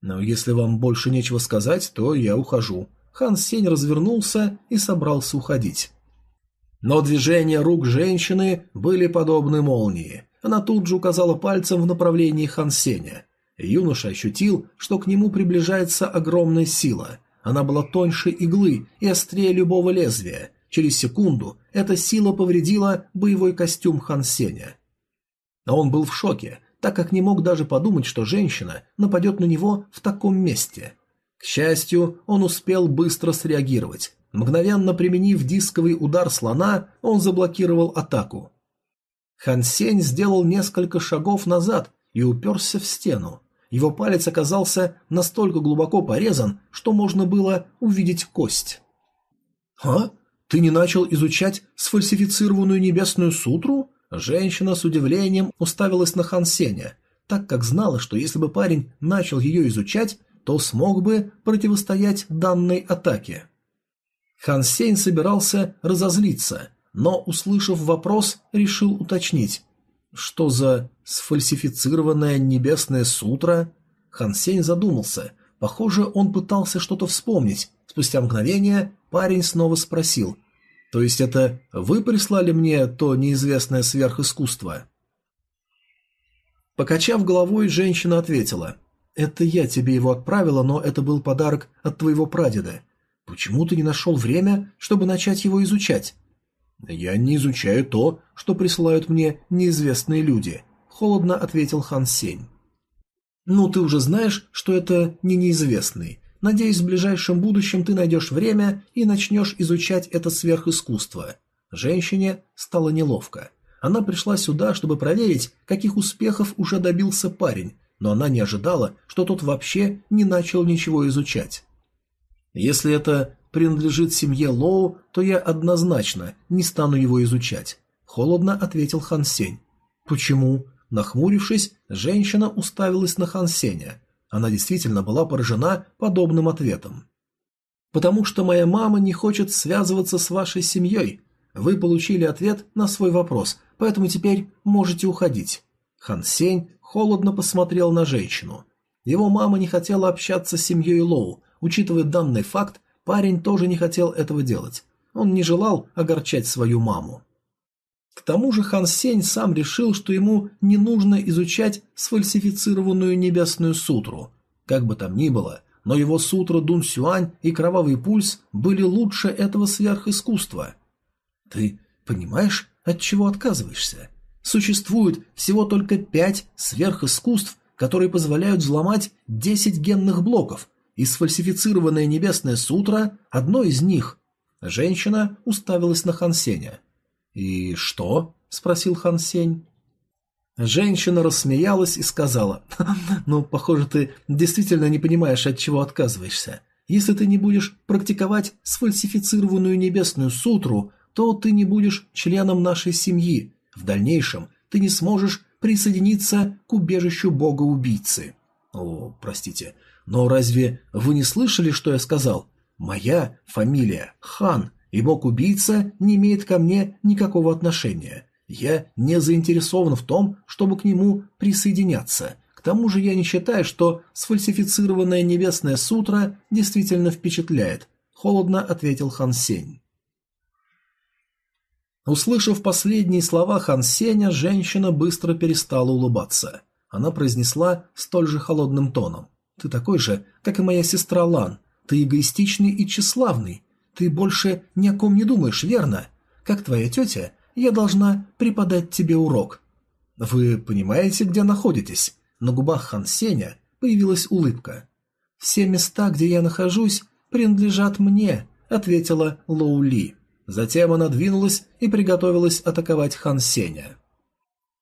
«Но если вам больше нечего сказать, то я ухожу», Хан Сень развернулся и собрался уходить. Но движения рук женщины были подобны молнии. Она тут же указала пальцем в направлении Хан Сеня. Юноша ощутил, что к нему приближается огромная сила. Она была тоньше иглы и острее любого лезвия. Через секунду эта сила повредила боевой костюм Хан Сеня. А он был в шоке, так как не мог даже подумать, что женщина нападет на него в таком месте. К счастью, он успел быстро среагировать. Мгновенно применив дисковый удар слона, он заблокировал атаку. Хан Сень сделал несколько шагов назад и уперся в стену. Его палец оказался настолько глубоко порезан, что можно было увидеть кость. «А? Ты не начал изучать сфальсифицированную небесную сутру?» Женщина с удивлением уставилась на Хан Сеня, так как знала, что если бы парень начал ее изучать, то смог бы противостоять данной атаке. Хан Сень собирался разозлиться, но, услышав вопрос, решил уточнить. Что за сфальсифицированная небесная сутра? Хан Сень задумался. Похоже, он пытался что-то вспомнить. Спустя мгновение парень снова спросил. «То есть это вы прислали мне то неизвестное сверхискусство?» Покачав головой, женщина ответила. «Это я тебе его отправила, но это был подарок от твоего прадеда. Почему ты не нашел время, чтобы начать его изучать?» «Я не изучаю то, что присылают мне неизвестные люди», — холодно ответил Хан Сень. «Ну, ты уже знаешь, что это не неизвестный. Надеюсь, в ближайшем будущем ты найдешь время и начнешь изучать это сверхискусство». Женщине стало неловко. Она пришла сюда, чтобы проверить, каких успехов уже добился парень, но она не ожидала, что тот вообще не начал ничего изучать. Если это принадлежит семье Лоу, то я однозначно не стану его изучать», — холодно ответил Хан Сень. «Почему?» Нахмурившись, женщина уставилась на Хан Сеня. Она действительно была поражена подобным ответом. «Потому что моя мама не хочет связываться с вашей семьей. Вы получили ответ на свой вопрос, поэтому теперь можете уходить». Хан Сень холодно посмотрел на женщину. Его мама не хотела общаться с семьей Лоу. Учитывая данный факт, Парень тоже не хотел этого делать. Он не желал огорчать свою маму. К тому же Хан Сень сам решил, что ему не нужно изучать сфальсифицированную небесную сутру. Как бы там ни было, но его сутра Дун Сюань и Кровавый Пульс были лучше этого сверхискусства. Ты понимаешь, от чего отказываешься? Существует всего только пять сверхискусств, которые позволяют взломать десять генных блоков, и сфальсифицированная небесная сутра – одно из них. Женщина уставилась на Хансеня. «И что?» – спросил Хансень. Женщина рассмеялась и сказала, «Ну, похоже, ты действительно не понимаешь, от чего отказываешься. Если ты не будешь практиковать сфальсифицированную небесную сутру, то ты не будешь членом нашей семьи. В дальнейшем ты не сможешь присоединиться к убежищу бога-убийцы». «О, простите, но разве вы не слышали, что я сказал? Моя фамилия Хан, и бог-убийца не имеет ко мне никакого отношения. Я не заинтересован в том, чтобы к нему присоединяться. К тому же я не считаю, что сфальсифицированная небесная сутра действительно впечатляет, холодно ответил Хан Сень. Услышав последние слова Хан Сеня, женщина быстро перестала улыбаться. Она произнесла столь же холодным тоном. Ты такой же, как и моя сестра Лан. Ты эгоистичный и тщеславный. Ты больше ни о ком не думаешь, верно? Как твоя тетя, я должна преподать тебе урок. Вы понимаете, где находитесь? На губах Хан Сеня появилась улыбка. Все места, где я нахожусь, принадлежат мне, ответила Лоу Ли. Затем она двинулась и приготовилась атаковать Хан Сеня.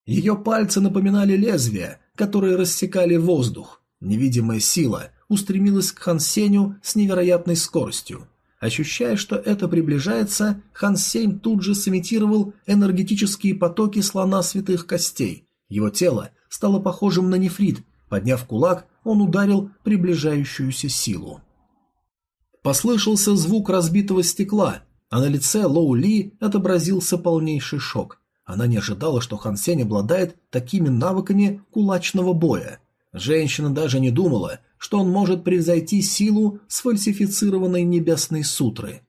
Ее пальцы напоминали лезвия, которые рассекали воздух. Невидимая сила устремилась к Хан Сеню с невероятной скоростью. Ощущая, что это приближается, Хан Сень тут же сымитировал энергетические потоки слона святых костей. Его тело стало похожим на нефрит. Подняв кулак, он ударил приближающуюся силу. Послышался звук разбитого стекла, а на лице Лоу Ли отобразился полнейший шок. Она не ожидала, что Хан Сень обладает такими навыками кулачного боя. Женщина даже не думала, что он может превзойти силу сфальсифицированной небесной сутры.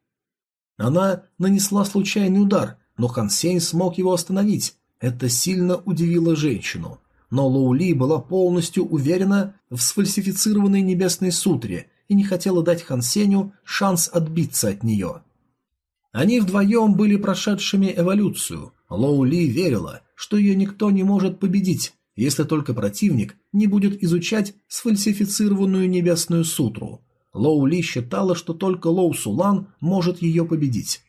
Она нанесла случайный удар, но Хан Сень смог его остановить. Это сильно удивило женщину. Но Лоу Ли была полностью уверена в сфальсифицированной небесной сутре и не хотела дать Хан Сеню шанс отбиться от нее. Они вдвоем были прошедшими эволюцию. Лоу Ли верила, что ее никто не может победить, если только противник не будет изучать сфальсифицированную небесную сутру. Лоу Ли считала, что только Лоу Сулан может ее победить.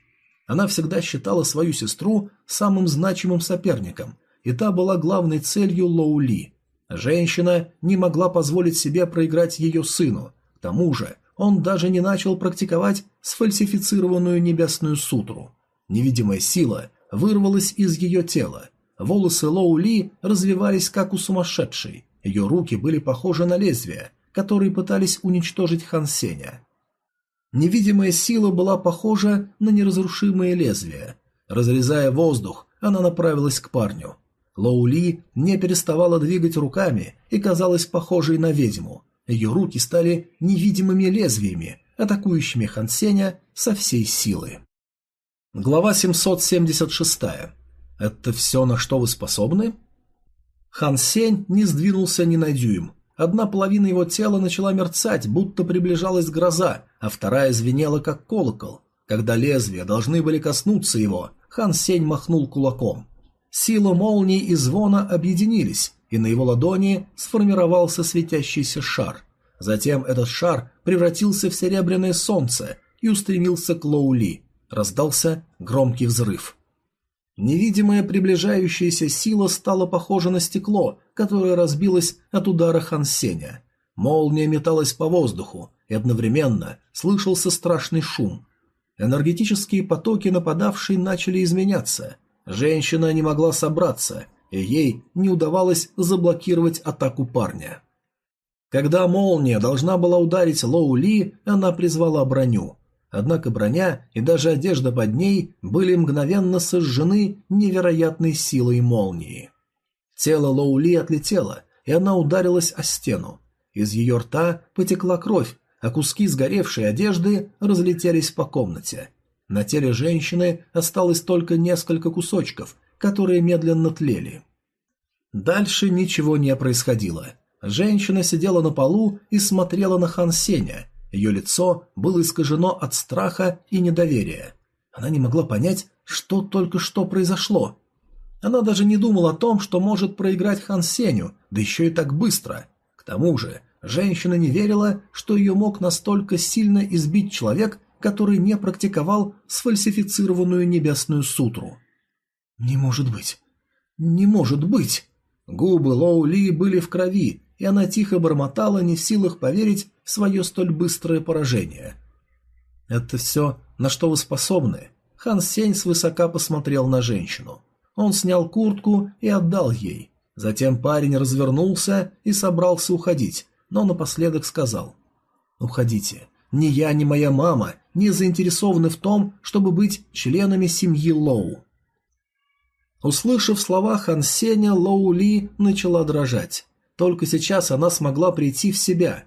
Она всегда считала свою сестру самым значимым соперником, и та была главной целью Лоу Ли. Женщина не могла позволить себе проиграть ее сыну. К тому же он даже не начал практиковать сфальсифицированную небесную сутру. Невидимая сила вырвалась из ее тела. Волосы Лоу Ли развивались как у сумасшедшей. Ее руки были похожи на лезвия, которые пытались уничтожить Хан Сеня. Невидимая сила была похожа на неразрушимое лезвие. Разрезая воздух, она направилась к парню. Лоу Ли не переставала двигать руками и казалась похожей на ведьму. Ее руки стали невидимыми лезвиями, атакующими Хан Сеня со всей силы. Глава 776. Это все, на что вы способны? Хан Сень не сдвинулся ни на дюйм. Одна половина его тела начала мерцать, будто приближалась гроза, а вторая звенела, как колокол. Когда лезвия должны были коснуться его, Хан Сень махнул кулаком. Сила молнии и звона объединились, и на его ладони сформировался светящийся шар. Затем этот шар превратился в серебряное солнце и устремился к Лоули. Раздался громкий взрыв. Невидимая приближающаяся сила стала похожа на стекло, которое разбилось от удара Хансеня. Молния металась по воздуху, и одновременно слышался страшный шум. Энергетические потоки нападавшей начали изменяться. Женщина не могла собраться, и ей не удавалось заблокировать атаку парня. Когда молния должна была ударить Лоу Ли, она призвала броню. Однако броня и даже одежда под ней были мгновенно сожжены невероятной силой молнии. Тело Лоу Ли отлетело, и она ударилась о стену. Из ее рта потекла кровь, а куски сгоревшей одежды разлетелись по комнате. На теле женщины осталось только несколько кусочков, которые медленно тлели. Дальше ничего не происходило. Женщина сидела на полу и смотрела на Хан Сеня. Ее лицо было искажено от страха и недоверия. Она не могла понять, что только что произошло. Она даже не думала о том, что может проиграть Хан Сеню, да еще и так быстро. К тому же, женщина не верила, что ее мог настолько сильно избить человек, который не практиковал сфальсифицированную небесную сутру. «Не может быть! Не может быть!» Губы Лоу Ли были в крови, и она тихо бормотала, не в силах поверить в свое столь быстрое поражение. «Это все, на что вы способны?» Хан Сень свысока посмотрел на женщину. Он снял куртку и отдал ей. Затем парень развернулся и собрался уходить, но напоследок сказал «Уходите. Ни я, ни моя мама не заинтересованы в том, чтобы быть членами семьи Лоу». Услышав слова Хан Сеня, Лоу Ли начала дрожать. Только сейчас она смогла прийти в себя.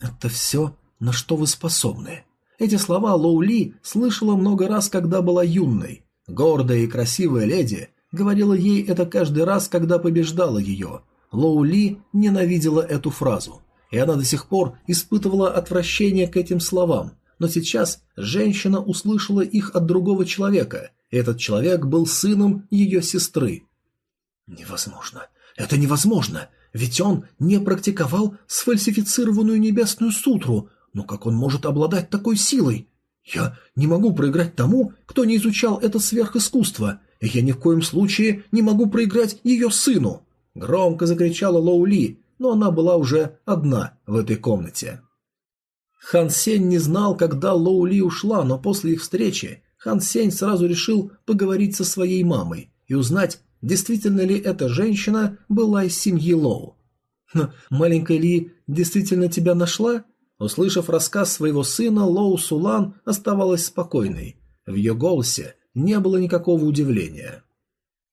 «Это все, на что вы способны». Эти слова Лоу Ли слышала много раз, когда была юной. Гордая и красивая леди говорила ей это каждый раз, когда побеждала ее. Лоу Ли ненавидела эту фразу, и она до сих пор испытывала отвращение к этим словам, но сейчас женщина услышала их от другого человека, этот человек был сыном ее сестры. «Невозможно! Это невозможно! Ведь он не практиковал сфальсифицированную небесную сутру, но как он может обладать такой силой? Я не могу проиграть тому, кто не изучал это сверхискусство, и я ни в коем случае не могу проиграть ее сыну!» Громко закричала Лоу Ли, но она была уже одна в этой комнате. Хан Сень не знал, когда Лоу Ли ушла, но после их встречи Хан Сень сразу решил поговорить со своей мамой и узнать, действительно ли эта женщина была из семьи Лоу. Но маленькая Ли действительно тебя нашла? Услышав рассказ своего сына, Лоу Сулан оставалась спокойной. В ее голосе не было никакого удивления.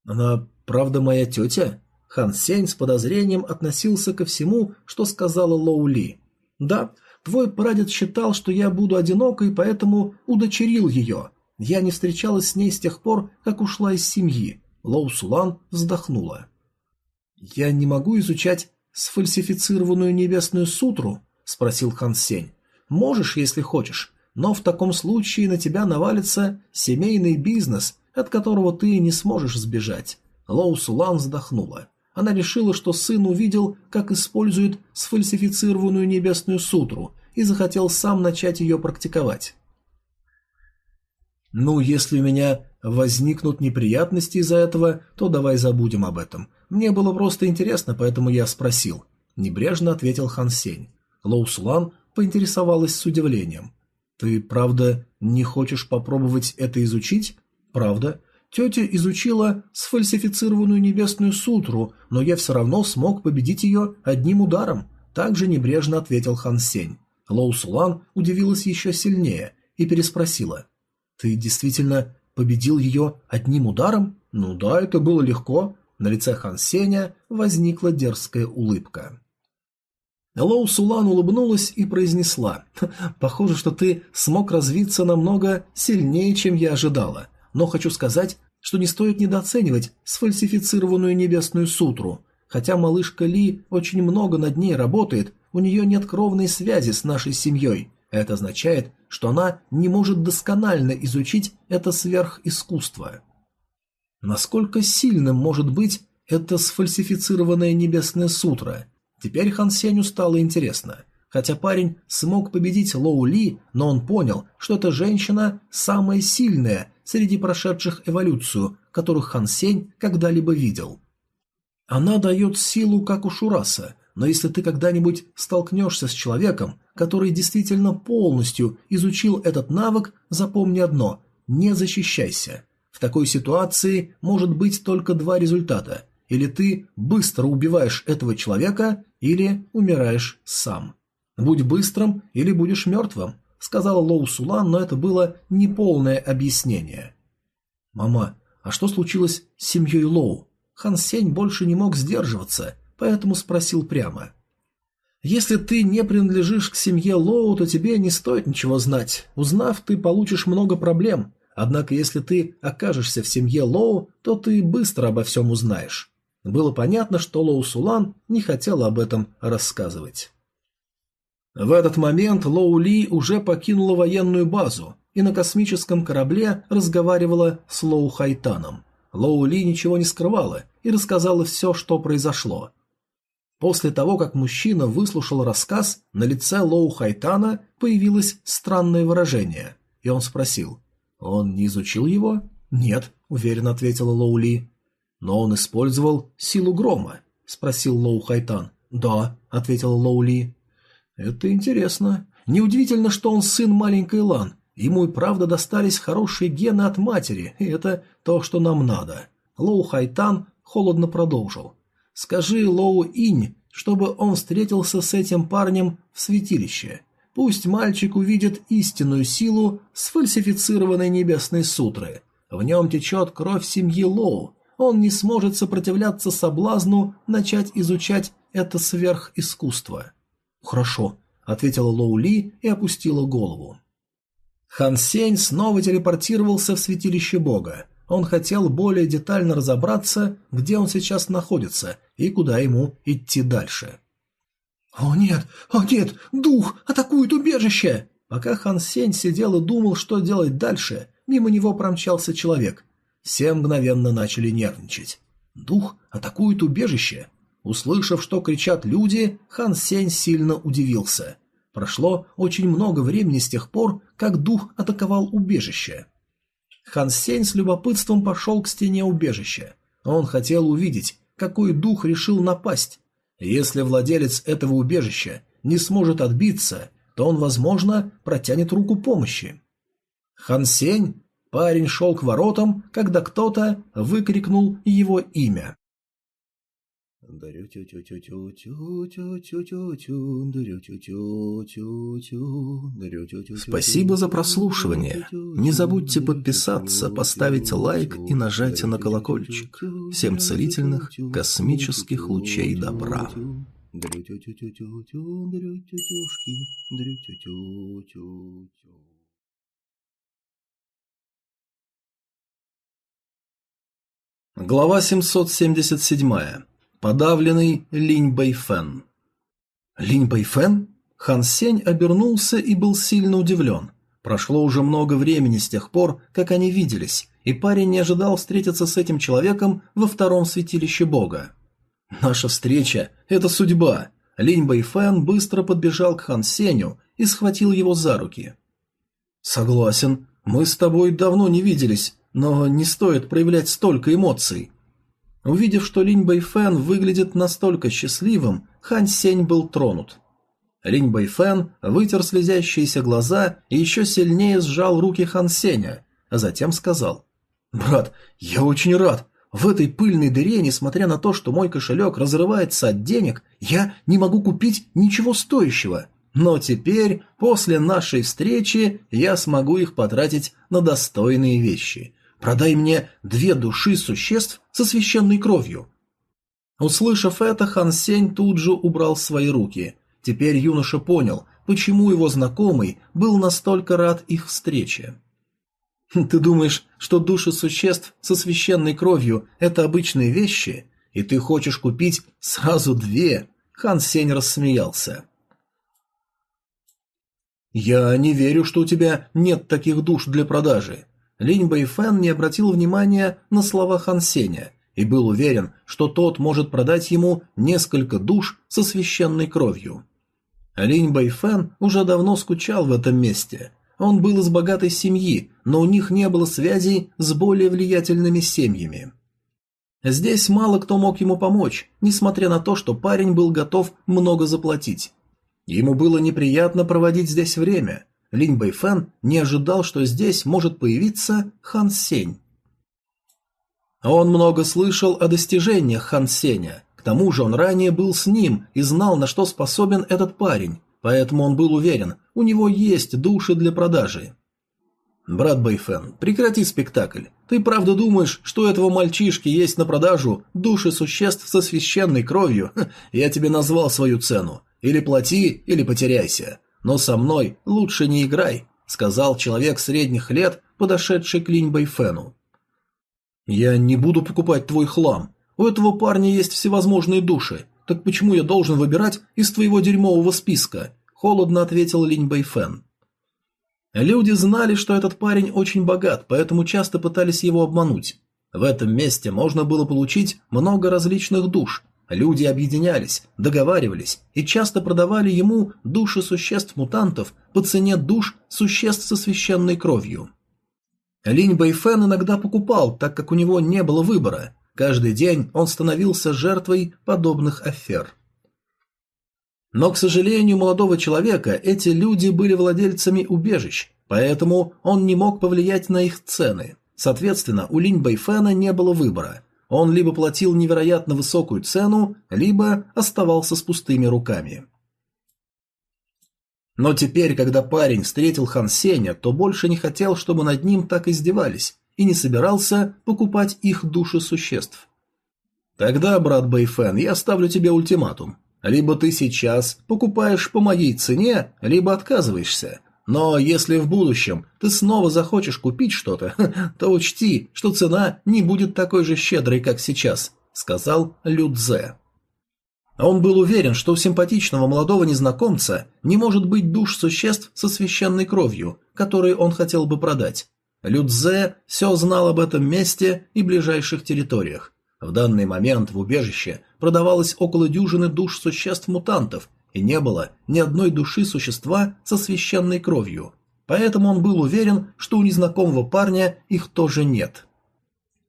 «Она правда моя тетя?» Хан Сень с подозрением относился ко всему, что сказала Лоу Ли. «Да, твой прадед считал, что я буду одинокой, поэтому удочерил ее. Я не встречалась с ней с тех пор, как ушла из семьи. Лоу Сулан вздохнула. Я не могу изучать сфальсифицированную небесную сутру? спросил Хан Сень. Можешь, если хочешь, но в таком случае на тебя навалится семейный бизнес, от которого ты не сможешь сбежать. Лоу Сулан вздохнула. Она решила, что сын увидел, как используют сфальсифицированную небесную сутру, и захотел сам начать ее практиковать. «Ну, если у меня возникнут неприятности из-за этого, то давай забудем об этом. Мне было просто интересно, поэтому я спросил». Небрежно ответил Хан Сень. Лоу Сулан поинтересовалась с удивлением. «Ты, правда, не хочешь попробовать это изучить?» «Правда. Тетя изучила сфальсифицированную небесную сутру, но я все равно смог победить ее одним ударом», также небрежно ответил Хан Сень. Лоу Сулан удивилась еще сильнее и переспросила. «Ты действительно победил ее одним ударом?» «Ну да, это было легко». На лице Хан Сеня возникла дерзкая улыбка. Лоу Сулан улыбнулась и произнесла. «Похоже, что ты смог развиться намного сильнее, чем я ожидала. Но хочу сказать, что не стоит недооценивать сфальсифицированную небесную сутру. Хотя малышка Ли очень много над ней работает, у нее нет кровной связи с нашей семьей. Это означает, что она не может досконально изучить это сверхискусство. Насколько сильным может быть это сфальсифицированная небесная сутра? Теперь Хан Сенью стало интересно. Хотя парень смог победить Лоу Ли, но он понял, что эта женщина самая сильная среди прошедших эволюцию, которых Хан Сень когда-либо видел. Она дает силу, как у Шураса, но если ты когда-нибудь столкнешься с человеком, который действительно полностью изучил этот навык, запомни одно – не защищайся. В такой ситуации может быть только два результата. Или ты быстро убиваешь этого человека, или умираешь сам. Будь быстрым, или будешь мертвым, сказала Лоу Сулан, но это было неполное объяснение. Мама, а что случилось с семьей Лоу? Хан Сень больше не мог сдерживаться, поэтому спросил прямо. Если ты не принадлежишь к семье Лоу, то тебе не стоит ничего знать. Узнав, ты получишь много проблем. Однако, если ты окажешься в семье Лоу, то ты быстро обо всем узнаешь. Было понятно, что Лоу Сулан не хотел об этом рассказывать. В этот момент Лоу Ли уже покинула военную базу и на космическом корабле разговаривала с Лоу Хайтаном. Лоу Ли ничего не скрывала и рассказала все, что произошло. После того, как мужчина выслушал рассказ, на лице Лоу Хайтана появилось странное выражение, и он спросил, «Он не изучил его?» «Нет», — уверенно ответила Лоу Ли. «Но он использовал силу грома?» – спросил Лоу Хайтан. «Да», – ответил Лоу Ли. «Это интересно. Неудивительно, что он сын маленькой Лан. Ему и правда достались хорошие гены от матери, и это то, что нам надо». Лоу Хайтан холодно продолжил. «Скажи Лоу Инь, чтобы он встретился с этим парнем в святилище. Пусть мальчик увидит истинную силу сфальсифицированной небесной сутры. В нем течет кровь семьи Лоу, он не сможет сопротивляться соблазну начать изучать это сверхискусство. «Хорошо», — ответила Лоу Ли и опустила голову. Хан Сень снова телепортировался в святилище бога. Он хотел более детально разобраться, где он сейчас находится и куда ему идти дальше. «О нет! О нет! Дух! Атакует убежище!» Пока Хан Сень сидел и думал, что делать дальше, мимо него промчался человек. Все мгновенно начали нервничать. Дух атакует убежище. Услышав, что кричат люди, Хан Сень сильно удивился. Прошло очень много времени с тех пор, как дух атаковал убежище. Хан Сень с любопытством пошел к стене убежища. Он хотел увидеть, какой дух решил напасть. Если владелец этого убежища не сможет отбиться, то он, возможно, протянет руку помощи. Хан Сень Парень шел к воротам, когда кто-то выкрикнул его имя. Спасибо за прослушивание. Не забудьте подписаться, поставить лайк и нажать на колокольчик. Всем целительных космических лучей добра. Глава 777. Подавленный Линь Бэйфэн. Линь Бэйфэн? Хан Сень обернулся и был сильно удивлен. Прошло уже много времени с тех пор, как они виделись, и парень не ожидал встретиться с этим человеком во втором святилище бога. «Наша встреча – это судьба!» Линь Бэйфэн быстро подбежал к Хан Сеню и схватил его за руки. «Согласен, мы с тобой давно не виделись, но не стоит проявлять столько эмоций. Увидев, что Линь Бэйфэн выглядит настолько счастливым, Хан Сень был тронут. Линь Бэйфэн вытер слезящиеся глаза и еще сильнее сжал руки Хан Сеня, а затем сказал. «Брат, я очень рад. В этой пыльной дыре, несмотря на то, что мой кошелек разрывается от денег, я не могу купить ничего стоящего. Но теперь, после нашей встречи, я смогу их потратить на достойные вещи. Продай мне две души существ со священной кровью». Услышав это, Хан Сень тут же убрал свои руки. Теперь юноша понял, почему его знакомый был настолько рад их встрече. «Ты думаешь, что души существ со священной кровью – это обычные вещи? И ты хочешь купить сразу две?» Хан Сень рассмеялся. «Я не верю, что у тебя нет таких душ для продажи. Линь Бэйфэн не обратил внимания на слова Хан Сеня и был уверен, что тот может продать ему несколько душ со священной кровью. Линь Бэйфэн уже давно скучал в этом месте. Он был из богатой семьи, но у них не было связей с более влиятельными семьями. Здесь мало кто мог ему помочь, несмотря на то, что парень был готов много заплатить. Ему было неприятно проводить здесь время, Линь Бэйфэн не ожидал, что здесь может появиться Хан Сень. Он много слышал о достижениях Хан Сеня. К тому же он ранее был с ним и знал, на что способен этот парень, поэтому он был уверен, у него есть души для продажи. «Брат Бэйфэн, прекрати спектакль. Ты правда думаешь, что у этого мальчишки есть на продажу души существ со священной кровью? Я тебе назвал свою цену. Или плати, или потеряйся. «Но со мной лучше не играй», — сказал человек средних лет, подошедший к Линь Бэйфэну. «Я не буду покупать твой хлам. У этого парня есть всевозможные души. Так почему я должен выбирать из твоего дерьмового списка?» — холодно ответил Линь Бэйфэн. Люди знали, что этот парень очень богат, поэтому часто пытались его обмануть. В этом месте можно было получить много различных душ, Люди объединялись, договаривались и часто продавали ему души существ-мутантов по цене душ существ со священной кровью. Линь Бэйфэн иногда покупал, так как у него не было выбора. Каждый день он становился жертвой подобных афер. Но, к сожалению, молодого человека эти люди были владельцами убежищ, поэтому он не мог повлиять на их цены. Соответственно, у Линь Бэйфэна не было выбора. Он либо платил невероятно высокую цену, либо оставался с пустыми руками. Но теперь, когда парень встретил Хан Сеня, то больше не хотел, чтобы над ним так издевались, и не собирался покупать их души существ. Тогда, брат Бэйфэн, я ставлю тебе ультиматум. Либо ты сейчас покупаешь по моей цене, либо отказываешься. Но если в будущем ты снова захочешь купить что-то, то учти, что цена не будет такой же щедрой, как сейчас», — сказал Людзе. Он был уверен, что у симпатичного молодого незнакомца не может быть душ существ со священной кровью, которые он хотел бы продать. Людзе все знал об этом месте и ближайших территориях. В данный момент в убежище продавалось около дюжины душ существ-мутантов, и не было ни одной души существа со священной кровью, поэтому он был уверен, что у незнакомого парня их тоже нет.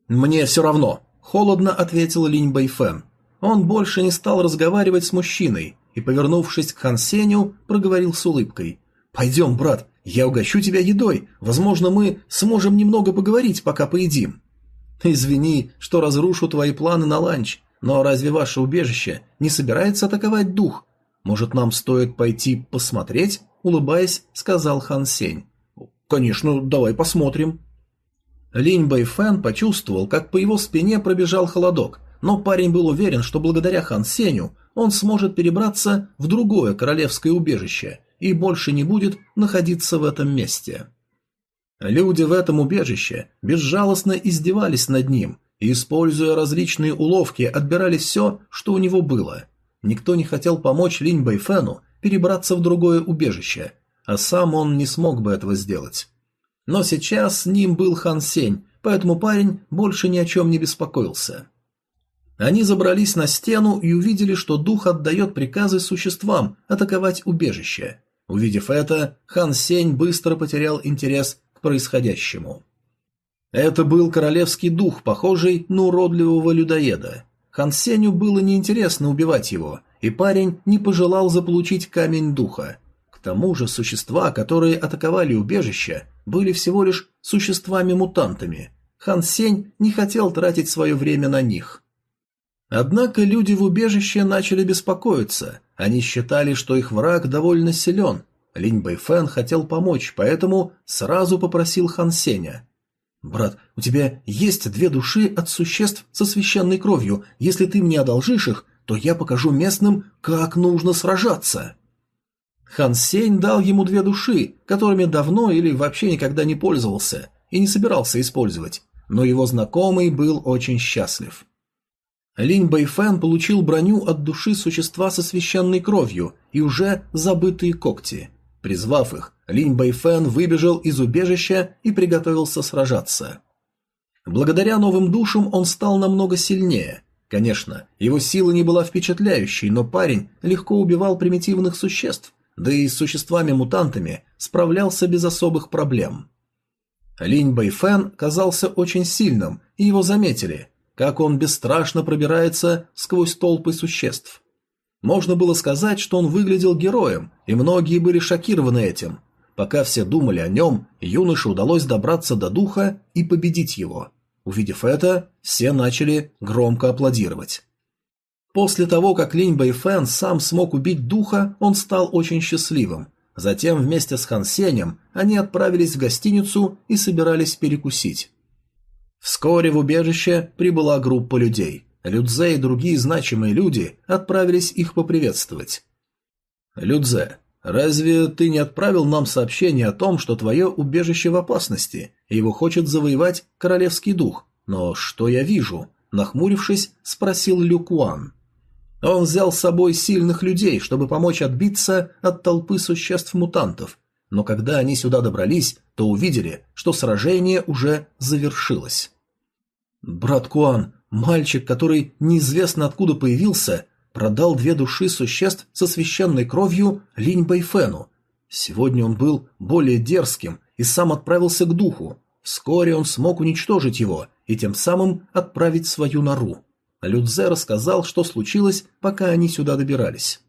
«Мне все равно», – холодно ответил Линь Бэйфэн. Он больше не стал разговаривать с мужчиной и, повернувшись к Хан Сеню, проговорил с улыбкой. «Пойдем, брат, я угощу тебя едой. Возможно, мы сможем немного поговорить, пока поедим». «Извини, что разрушу твои планы на ланч, но разве ваше убежище не собирается атаковать дух?» «Может, нам стоит пойти посмотреть?» – улыбаясь, сказал Хан Сень. «Конечно, давай посмотрим». Линь Бэйфэн почувствовал, как по его спине пробежал холодок, но парень был уверен, что благодаря Хан Сеню он сможет перебраться в другое королевское убежище и больше не будет находиться в этом месте. Люди в этом убежище безжалостно издевались над ним, и, используя различные уловки, отбирали все, что у него было. Никто не хотел помочь Линь Бэйфэну перебраться в другое убежище, а сам он не смог бы этого сделать. Но сейчас с ним был Хан Сень, поэтому парень больше ни о чем не беспокоился. Они забрались на стену и увидели, что дух отдает приказы существам атаковать убежище. Увидев это, Хан Сень быстро потерял интерес к происходящему. Это был королевский дух, похожий на уродливого людоеда. Хан Сенью было неинтересно убивать его, и парень не пожелал заполучить камень духа. К тому же существа, которые атаковали убежище, были всего лишь существами-мутантами. Хан Сень не хотел тратить свое время на них – Однако люди в убежище начали беспокоиться. Они считали, что их враг довольно силен. Линь Бэйфэн хотел помочь, поэтому сразу попросил Хан Сеня. «Брат, у тебя есть две души от существ со священной кровью. Если ты мне одолжишь их, то я покажу местным, как нужно сражаться». Хан Сень дал ему две души, которыми давно или вообще никогда не пользовался и не собирался использовать, но его знакомый был очень счастлив. Линь Бэйфэн получил броню от души существа со священной кровью и уже забытые когти. Призвав их, Линь Бэйфэн выбежал из убежища и приготовился сражаться. Благодаря новым душам он стал намного сильнее. Конечно, его сила не была впечатляющей, но парень легко убивал примитивных существ, да и с существами-мутантами справлялся без особых проблем. Линь Бэйфэн казался очень сильным, и его заметили – как он бесстрашно пробирается сквозь толпы существ. Можно было сказать, что он выглядел героем, и многие были шокированы этим. Пока все думали о нем, юноше удалось добраться до духа и победить его. Увидев это, все начали громко аплодировать. После того, как Линь Бэйфэн сам смог убить духа, он стал очень счастливым. Затем вместе с Хан Сенем они отправились в гостиницу и собирались перекусить. Вскоре в убежище прибыла группа людей. Людзе и другие значимые люди отправились их поприветствовать. «Людзе, разве ты не отправил нам сообщение о том, что твое убежище в опасности, и его хочет завоевать королевский дух? Но что я вижу?» Нахмурившись, спросил Люкуан. Он взял с собой сильных людей, чтобы помочь отбиться от толпы существ-мутантов, но когда они сюда добрались, то увидели, что сражение уже завершилось. Брат Куан, мальчик, который неизвестно откуда появился, продал две души существ со священной кровью Линь Бэйфэну. Сегодня он был более дерзким и сам отправился к духу. Вскоре он смог уничтожить его и тем самым отправить свою нору. Людзе рассказал, что случилось, пока они сюда добирались.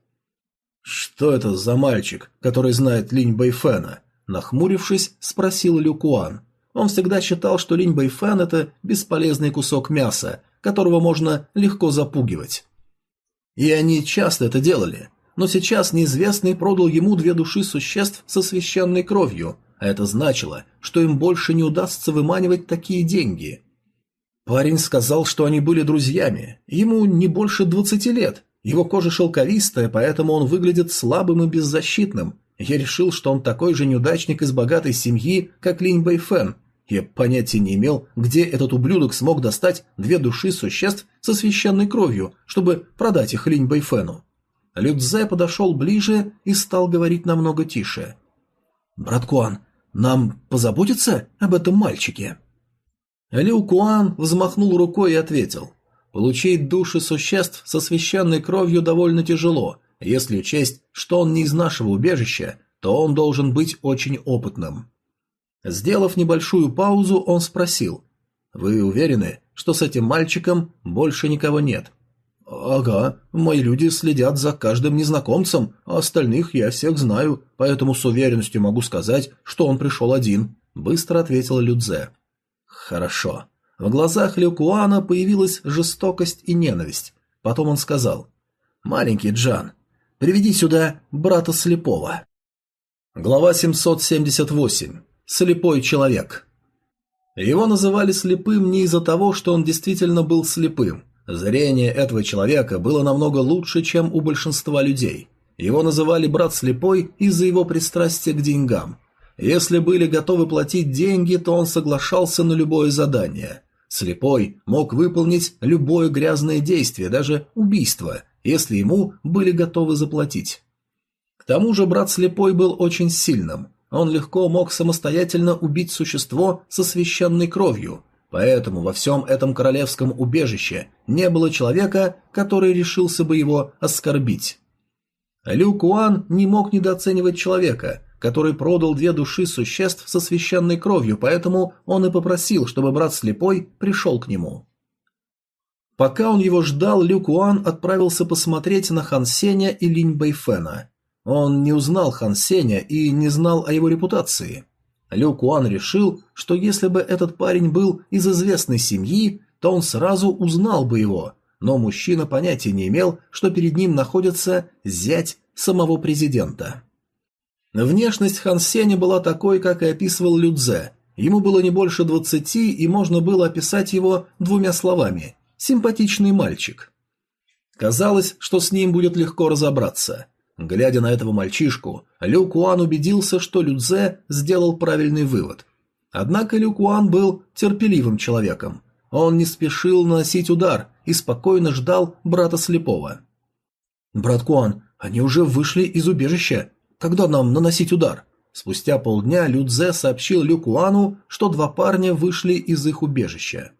«Что это за мальчик, который знает Линь Бэйфэна?» Нахмурившись, спросил Люкуан. Он всегда считал, что Линь Бэйфэн – это бесполезный кусок мяса, которого можно легко запугивать. И они часто это делали. Но сейчас неизвестный продал ему две души существ со священной кровью, а это значило, что им больше не удастся выманивать такие деньги. Парень сказал, что они были друзьями. Ему не больше двадцати лет. Его кожа шелковистая, поэтому он выглядит слабым и беззащитным. Я решил, что он такой же неудачник из богатой семьи, как Линь Бэйфэн, я понятия не имел, где этот ублюдок смог достать две души существ со священной кровью, чтобы продать их Линь Бэйфэну. Людзе подошел ближе и стал говорить намного тише. «Брат Куан, нам позаботиться об этом мальчике?» Лю Куан взмахнул рукой и ответил. «Получить души существ со священной кровью довольно тяжело. Если учесть, что он не из нашего убежища, то он должен быть очень опытным». Сделав небольшую паузу, он спросил. «Вы уверены, что с этим мальчиком больше никого нет?» «Ага, мои люди следят за каждым незнакомцем, а остальных я всех знаю, поэтому с уверенностью могу сказать, что он пришел один», — быстро ответил Людзе. «Хорошо». В глазах Люкуана появилась жестокость и ненависть. Потом он сказал, «Маленький Джан, приведи сюда брата слепого». Глава 778 слепой человек. Его называли слепым не из-за того, что он действительно был слепым. Зрение этого человека было намного лучше, чем у большинства людей. Его называли брат слепой из-за его пристрастия к деньгам. Если были готовы платить деньги, то он соглашался на любое задание. Слепой мог выполнить любое грязное действие, даже убийство, если ему были готовы заплатить. К тому же брат Слепой был очень сильным. Он легко мог самостоятельно убить существо со священной кровью, поэтому во всем этом королевском убежище не было человека, который решился бы его оскорбить. Лю Куан не мог недооценивать человека, который продал две души существ со священной кровью, поэтому он и попросил, чтобы брат слепой пришел к нему. Пока он его ждал, Лю Куан отправился посмотреть на Хан Сеня и Линь Бэйфэна. Он не узнал Хан Сеня и не знал о его репутации. Лю Куан решил, что если бы этот парень был из известной семьи, то он сразу узнал бы его, но мужчина понятия не имел, что перед ним находится зять самого президента. Внешность Хан Сеня была такой, как и описывал Людзе. Ему было не больше двадцати, и можно было описать его двумя словами – «симпатичный мальчик». Казалось, что с ним будет легко разобраться. Глядя на этого мальчишку, Лю Куан убедился, что Людзе сделал правильный вывод. Однако Лю Куан был терпеливым человеком. Он не спешил наносить удар и спокойно ждал брата слепого. «Брат Куан, они уже вышли из убежища. Когда нам наносить удар?» Спустя полдня Людзе сообщил Лю Куану, что два парня вышли из их убежища.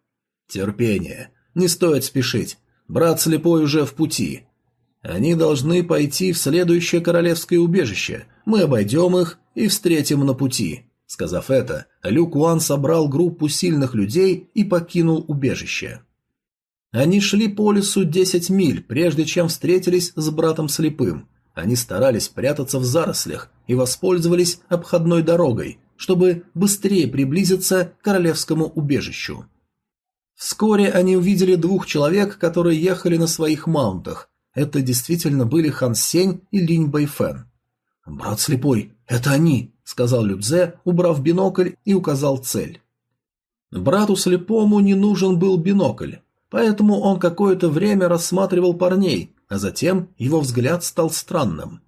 «Терпение. Не стоит спешить. Брат слепой уже в пути. Они должны пойти в следующее королевское убежище. Мы обойдем их и встретим на пути». Сказав это, Лю Куан собрал группу сильных людей и покинул убежище. Они шли по лесу десять миль, прежде чем встретились с братом слепым. Они старались прятаться в зарослях и воспользовались обходной дорогой, чтобы быстрее приблизиться к королевскому убежищу. Вскоре они увидели двух человек, которые ехали на своих маунтах. Это действительно были Хан Сень и Линь Бэйфэн. «Брат слепой, это они!» — сказал Людзе, убрав бинокль и указал цель. Брату слепому не нужен был бинокль, поэтому он какое-то время рассматривал парней, а затем его взгляд стал странным.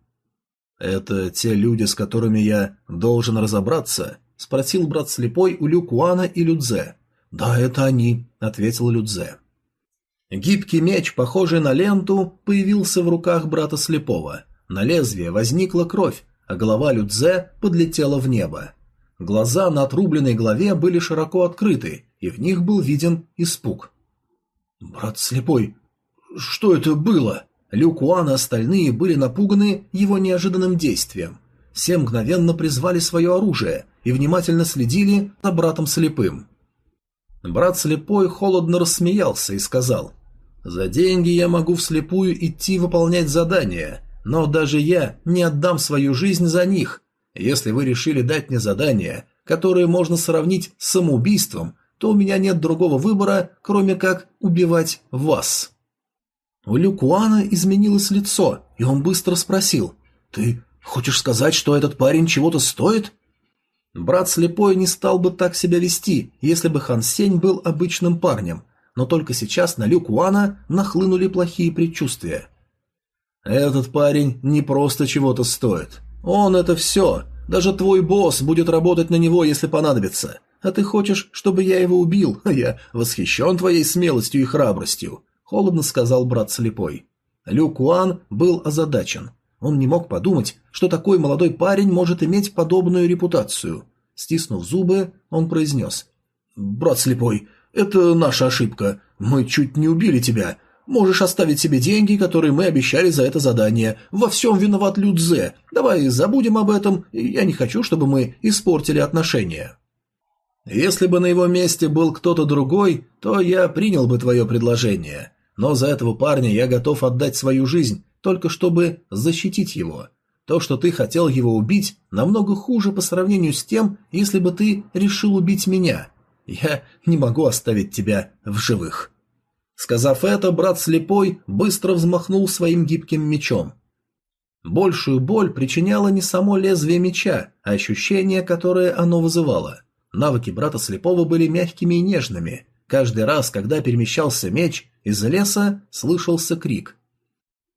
«Это те люди, с которыми я должен разобраться?» – спросил брат слепой у Лю Куана и Людзе. «Да, это они», – ответил Людзе. Гибкий меч, похожий на ленту, появился в руках брата слепого. На лезвие возникла кровь, а голова Людзе подлетела в небо. Глаза на отрубленной голове были широко открыты, и в них был виден испуг. «Брат слепой, что это было?» Лю Куан и остальные были напуганы его неожиданным действием. Все мгновенно призвали свое оружие и внимательно следили за братом слепым. Брат слепой холодно рассмеялся и сказал, «За деньги я могу вслепую идти выполнять задания, но даже я не отдам свою жизнь за них. Если вы решили дать мне задание, которое можно сравнить с самоубийством, то у меня нет другого выбора, кроме как убивать вас». У Люкуана изменилось лицо, и он быстро спросил, «Ты хочешь сказать, что этот парень чего-то стоит?» Брат слепой не стал бы так себя вести, если бы Хан Сень был обычным парнем, но только сейчас на Люкуана нахлынули плохие предчувствия. «Этот парень не просто чего-то стоит. Он это все. Даже твой босс будет работать на него, если понадобится. А ты хочешь, чтобы я его убил? Я восхищен твоей смелостью и храбростью холодно сказал брат слепой. Лю Куан был озадачен. Он не мог подумать, что такой молодой парень может иметь подобную репутацию. Стиснув зубы, он произнес. «Брат слепой, это наша ошибка. Мы чуть не убили тебя. Можешь оставить себе деньги, которые мы обещали за это задание. Во всем виноват Людзе. Давай забудем об этом. Я не хочу, чтобы мы испортили отношения». «Если бы на его месте был кто-то другой, то я принял бы твое предложение. Но за этого парня я готов отдать свою жизнь, только чтобы защитить его. То, что ты хотел его убить, намного хуже по сравнению с тем, если бы ты решил убить меня. Я не могу оставить тебя в живых». Сказав это, брат слепой быстро взмахнул своим гибким мечом. Большую боль причиняло не само лезвие меча, а ощущение, которое оно вызывало. Навыки брата слепого были мягкими и нежными. Каждый раз, когда перемещался меч, из леса слышался крик.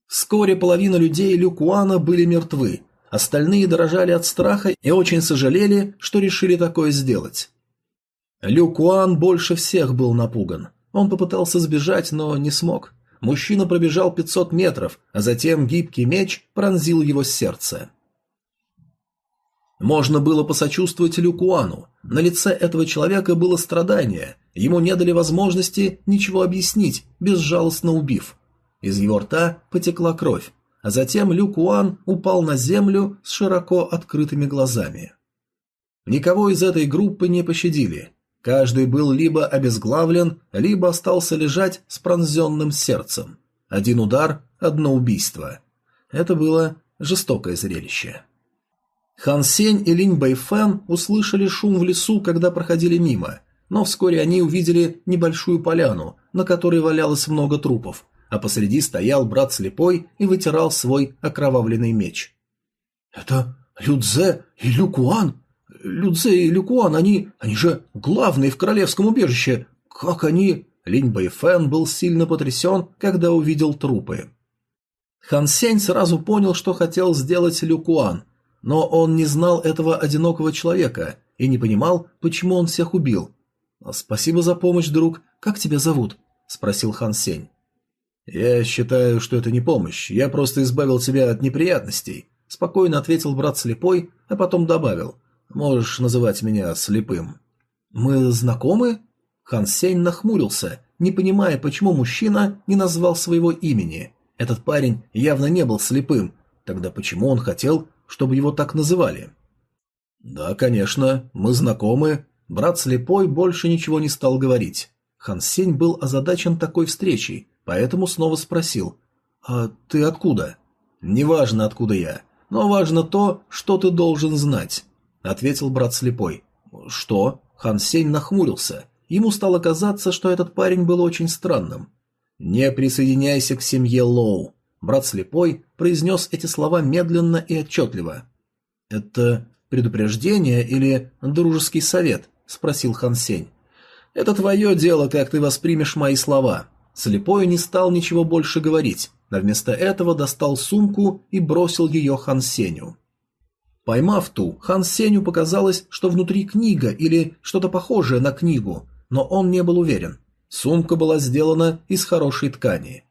Вскоре половина людей Люкуана были мертвы, остальные дрожали от страха и очень сожалели, что решили такое сделать. Лю Куан больше всех был напуган. Он попытался сбежать, но не смог. Мужчина пробежал 500 метров, а затем гибкий меч пронзил его сердце. Можно было посочувствовать Люкуану. На лице этого человека было страдание. Ему не дали возможности ничего объяснить, безжалостно убив. Из его рта потекла кровь, а затем Люкуан упал на землю с широко открытыми глазами. Никого из этой группы не пощадили. Каждый был либо обезглавлен, либо остался лежать с пронзенным сердцем. Один удар, одно убийство. Это было жестокое зрелище. Хан Сень и Линь Бэйфэн услышали шум в лесу, когда проходили мимо, но вскоре они увидели небольшую поляну, на которой валялось много трупов, а посреди стоял брат слепой и вытирал свой окровавленный меч. «Это Людзе и Люкуан?» Людзе и Люкуан, они... они же главные в королевском убежище. Как они...» Линь Бэйфэн был сильно потрясен, когда увидел трупы. Хан Сень сразу понял, что хотел сделать Люкуан, но он не знал этого одинокого человека и не понимал, почему он всех убил. «Спасибо за помощь, друг. Как тебя зовут?» – спросил Хан Сень. «Я считаю, что это не помощь. Я просто избавил тебя от неприятностей», – спокойно ответил брат слепой, а потом добавил. Можешь называть меня слепым. Мы знакомы? Хан Сень нахмурился, не понимая, почему мужчина не назвал своего имени. Этот парень явно не был слепым. Тогда почему он хотел, чтобы его так называли? Да, конечно, мы знакомы. Брат слепой больше ничего не стал говорить. Хан Сень был озадачен такой встречей, поэтому снова спросил: "А ты откуда?" "Неважно, откуда я, но важно то, что ты должен знать ответил брат слепой. Что? Хан Сень нахмурился. Ему стало казаться, что этот парень был очень странным. Не присоединяйся к семье Лоу. Брат слепой произнес эти слова медленно и отчетливо. Это предупреждение или дружеский совет? спросил Хан Сень. Это твое дело, как ты воспримешь мои слова. Слепой не стал ничего больше говорить, а вместо этого достал сумку и бросил ее Хан Сенью. Поймав ту, Хан Сеню показалось, что внутри книга или что-то похожее на книгу, но он не был уверен. Сумка была сделана из хорошей ткани.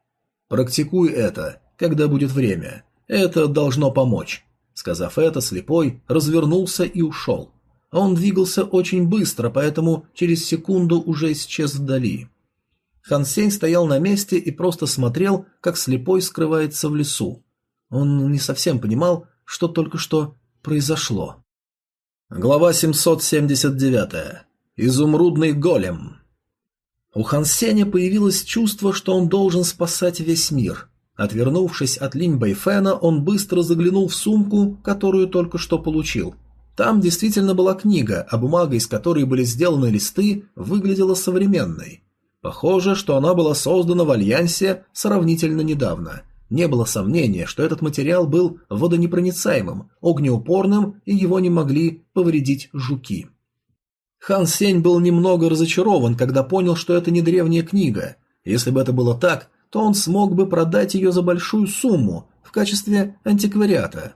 «Практикуй это, когда будет время. Это должно помочь». Сказав это, слепой развернулся и ушел. Он двигался очень быстро, поэтому через секунду уже исчез вдали. Хан Сень стоял на месте и просто смотрел, как слепой скрывается в лесу. Он не совсем понимал, что только что произошло. Глава 779. Изумрудный голем. У Хансеня появилось чувство, что он должен спасать весь мир. Отвернувшись от Линь Бэйфэна, он быстро заглянул в сумку, которую только что получил. Там действительно была книга, а бумага, из которой были сделаны листы, выглядела современной. Похоже, что она была создана в Альянсе сравнительно недавно – не было сомнения, что этот материал был водонепроницаемым, огнеупорным и его не могли повредить жуки. Хан Сень был немного разочарован, когда понял, что это не древняя книга. Если бы это было так, то он смог бы продать ее за большую сумму в качестве антиквариата.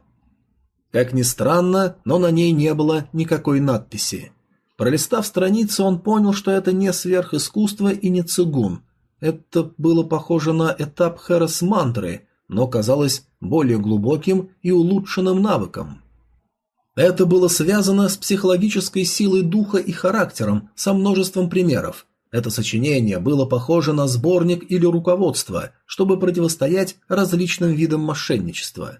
Как ни странно, но на ней не было никакой надписи. Пролистав страницу, он понял, что это не сверхискусство и не цигун. Это было похоже на этап Хэрос мантры, но казалось более глубоким и улучшенным навыком. Это было связано с психологической силой духа и характером, со множеством примеров. Это сочинение было похоже на сборник или руководство, чтобы противостоять различным видам мошенничества.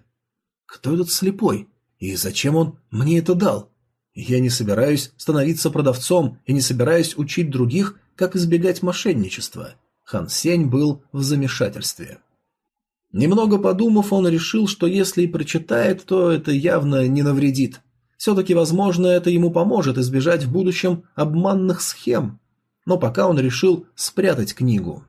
Кто этот слепой? И зачем он мне это дал? Я не собираюсь становиться продавцом и не собираюсь учить других, как избегать мошенничества. Хан Сень был в замешательстве. Немного подумав, он решил, что если и прочитает, то это явно не навредит. Все-таки, возможно, это ему поможет избежать в будущем обманных схем. Но пока он решил спрятать книгу.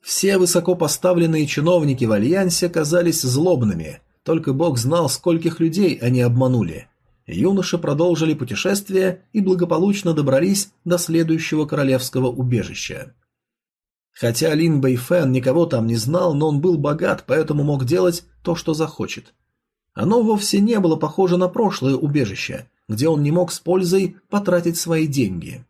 Все высокопоставленные чиновники в Альянсе казались злобными, только Бог знал, скольких людей они обманули. Юноши продолжили путешествие и благополучно добрались до следующего королевского убежища. Хотя Лин Бэйфэн никого там не знал, но он был богат, поэтому мог делать то, что захочет. Оно вовсе не было похоже на прошлое убежище, где он не мог с пользой потратить свои деньги.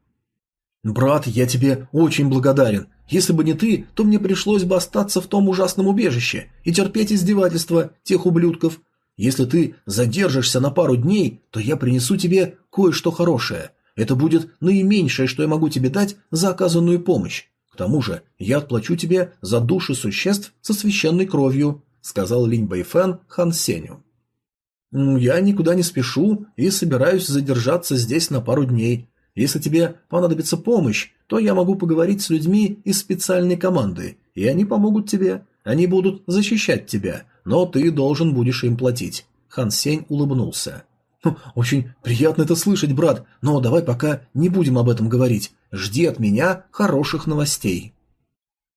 «Брат, я тебе очень благодарен. Если бы не ты, то мне пришлось бы остаться в том ужасном убежище и терпеть издевательства тех ублюдков. Если ты задержишься на пару дней, то я принесу тебе кое-что хорошее. Это будет наименьшее, что я могу тебе дать за оказанную помощь. К тому же я отплачу тебе за души существ со священной кровью», — сказал Линь Бэйфэн Хан Сеню. «Я никуда не спешу и собираюсь задержаться здесь на пару дней. Если тебе понадобится помощь, то я могу поговорить с людьми из специальной команды, и они помогут тебе. Они будут защищать тебя, но ты должен будешь им платить». Хан Сень улыбнулся. «Хм, «Очень приятно это слышать, брат, но давай пока не будем об этом говорить. Жди от меня хороших новостей».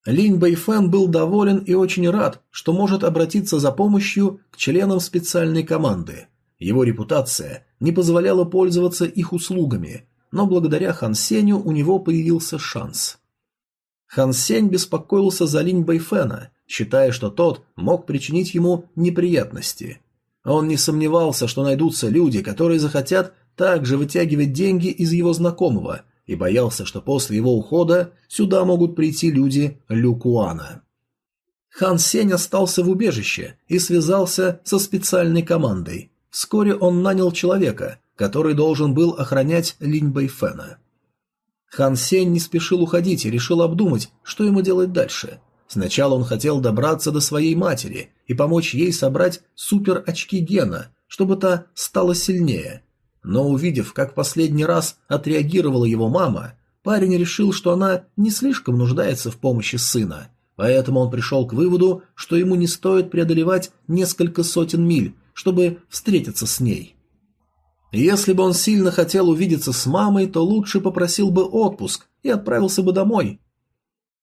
Линь Бэйфэн был доволен и очень рад, что может обратиться за помощью к членам специальной команды. Его репутация не позволяла пользоваться их услугами, но благодаря Хан Сенью у него появился шанс. Хан Сень беспокоился за Линь Бэйфэна, считая, что тот мог причинить ему неприятности. Он не сомневался, что найдутся люди, которые захотят также вытягивать деньги из его знакомого – и боялся, что после его ухода сюда могут прийти люди Люкуана. Хан Сень остался в убежище и связался со специальной командой. Вскоре он нанял человека, который должен был охранять Линь Бэйфэна. Хан Сень не спешил уходить и решил обдумать, что ему делать дальше. Сначала он хотел добраться до своей матери и помочь ей собрать супер-очки Гена, чтобы та стала сильнее, но увидев, как последний раз отреагировала его мама, парень решил, что она не слишком нуждается в помощи сына, поэтому он пришел к выводу, что ему не стоит преодолевать несколько сотен миль, чтобы встретиться с ней. Если бы он сильно хотел увидеться с мамой, то лучше попросил бы отпуск и отправился бы домой.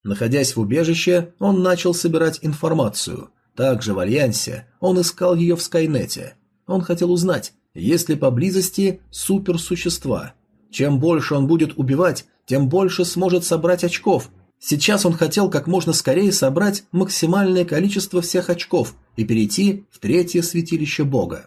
Находясь в убежище, он начал собирать информацию. Также в Альянсе он искал ее в Скайнете. Он хотел узнать, есть ли поблизости суперсущества. Чем больше он будет убивать, тем больше сможет собрать очков. Сейчас он хотел как можно скорее собрать максимальное количество всех очков и перейти в третье святилище бога.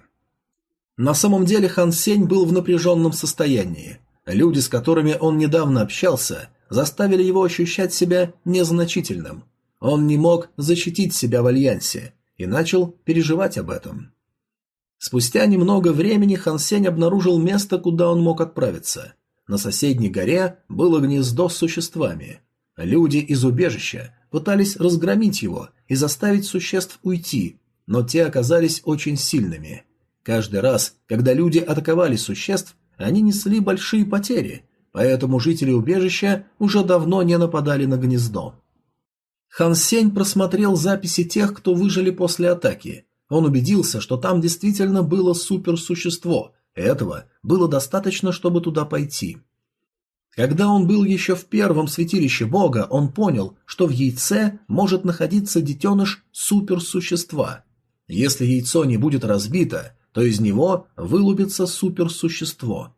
На самом деле Хан Сень был в напряженном состоянии. Люди, с которыми он недавно общался, заставили его ощущать себя незначительным. Он не мог защитить себя в Альянсе и начал переживать об этом. Спустя немного времени Хан Сень обнаружил место, куда он мог отправиться. На соседней горе было гнездо с существами. Люди из убежища пытались разгромить его и заставить существ уйти, но те оказались очень сильными. Каждый раз, когда люди атаковали существ, они несли большие потери, поэтому жители убежища уже давно не нападали на гнездо. Хан Сень просмотрел записи тех, кто выжили после атаки, он убедился, что там действительно было суперсущество. Этого было достаточно, чтобы туда пойти. Когда он был еще в первом святилище бога, он понял, что в яйце может находиться детеныш суперсущества. Если яйцо не будет разбито, то из него вылупится суперсущество.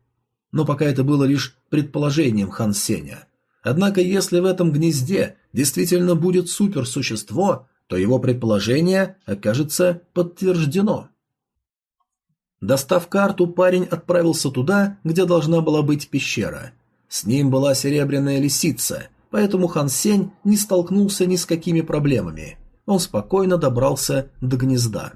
Но пока это было лишь предположением Хан Сеня. Однако если в этом гнезде действительно будет суперсущество, то его предположение окажется подтверждено. Достав карту, парень отправился туда, где должна была быть пещера. С ним была серебряная лисица, поэтому Хан Сень не столкнулся ни с какими проблемами. Он спокойно добрался до гнезда.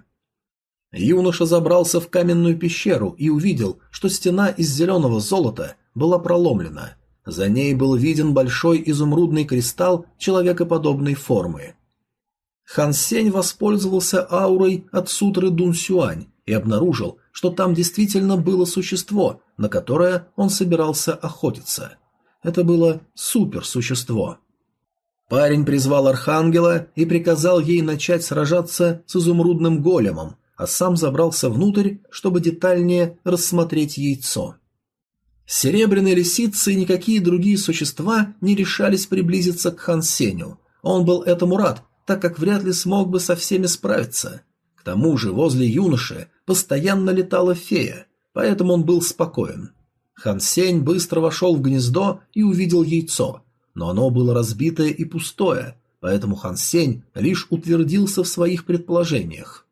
Юноша забрался в каменную пещеру и увидел, что стена из зеленого золота была проломлена. За ней был виден большой изумрудный кристалл человекоподобной формы. Хан Сень воспользовался аурой от сутры Дун Сюань и обнаружил, что там действительно было существо, на которое он собирался охотиться. Это было суперсущество. Парень призвал Архангела и приказал ей начать сражаться с изумрудным големом, а сам забрался внутрь, чтобы детальнее рассмотреть яйцо. Серебряные лисицы и никакие другие существа не решались приблизиться к Хан Сеню. Он был этому рад так как вряд ли смог бы со всеми справиться. К тому же возле юноши постоянно летала фея, поэтому он был спокоен. Хан Сень быстро вошел в гнездо и увидел яйцо, но оно было разбитое и пустое, поэтому Хан Сень лишь утвердился в своих предположениях.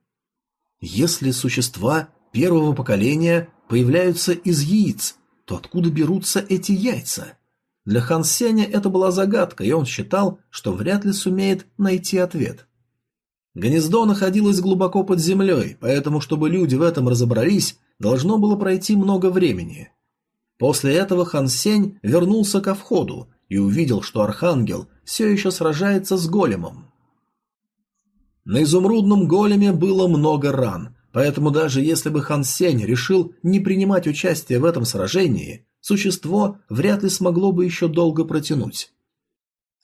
Если существа первого поколения появляются из яиц, то откуда берутся эти яйца? Для Хан Сеня это была загадка, и он считал, что вряд ли сумеет найти ответ. Гнездо находилось глубоко под землей, поэтому, чтобы люди в этом разобрались, должно было пройти много времени. После этого Хан Сень вернулся ко входу и увидел, что Архангел все еще сражается с големом. На изумрудном големе было много ран, поэтому даже если бы Хан Сень решил не принимать участие в этом сражении, существо вряд ли смогло бы еще долго протянуть.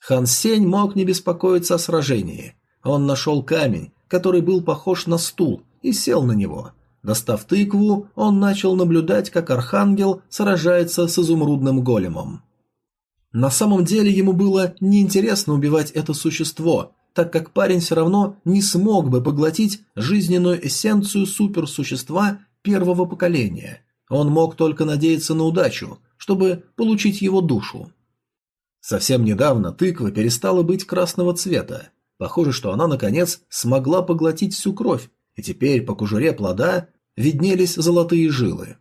Хан Сень мог не беспокоиться о сражении. Он нашел камень, который был похож на стул, и сел на него. Достав тыкву, он начал наблюдать, как архангел сражается с изумрудным големом. На самом деле ему было неинтересно убивать это существо, так как парень все равно не смог бы поглотить жизненную эссенцию суперсущества первого поколения. Он мог только надеяться на удачу, чтобы получить его душу. Совсем недавно тыква перестала быть красного цвета. Похоже, что она, наконец, смогла поглотить всю кровь, и теперь по кожуре плода виднелись золотые жилы.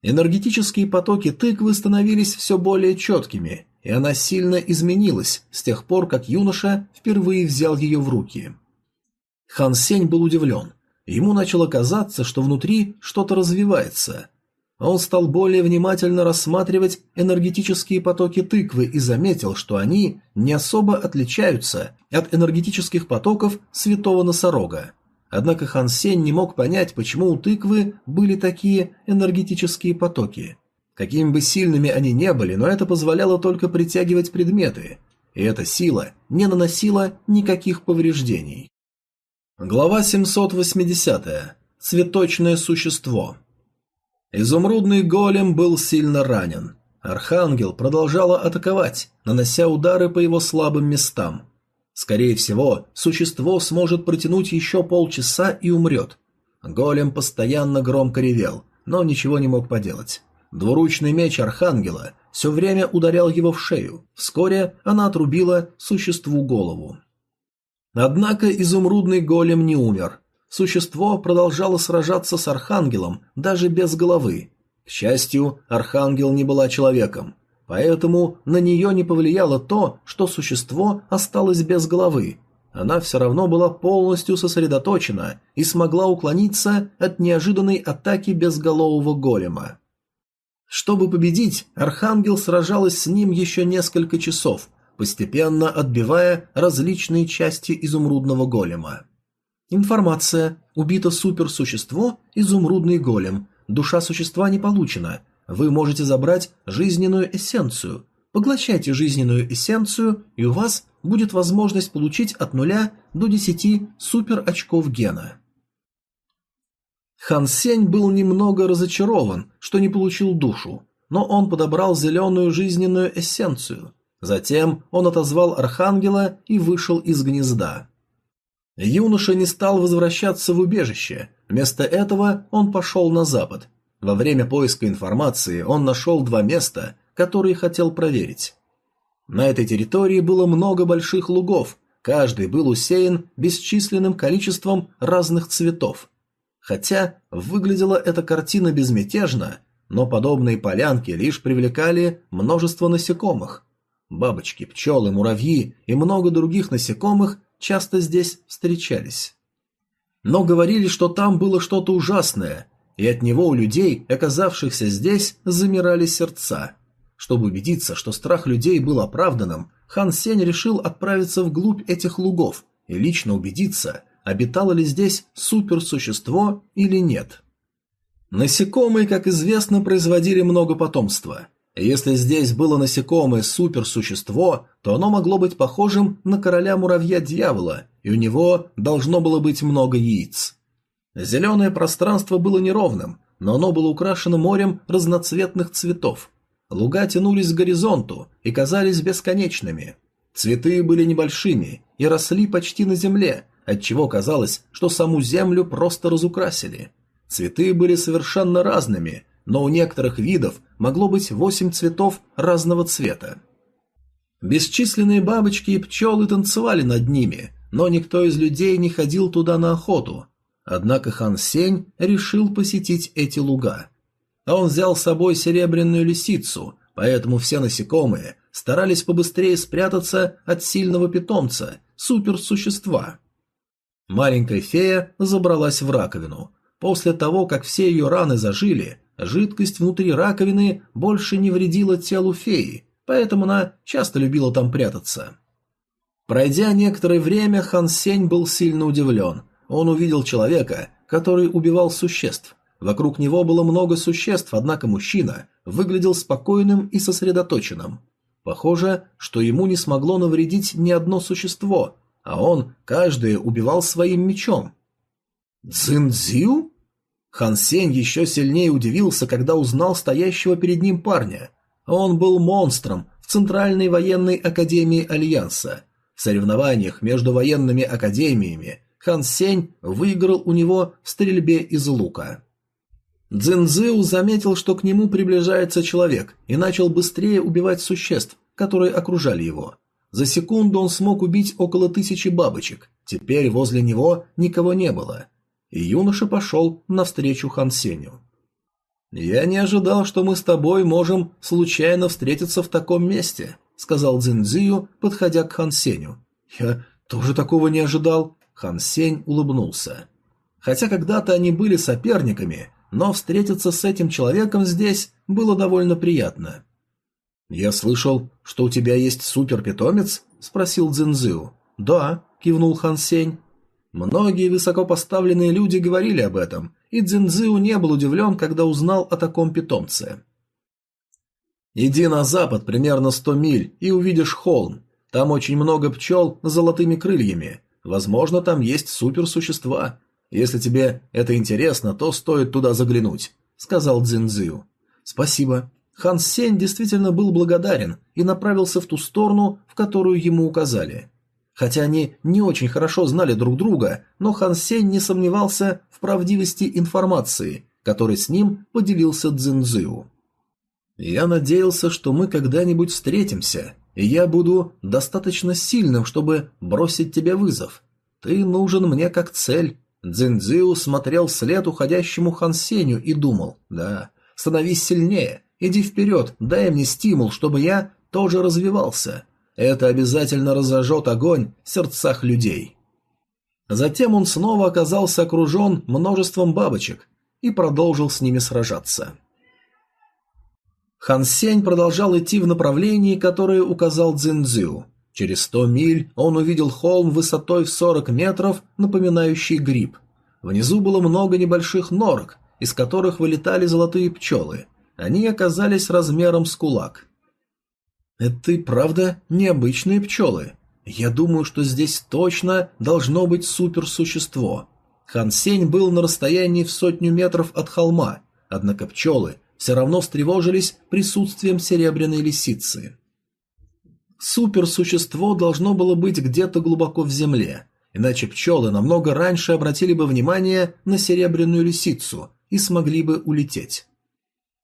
Энергетические потоки тыквы становились все более четкими, и она сильно изменилась с тех пор, как юноша впервые взял ее в руки. Хан Сень был удивлен. Ему начало казаться, что внутри что-то развивается. Он стал более внимательно рассматривать энергетические потоки тыквы и заметил, что они не особо отличаются от энергетических потоков святого носорога. Однако Хан Сень не мог понять, почему у тыквы были такие энергетические потоки. Какими бы сильными они не были, но это позволяло только притягивать предметы, и эта сила не наносила никаких повреждений. Глава 780. Цветочное существо. Изумрудный голем был сильно ранен. Архангел продолжала атаковать, нанося удары по его слабым местам. Скорее всего, существо сможет протянуть еще полчаса и умрет. Голем постоянно громко ревел, но ничего не мог поделать. Двуручный меч Архангела все время ударял его в шею. Вскоре она отрубила существу голову. Однако изумрудный голем не умер. Существо продолжало сражаться с Архангелом даже без головы. К счастью, Архангел не была человеком. Поэтому на нее не повлияло то, что существо осталось без головы. Она все равно была полностью сосредоточена и смогла уклониться от неожиданной атаки безголового голема. Чтобы победить, Архангел сражалась с ним еще несколько часов, постепенно отбивая различные части изумрудного голема. Информация. Убито суперсущество «Изумрудный голем». Душа существа не получена. Вы можете забрать жизненную эссенцию. Поглощайте жизненную эссенцию, и у вас будет возможность получить от нуля до 10 супер очков гена. Хан Сень был немного разочарован, что не получил душу, но он подобрал зеленую жизненную эссенцию. Затем он отозвал Архангела и вышел из гнезда. Юноша не стал возвращаться в убежище, вместо этого он пошел на запад, во время поиска информации он нашел два места, которые хотел проверить. На этой территории было много больших лугов, каждый был усеян бесчисленным количеством разных цветов. Хотя выглядела эта картина безмятежно, но подобные полянки лишь привлекали множество насекомых. Бабочки, пчелы, муравьи и много других насекомых часто здесь встречались. Но говорили, что там было что-то ужасное, и от него у людей, оказавшихся здесь, замирали сердца. Чтобы убедиться, что страх людей был оправданным, хан Сень решил отправиться вглубь этих лугов и лично убедиться, обитало ли здесь суперсущество или нет. Насекомые, как известно, производили много потомства. Если здесь было насекомое суперсущество, то оно могло быть похожим на короля муравья-дьявола, и у него должно было быть много яиц. Зеленое пространство было неровным, но оно было украшено морем разноцветных цветов. Луга тянулись к горизонту и казались бесконечными. Цветы были небольшими и росли почти на земле, отчего казалось, что саму землю просто разукрасили. Цветы были совершенно разными, но у некоторых видов могло быть восемь цветов разного цвета. Бесчисленные бабочки и пчелы танцевали над ними, но никто из людей не ходил туда на охоту, Однако хан Сень решил посетить эти луга. Он взял с собой серебряную лисицу, поэтому все насекомые старались побыстрее спрятаться от сильного питомца, суперсущества. Маленькая фея забралась в раковину. После того, как все ее раны зажили, жидкость внутри раковины больше не вредила телу феи, поэтому она часто любила там прятаться. Пройдя некоторое время, Хан Сень был сильно удивлен. Он увидел человека, который убивал существ. Вокруг него было много существ, однако мужчина выглядел спокойным и сосредоточенным. Похоже, что ему не смогло навредить ни одно существо, а он каждое убивал своим мечом. «Цзиньцзю?» Хан Сень еще сильнее удивился, когда узнал стоящего перед ним парня. Он был монстром в Центральной военной академии Альянса. В соревнованиях между военными академиями Хан Сень выиграл у него в стрельбе из лука. Цзиньцзю заметил, что к нему приближается человек, и начал быстрее убивать существ, которые окружали его. За секунду он смог убить около тысячи бабочек. Теперь возле него никого не было. И юноша пошел навстречу Хан Сеню. «Я не ожидал, что мы с тобой можем случайно встретиться в таком месте», сказал Цзиньцзию, подходя к Хан Сеню. «Я тоже такого не ожидал», Хан Сень улыбнулся. Хотя когда-то они были соперниками, но встретиться с этим человеком здесь было довольно приятно. «Я слышал, что у тебя есть суперпитомец?» – спросил Цзинзю. «Да», – кивнул Хан Сень. Многие высокопоставленные люди говорили об этом, и Цзинзю не был удивлен, когда узнал о таком питомце. «Иди на запад примерно сто миль и увидишь холм. Там очень много пчел с золотыми крыльями. Возможно, там есть суперсущества. Если тебе это интересно, то стоит туда заглянуть», — сказал Цзиньцзю. «Спасибо». Хан Сень действительно был благодарен и направился в ту сторону, в которую ему указали. Хотя они не очень хорошо знали друг друга, но Хан Сень не сомневался в правдивости информации, которой с ним поделился Цзиньцзю. «Я надеялся, что мы когда-нибудь встретимся, и я буду достаточно сильным, чтобы бросить тебе вызов. Ты нужен мне как цель, Цзиньцзиу смотрел вслед уходящему Хан Сенью и думал, да, становись сильнее, иди вперед, дай мне стимул, чтобы я тоже развивался. Это обязательно разожжет огонь в сердцах людей. Затем он снова оказался окружен множеством бабочек и продолжил с ними сражаться. Хан Сень продолжал идти в направлении, которое указал Цзиньцзю. Через сто миль он увидел холм высотой в сорок метров, напоминающий гриб. Внизу было много небольших норок, из которых вылетали золотые пчелы. Они оказались размером с кулак. Это и правда необычные пчелы. Я думаю, что здесь точно должно быть суперсущество. Хан Сень был на расстоянии в сотню метров от холма, однако пчелы все равно встревожились присутствием серебряной лисицы. Суперсущество должно было быть где-то глубоко в земле, иначе пчелы намного раньше обратили бы внимание на серебряную лисицу и смогли бы улететь.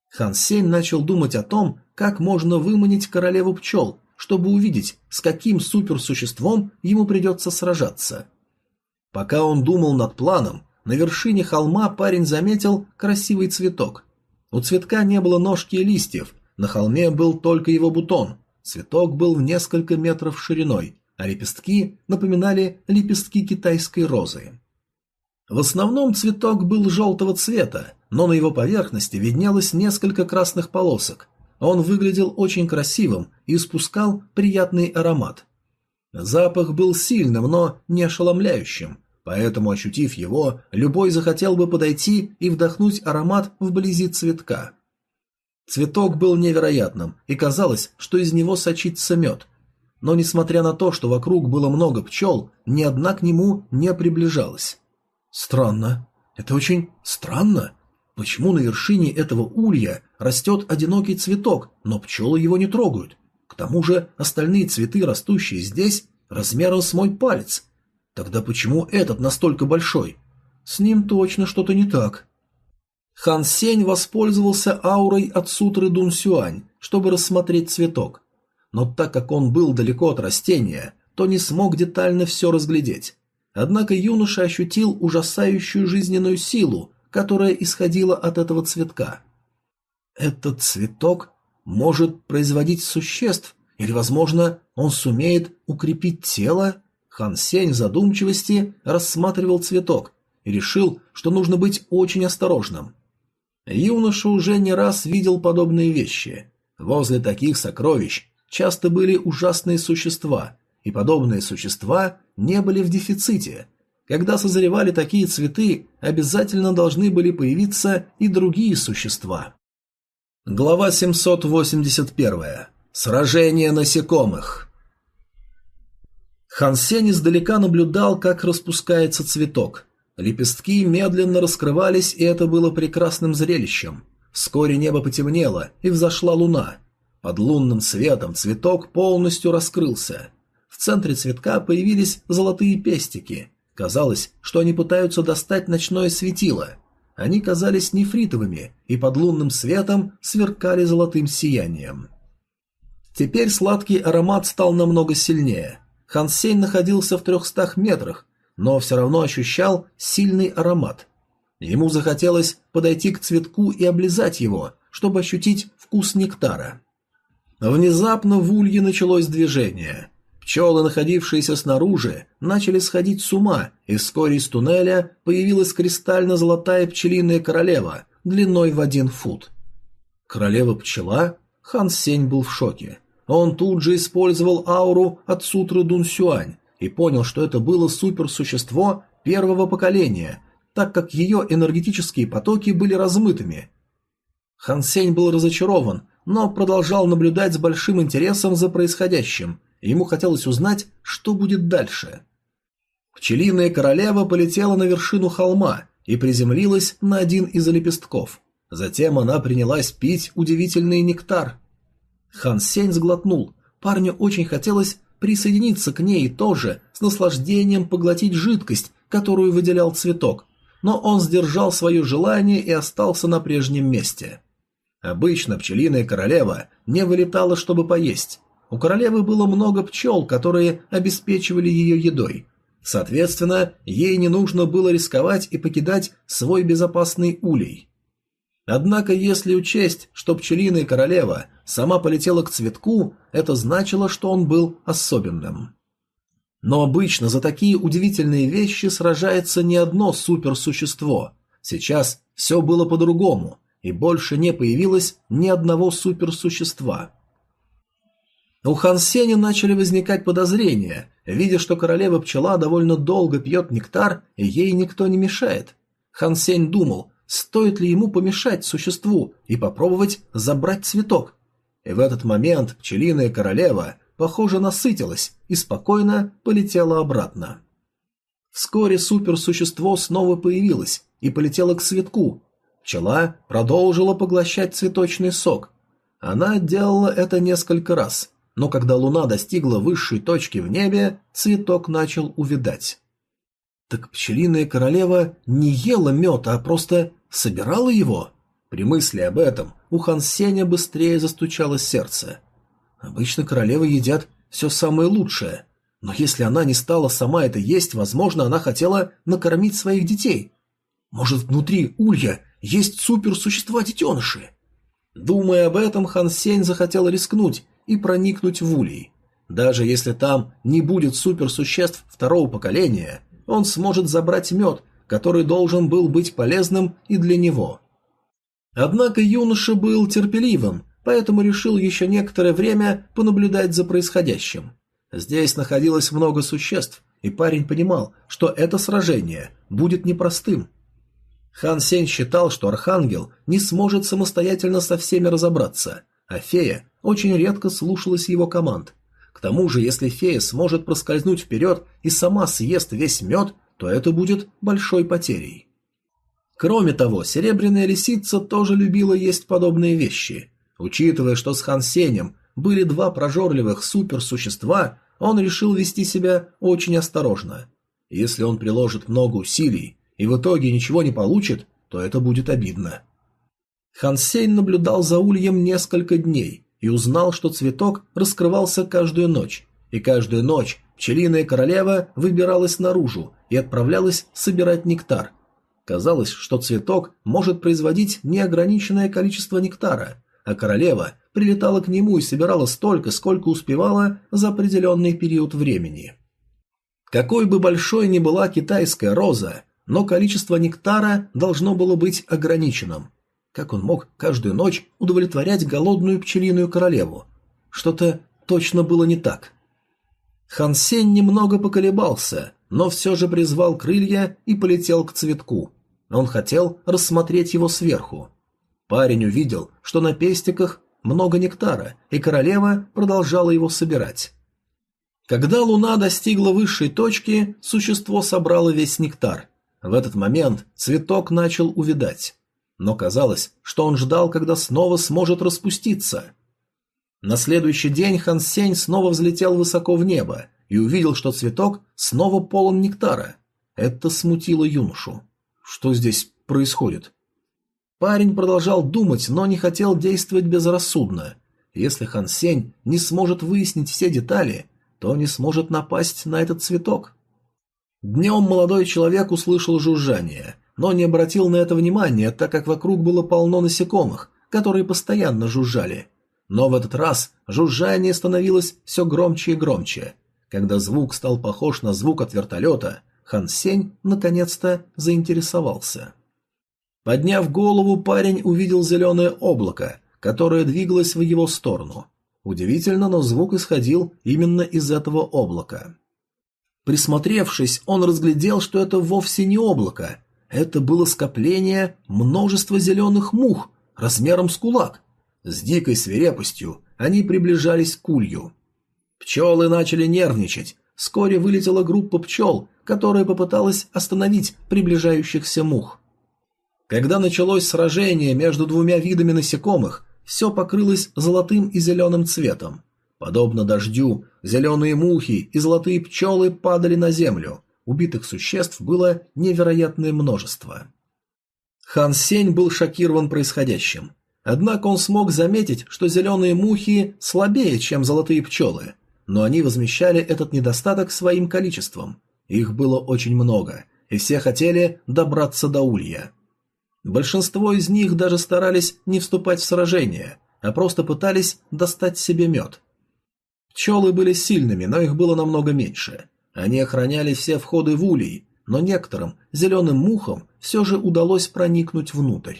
Хан Сень начал думать о том, как можно выманить королеву пчел, чтобы увидеть, с каким суперсуществом ему придется сражаться. Пока он думал над планом, на вершине холма парень заметил красивый цветок. У цветка не было ножки и листьев, на холме был только его бутон – Цветок был в несколько метров шириной, а лепестки напоминали лепестки китайской розы. В основном цветок был желтого цвета, но на его поверхности виднелось несколько красных полосок. Он выглядел очень красивым и испускал приятный аромат. Запах был сильным, но не ошеломляющим, поэтому, ощутив его, любой захотел бы подойти и вдохнуть аромат вблизи цветка. Цветок был невероятным, и казалось, что из него сочится мед. Но несмотря на то, что вокруг было много пчел, ни одна к нему не приближалась. Странно. Это очень странно. Почему на вершине этого улья растет одинокий цветок, но пчелы его не трогают? К тому же остальные цветы, растущие здесь, размером с мой палец. Тогда почему этот настолько большой? С ним точно что-то не так. Хан Сень воспользовался аурой от сутры Дун Сюань, чтобы рассмотреть цветок. Но так как он был далеко от растения, то не смог детально все разглядеть. Однако юноша ощутил ужасающую жизненную силу, которая исходила от этого цветка. Этот цветок может производить существ, или, возможно, он сумеет укрепить тело? Хан Сень в задумчивости рассматривал цветок и решил, что нужно быть очень осторожным. Юноша уже не раз видел подобные вещи. Возле таких сокровищ часто были ужасные существа, и подобные существа не были в дефиците. Когда созревали такие цветы, обязательно должны были появиться и другие существа. Глава 781. Сражение насекомых. Хан Сень издалека наблюдал, как распускается цветок. Лепестки медленно раскрывались, и это было прекрасным зрелищем. Вскоре небо потемнело, и взошла луна. Под лунным светом цветок полностью раскрылся. В центре цветка появились золотые пестики. Казалось, что они пытаются достать ночное светило. Они казались нефритовыми и под лунным светом сверкали золотым сиянием. Теперь сладкий аромат стал намного сильнее. Хан Сень находился в трехстах метрах, но все равно ощущал сильный аромат. Ему захотелось подойти к цветку и облизать его, чтобы ощутить вкус нектара. Внезапно в улье началось движение. Пчелы, находившиеся снаружи, начали сходить с ума, и вскоре из туннеля появилась кристально-золотая пчелиная королева длиной в один фут. Королева-пчела? Хан Сень был в шоке. Он тут же использовал ауру от сутры Дун Сюань и понял, что это было суперсущество первого поколения, так как ее энергетические потоки были размытыми. Хан Сень был разочарован, но продолжал наблюдать с большим интересом за происходящим, ему хотелось узнать, что будет дальше. Пчелиная королева полетела на вершину холма и приземлилась на один из лепестков. Затем она принялась пить удивительный нектар – Хан Сень сглотнул. Парню очень хотелось присоединиться к ней тоже с наслаждением поглотить жидкость, которую выделял цветок, но он сдержал свое желание и остался на прежнем месте. Обычно пчелиная королева не вылетала, чтобы поесть. У королевы было много пчел, которые обеспечивали ее едой. Соответственно, ей не нужно было рисковать и покидать свой безопасный улей. Однако, если учесть, что пчелиная королева сама полетела к цветку, это значило, что он был особенным. Но обычно за такие удивительные вещи сражается не одно суперсущество. Сейчас все было по-другому, и больше не появилось ни одного суперсущества. У Хан Сеня начали возникать подозрения, видя, что королева-пчела довольно долго пьет нектар, и ей никто не мешает. Хан Сень думал, стоит ли ему помешать существу и попробовать забрать цветок. И в этот момент пчелиная королева, похоже, насытилась и спокойно полетела обратно. Вскоре суперсущество снова появилось и полетело к цветку. Пчела продолжила поглощать цветочный сок. Она делала это несколько раз, но когда луна достигла высшей точки в небе, цветок начал увядать. Так пчелиная королева не ела мед, а просто собирала его? При мысли об этом у Хан Сеня быстрее застучало сердце. Обычно королевы едят все самое лучшее, но если она не стала сама это есть, возможно, она хотела накормить своих детей. Может, внутри улья есть суперсущества-детеныши? Думая об этом, Хан Сень захотел рискнуть и проникнуть в улей. Даже если там не будет суперсуществ второго поколения, он сможет забрать мед, который должен был быть полезным и для него. Однако юноша был терпеливым, поэтому решил еще некоторое время понаблюдать за происходящим. Здесь находилось много существ, и парень понимал, что это сражение будет непростым. Хан Сень считал, что Архангел не сможет самостоятельно со всеми разобраться, а фея очень редко слушалась его команд. К тому же, если фея сможет проскользнуть вперед и сама съест весь мед, то это будет большой потерей. Кроме того, серебряная лисица тоже любила есть подобные вещи. Учитывая, что с Хан Сенем были два прожорливых суперсущества, он решил вести себя очень осторожно. Если он приложит много усилий и в итоге ничего не получит, то это будет обидно. Хан Сень наблюдал за ульем несколько дней, и узнал, что цветок раскрывался каждую ночь, и каждую ночь пчелиная королева выбиралась наружу и отправлялась собирать нектар. Казалось, что цветок может производить неограниченное количество нектара, а королева прилетала к нему и собирала столько, сколько успевала за определенный период времени. Какой бы большой ни была китайская роза, но количество нектара должно было быть ограниченным. Как он мог каждую ночь удовлетворять голодную пчелиную королеву? Что-то точно было не так. Хан Сень немного поколебался, но все же призвал крылья и полетел к цветку. Он хотел рассмотреть его сверху. Парень увидел, что на пестиках много нектара, и королева продолжала его собирать. Когда луна достигла высшей точки, существо собрало весь нектар. В этот момент цветок начал увядать. Но казалось, что он ждал, когда снова сможет распуститься. На следующий день Хан Сень снова взлетел высоко в небо и увидел, что цветок снова полон нектара. Это смутило юношу. Что здесь происходит? Парень продолжал думать, но не хотел действовать безрассудно. Если Хан Сень не сможет выяснить все детали, то не сможет напасть на этот цветок. Днем молодой человек услышал жужжание, но не обратил на это внимания, так как вокруг было полно насекомых, которые постоянно жужжали. Но в этот раз жужжание становилось все громче и громче. Когда звук стал похож на звук от вертолета, Хан Сень наконец-то заинтересовался. Подняв голову, парень увидел зеленое облако, которое двигалось в его сторону. Удивительно, но звук исходил именно из этого облака. Присмотревшись, он разглядел, что это вовсе не облако. Это было скопление множества зеленых мух размером с кулак. С дикой свирепостью они приближались к улью. Пчелы начали нервничать. Вскоре вылетела группа пчел, которая попыталась остановить приближающихся мух. Когда началось сражение между двумя видами насекомых, все покрылось золотым и зеленым цветом. Подобно дождю, зеленые мухи и золотые пчелы падали на землю. Убитых существ было невероятное множество. Хан Сень был шокирован происходящим. Однако он смог заметить, что зеленые мухи слабее, чем золотые пчелы, но они возмещали этот недостаток своим количеством. Их было очень много, и все хотели добраться до улья. Большинство из них даже старались не вступать в сражение, а просто пытались достать себе мед. Пчелы были сильными, но их было намного меньше. Они охраняли все входы в улей, но некоторым зеленым мухам все же удалось проникнуть внутрь.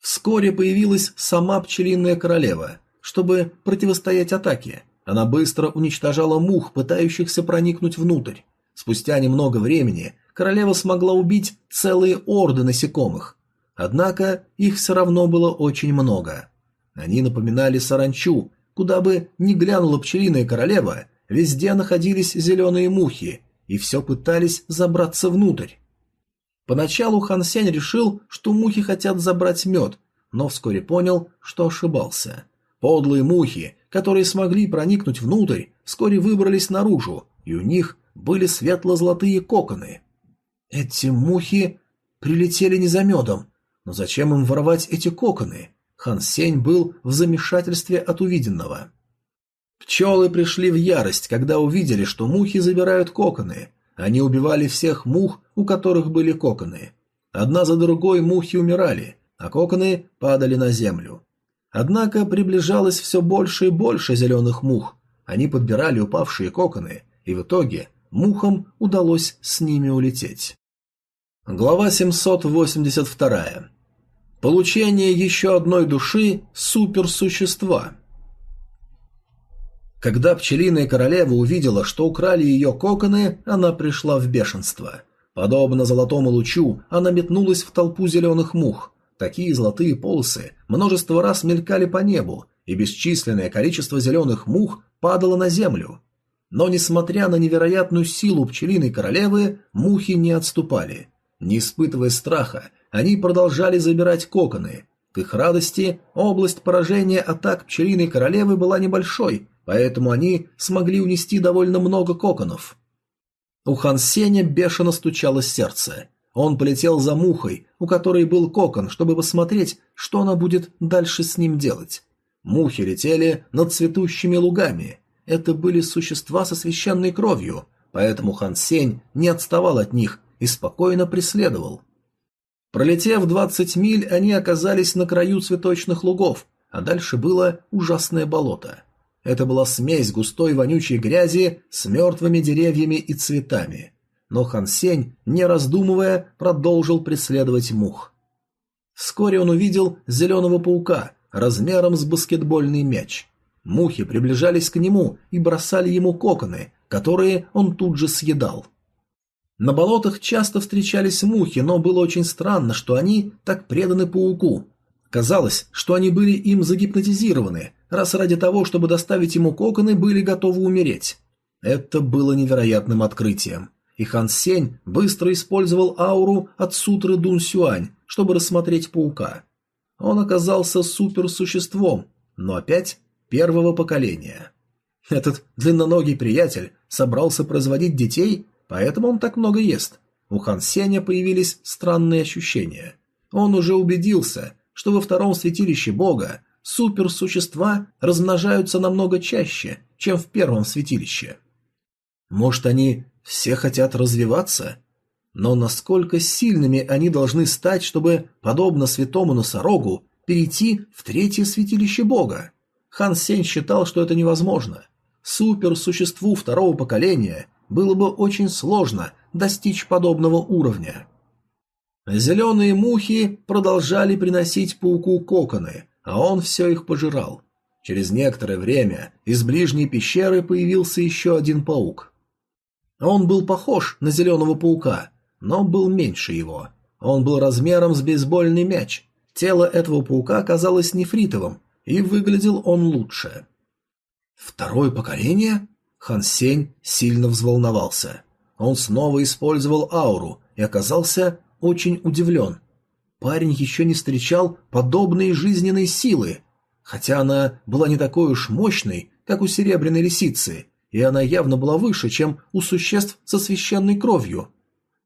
Вскоре появилась сама пчелиная королева, чтобы противостоять атаке. Она быстро уничтожала мух, пытающихся проникнуть внутрь. Спустя немного времени королева смогла убить целые орды насекомых. Однако их все равно было очень много. Они напоминали саранчу, куда бы ни глянула пчелиная королева, везде находились зеленые мухи, и все пытались забраться внутрь. Поначалу Хан Сень решил, что мухи хотят забрать мед, но вскоре понял, что ошибался. Подлые мухи, которые смогли проникнуть внутрь, вскоре выбрались наружу, и у них были светло-золотые коконы. Эти мухи прилетели не за медом, но зачем им воровать эти коконы? Хан Сень был в замешательстве от увиденного. Пчелы пришли в ярость, когда увидели, что мухи забирают коконы, они убивали всех мух, у которых были коконы. Одна за другой мухи умирали, а коконы падали на землю. Однако приближалось все больше и больше зеленых мух. Они подбирали упавшие коконы, и в итоге мухам удалось с ними улететь. Глава 782. Получение еще одной души суперсущества. Когда пчелиная королева увидела, что украли ее коконы, она пришла в бешенство. Подобно золотому лучу, она метнулась в толпу зеленых мух. Такие золотые полосы множество раз мелькали по небу, и бесчисленное количество зеленых мух падало на землю. Но, несмотря на невероятную силу пчелиной королевы, мухи не отступали. Не испытывая страха, они продолжали забирать коконы. К их радости, область поражения атак пчелиной королевы была небольшой, поэтому они смогли унести довольно много коконов. У Хан Сеня бешено стучало сердце. Он полетел за мухой, у которой был кокон, чтобы посмотреть, что она будет дальше с ним делать. Мухи летели над цветущими лугами. Это были существа со священной кровью, поэтому Хан Сень не отставал от них и спокойно преследовал. Пролетев 20 миль, они оказались на краю цветочных лугов. а дальше было ужасное болото. Это была смесь густой вонючей грязи с мертвыми деревьями и цветами. Но Хан Сень, не раздумывая, продолжил преследовать мух. Вскоре он увидел зеленого паука размером с баскетбольный мяч. Мухи приближались к нему и бросали ему коконы, которые он тут же съедал. На болотах часто встречались мухи, но было очень странно, что они так преданы пауку. Казалось, что они были им загипнотизированы, раз ради того, чтобы доставить ему коконы, были готовы умереть. Это было невероятным открытием. И Хан Сень быстро использовал ауру от сутры Дун Сюань, чтобы рассмотреть паука. Он оказался суперсуществом, но опять первого поколения. Этот длинноногий приятель собрался производить детей, поэтому он так много ест. У Хан Сеня появились странные ощущения. Он уже убедился, что во втором святилище Бога суперсущества размножаются намного чаще, чем в первом святилище. Может, они все хотят развиваться? Но насколько сильными они должны стать, чтобы, подобно святому носорогу, перейти в третье святилище Бога? Хан Сень считал, что это невозможно. Суперсуществу второго поколения было бы очень сложно достичь подобного уровня. Зеленые мухи продолжали приносить пауку коконы, а он все их пожирал. Через некоторое время из ближней пещеры появился еще один паук. Он был похож на зеленого паука, но был меньше его. Он был размером с бейсбольный мяч. Тело этого паука казалось нефритовым, и выглядел он лучше. Второе поколение? Хан Сень сильно взволновался. Он снова использовал ауру и оказался очень удивлен. Парень еще не встречал подобной жизненной силы, хотя она была не такой уж мощной, как у серебряной лисицы, и она явно была выше, чем у существ со священной кровью.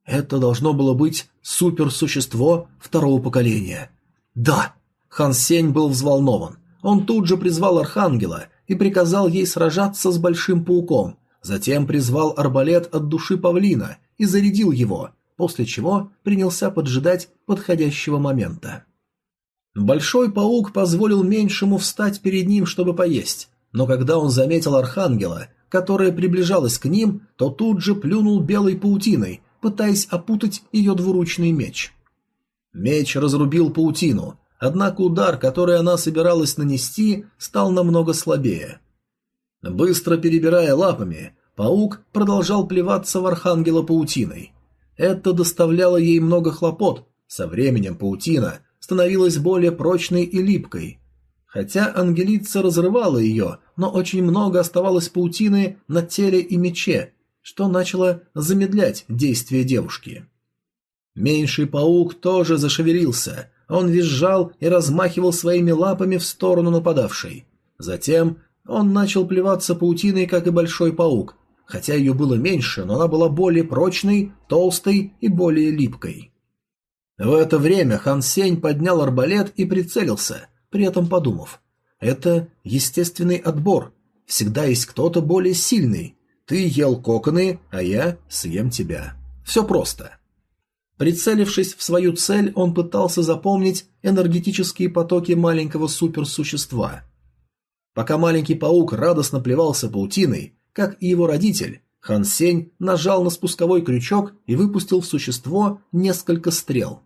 Это должно было быть суперсущество второго поколения. Да, Хан Сень был взволнован. Он тут же призвал архангела и приказал ей сражаться с большим пауком, затем призвал арбалет от души павлина и зарядил его, после чего принялся поджидать подходящего момента. Большой паук позволил меньшему встать перед ним, чтобы поесть, но когда он заметил архангела, которая приближалась к ним, то тут же плюнул белой паутиной, пытаясь опутать ее двуручный меч. Меч разрубил паутину, однако удар, который она собиралась нанести, стал намного слабее. Быстро перебирая лапами, паук продолжал плеваться в архангела паутиной. Это доставляло ей много хлопот. Со временем паутина становилась более прочной и липкой. Хотя ангелица разрывала ее, но очень много оставалось паутины на теле и мече, что начало замедлять действие девушки. Меньший паук тоже зашевелился. Он визжал и размахивал своими лапами в сторону нападавшей. Затем он начал плеваться паутиной, как и большой паук, Хотя ее было меньше, но она была более прочной, толстой и более липкой. В это время Хан Сень поднял арбалет и прицелился, при этом подумав. Это естественный отбор. Всегда есть кто-то более сильный. Ты ел коконы, а я съем тебя. Все просто. Прицелившись в свою цель, он пытался запомнить энергетические потоки маленького суперсущества. Пока маленький паук радостно плевался паутиной, как и его родитель, Хан Сень нажал на спусковой крючок и выпустил в существо несколько стрел.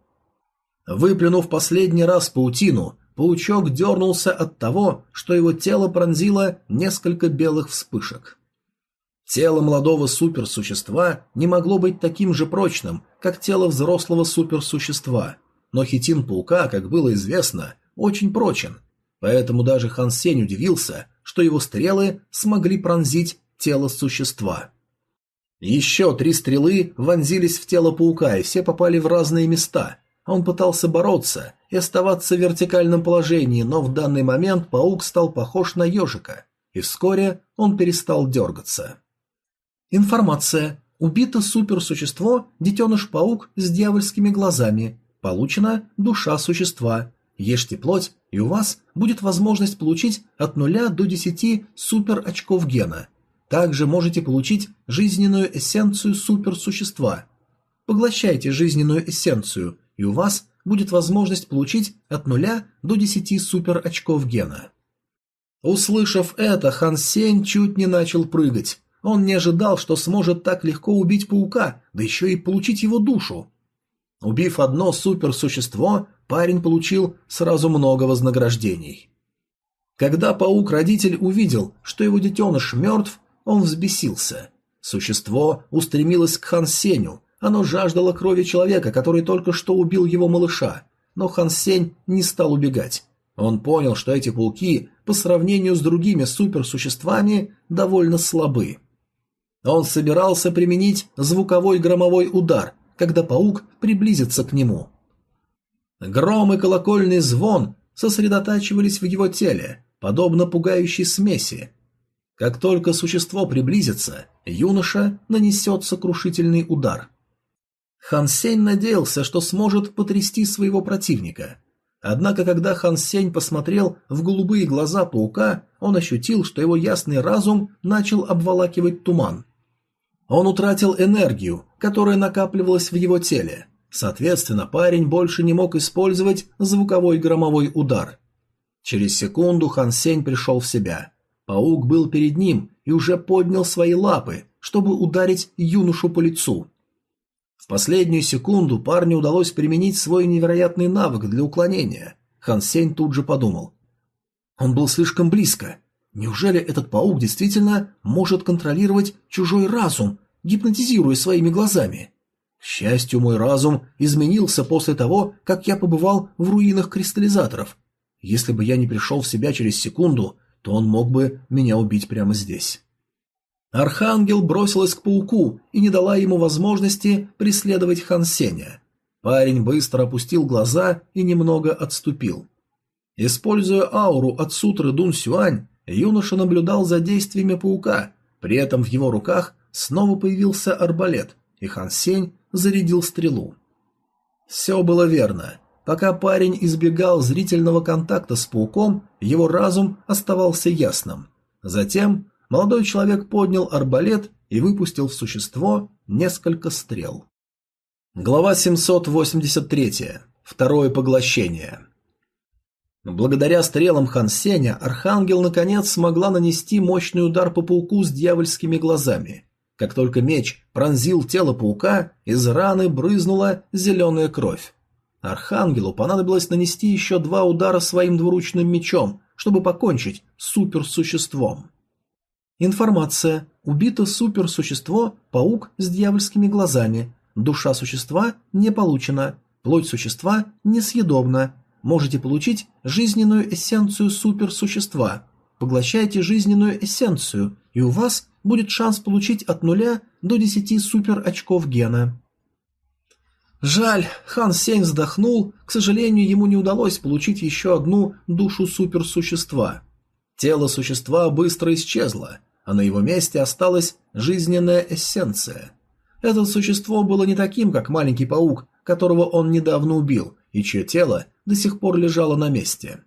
Выплюнув последний раз паутину, паучок дернулся от того, что его тело пронзило несколько белых вспышек. Тело молодого суперсущества не могло быть таким же прочным, как тело взрослого суперсущества, но хитин паука, как было известно, очень прочен, поэтому даже Хан Сень удивился, что его стрелы смогли пронзить тело существа. Еще три стрелы вонзились в тело паука, и все попали в разные места. Он пытался бороться и оставаться в вертикальном положении, но в данный момент паук стал похож на ежика, и вскоре он перестал дергаться. Информация. Убито суперсущество, детеныш-паук с дьявольскими глазами. Получена душа существа. Ешьте плоть, и у вас будет возможность получить от 0 до 10 супер очков гена – также можете получить жизненную эссенцию суперсущества. Поглощайте жизненную эссенцию, и у вас будет возможность получить от 0 до 10 супер очков гена. Услышав это, Хан Сень чуть не начал прыгать. Он не ожидал, что сможет так легко убить паука, да еще и получить его душу. Убив одно суперсущество, парень получил сразу много вознаграждений. Когда паук-родитель увидел, что его детеныш мертв, он взбесился. Существо устремилось к Хан Сеню, оно жаждало крови человека, который только что убил его малыша, но Хан Сень не стал убегать. Он понял, что эти пауки по сравнению с другими суперсуществами довольно слабы. Он собирался применить звуковой громовой удар, когда паук приблизится к нему. Гром и колокольный звон сосредотачивались в его теле, подобно пугающей смеси. Как только существо приблизится, юноша нанесет сокрушительный удар. Хан Сень надеялся, что сможет потрясти своего противника. Однако, когда Хан Сень посмотрел в голубые глаза паука, он ощутил, что его ясный разум начал обволакивать туман. Он утратил энергию, которая накапливалась в его теле. Соответственно, парень больше не мог использовать звуковой громовой удар. Через секунду Хан Сень пришел в себя. Паук был перед ним и уже поднял свои лапы, чтобы ударить юношу по лицу. В последнюю секунду парню удалось применить свой невероятный навык для уклонения. Хан Сень тут же подумал. Он был слишком близко. Неужели этот паук действительно может контролировать чужой разум, гипнотизируя своими глазами? К счастью, мой разум изменился после того, как я побывал в руинах кристаллизаторов. Если бы я не пришел в себя через секунду, то он мог бы меня убить прямо здесь. Архангел бросилась к пауку и не дала ему возможности преследовать Хан Сеня. Парень быстро опустил глаза и немного отступил. Используя ауру от сутры Дун Сюань, юноша наблюдал за действиями паука, при этом в его руках снова появился арбалет, и Хан Сень зарядил стрелу. Все было верно. Пока парень избегал зрительного контакта с пауком, его разум оставался ясным. Затем молодой человек поднял арбалет и выпустил в существо несколько стрел. Глава 783. Второе поглощение. Благодаря стрелам Хан Сеня Архангел наконец смогла нанести мощный удар по пауку с дьявольскими глазами. Как только меч пронзил тело паука, из раны брызнула зеленая кровь. Архангелу понадобилось нанести еще два удара своим двуручным мечом, чтобы покончить с суперсуществом. Информация. Убито суперсущество, паук с дьявольскими глазами. Душа существа не получена. Плоть существа несъедобна. Можете получить жизненную эссенцию суперсущества. Поглощайте жизненную эссенцию, и у вас будет шанс получить от нуля до 10 супер очков гена. Жаль, Хан Сень вздохнул, к сожалению, ему не удалось получить еще одну душу суперсущества. Тело существа быстро исчезло, а на его месте осталась жизненная эссенция. Это существо было не таким, как маленький паук, которого он недавно убил, и чье тело до сих пор лежало на месте.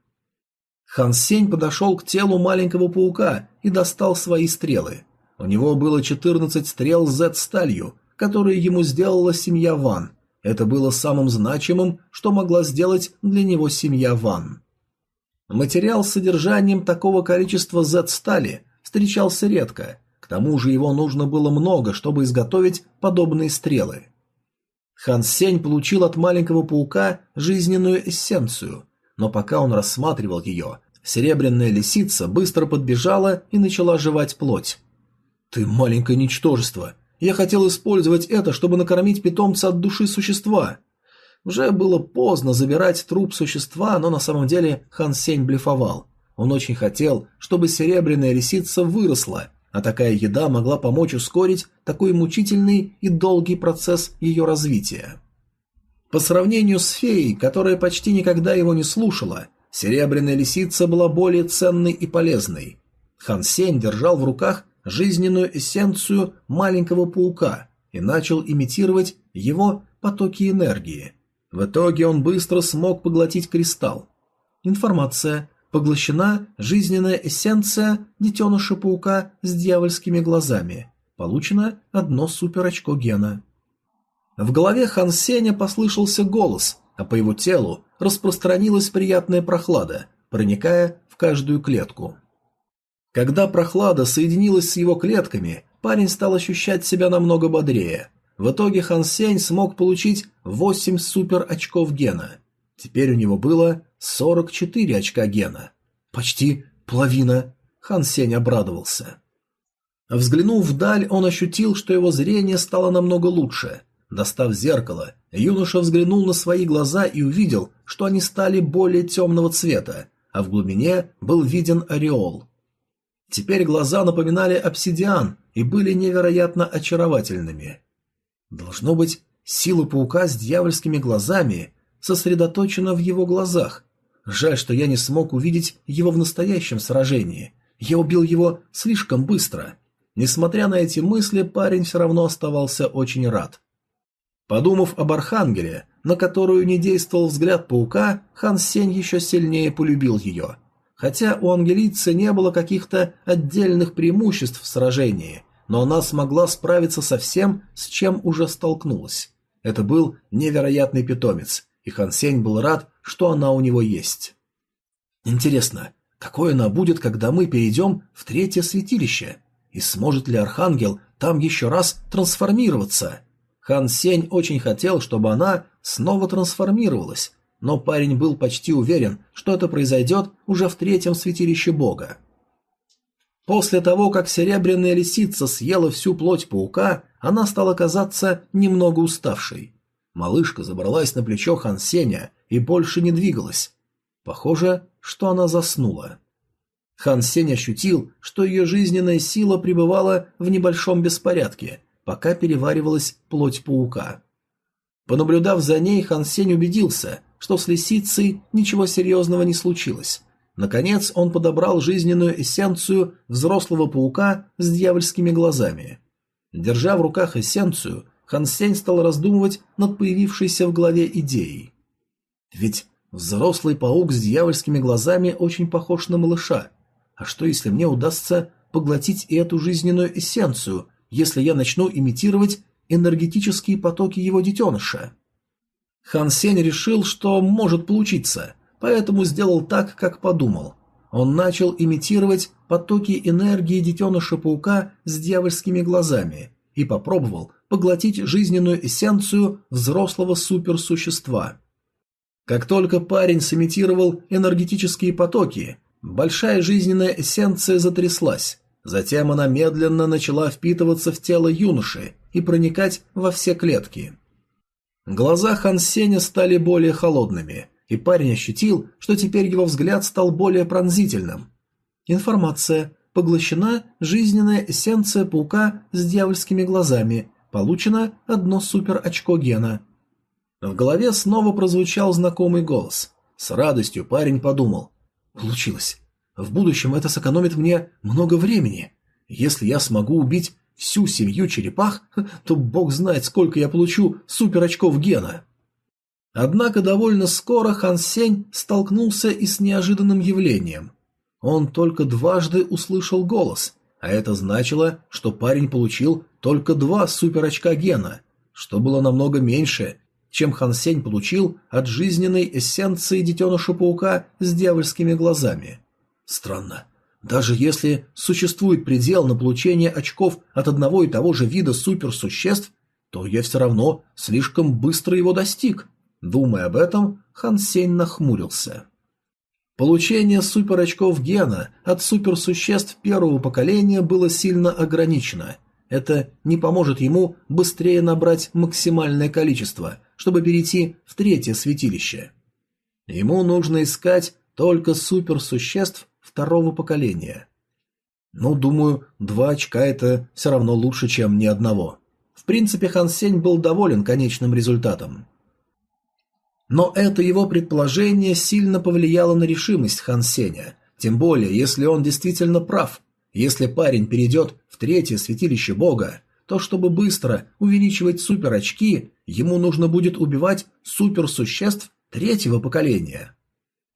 Хан Сень подошел к телу маленького паука и достал свои стрелы. У него было 14 стрел Z-сталью, которые ему сделала семья Ван. Это было самым значимым, что могла сделать для него семья Ван. Материал с содержанием такого количества Z-стали встречался редко, к тому же его нужно было много, чтобы изготовить подобные стрелы. Хан Сень получил от маленького паука жизненную эссенцию, но пока он рассматривал ее, серебряная лисица быстро подбежала и начала жевать плоть. «Ты маленькое ничтожество. Я хотел использовать это, чтобы накормить питомца от души существа». Уже было поздно забирать труп существа, но на самом деле Хан Сень блефовал. Он очень хотел, чтобы серебряная лисица выросла, а такая еда могла помочь ускорить такой мучительный и долгий процесс ее развития. По сравнению с феей, которая почти никогда его не слушала, серебряная лисица была более ценной и полезной. Хан Сень держал в руках жизненную эссенцию маленького паука и начал имитировать его потоки энергии. В итоге он быстро смог поглотить кристалл. Информация. Поглощена жизненная эссенция детеныша паука с дьявольскими глазами. Получено одно суперочко гена. В голове Хан Сеня послышался голос, а по его телу распространилась приятная прохлада, проникая в каждую клетку. Когда прохлада соединилась с его клетками, парень стал ощущать себя намного бодрее. В итоге Хан Сень смог получить 8 супер очков гена. Теперь у него было 44 очка гена. Почти половина. Хан Сень обрадовался. Взглянув вдаль, он ощутил, что его зрение стало намного лучше. Достав зеркало, юноша взглянул на свои глаза и увидел, что они стали более темного цвета, а в глубине был виден ореол. Теперь глаза напоминали обсидиан и были невероятно очаровательными. Должно быть, сила паука с дьявольскими глазами сосредоточена в его глазах. Жаль, что я не смог увидеть его в настоящем сражении. Я убил его слишком быстро. Несмотря на эти мысли, парень все равно оставался очень рад. Подумав об Архангеле, на которую не действовал взгляд паука, Хан Сень еще сильнее полюбил ее. Хотя у ангелицы не было каких-то отдельных преимуществ в сражении, но она смогла справиться со всем, с чем уже столкнулась. Это был невероятный питомец, и Хан Сень был рад, что она у него есть. Интересно, какой она будет, когда мы перейдем в третье святилище? И сможет ли Архангел там еще раз трансформироваться? Хан Сень очень хотел, чтобы она снова трансформировалась, но парень был почти уверен, что это произойдет уже в третьем святилище бога. После того, как серебряная лисица съела всю плоть паука, она стала казаться немного уставшей. Малышка забралась на плечо Хан Сеня и больше не двигалась. Похоже, что она заснула. Хан Сень ощутил, что ее жизненная сила пребывала в небольшом беспорядке, пока переваривалась плоть паука. Понаблюдав за ней, Хан Сень убедился, что с лисицей ничего серьезного не случилось. Наконец он подобрал жизненную эссенцию взрослого паука с дьявольскими глазами. Держа в руках эссенцию, Хан Сень стал раздумывать над появившейся в голове идеей. Ведь взрослый паук с дьявольскими глазами очень похож на малыша. А что если мне удастся поглотить и эту жизненную эссенцию, если я начну имитировать энергетические потоки его детеныша? Хан Сень решил, что может получиться, поэтому сделал так, как подумал. Он начал имитировать потоки энергии детеныша паука с дьявольскими глазами и попробовал поглотить жизненную эссенцию взрослого суперсущества. Как только парень сымитировал энергетические потоки, большая жизненная эссенция затряслась. Затем она медленно начала впитываться в тело юноши и проникать во все клетки. Глаза Хан Сеня стали более холодными, и парень ощутил, что теперь его взгляд стал более пронзительным. Информация. Поглощена жизненная эссенция паука с дьявольскими глазами. Получено одно супер очко гена. В голове снова прозвучал знакомый голос. С радостью парень подумал. Получилось. В будущем это сэкономит мне много времени. Если я смогу убить всю семью черепах, то бог знает, сколько я получу супер очков гена. Однако довольно скоро Хан Сень столкнулся и с неожиданным явлением. Он только дважды услышал голос, а это значило, что парень получил только два супер очка гена, что было намного меньше, чем Хан Сень получил от жизненной эссенции детеныша паука с дьявольскими глазами. Странно. Даже если существует предел на получение очков от одного и того же вида суперсуществ, то я все равно слишком быстро его достиг. Думая об этом, Хан Сень нахмурился. Получение суперочков гена от суперсуществ первого поколения было сильно ограничено. Это не поможет ему быстрее набрать максимальное количество, чтобы перейти в третье святилище. Ему нужно искать только суперсуществ второго поколения. Ну, думаю, два очка это все равно лучше, чем ни одного. В принципе, Хан Сень был доволен конечным результатом. Но это его предположение сильно повлияло на решимость Хан Сеня, тем более, если он действительно прав. Если парень перейдет в третье святилище бога, то чтобы быстро увеличивать супер-очки, ему нужно будет убивать суперсуществ третьего поколения.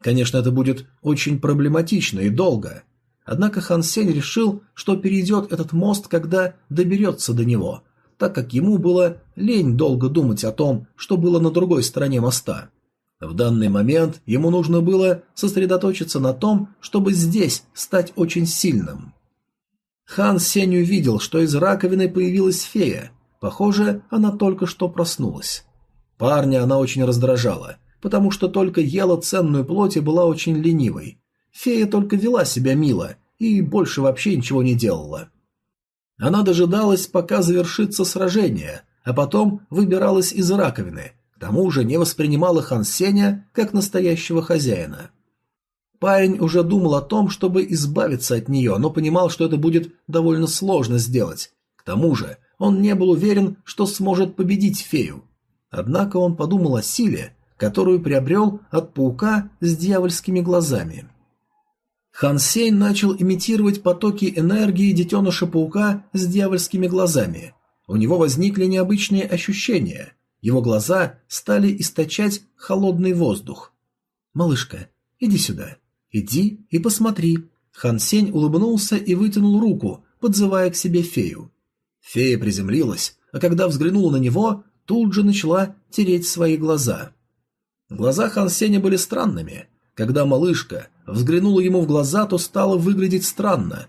Конечно, это будет очень проблематично и долго. Однако Хан Сень решил, что перейдет этот мост, когда доберется до него, так как ему было лень долго думать о том, что было на другой стороне моста. В данный момент ему нужно было сосредоточиться на том, чтобы здесь стать очень сильным. Хан Сень увидел, что из раковины появилась фея. Похоже, она только что проснулась. Парня она очень раздражала, потому что только ела ценную плоть и была очень ленивой. Фея только вела себя мило и больше вообще ничего не делала. Она дожидалась, пока завершится сражение, а потом выбиралась из раковины, к тому же не воспринимала Хан Сеня как настоящего хозяина. Парень уже думал о том, чтобы избавиться от нее, но понимал, что это будет довольно сложно сделать. К тому же он не был уверен, что сможет победить фею. Однако он подумал о силе, которую приобрел от паука с дьявольскими глазами. Хан Сень начал имитировать потоки энергии детеныша паука с дьявольскими глазами. У него возникли необычные ощущения. Его глаза стали источать холодный воздух. «Малышка, иди сюда. Иди и посмотри». Хан Сень улыбнулся и вытянул руку, подзывая к себе фею. Фея приземлилась, а когда взглянула на него, тут же начала тереть свои глаза. Глаза Хан Сеня были странными. Когда малышка взглянула ему в глаза, то стала выглядеть странно.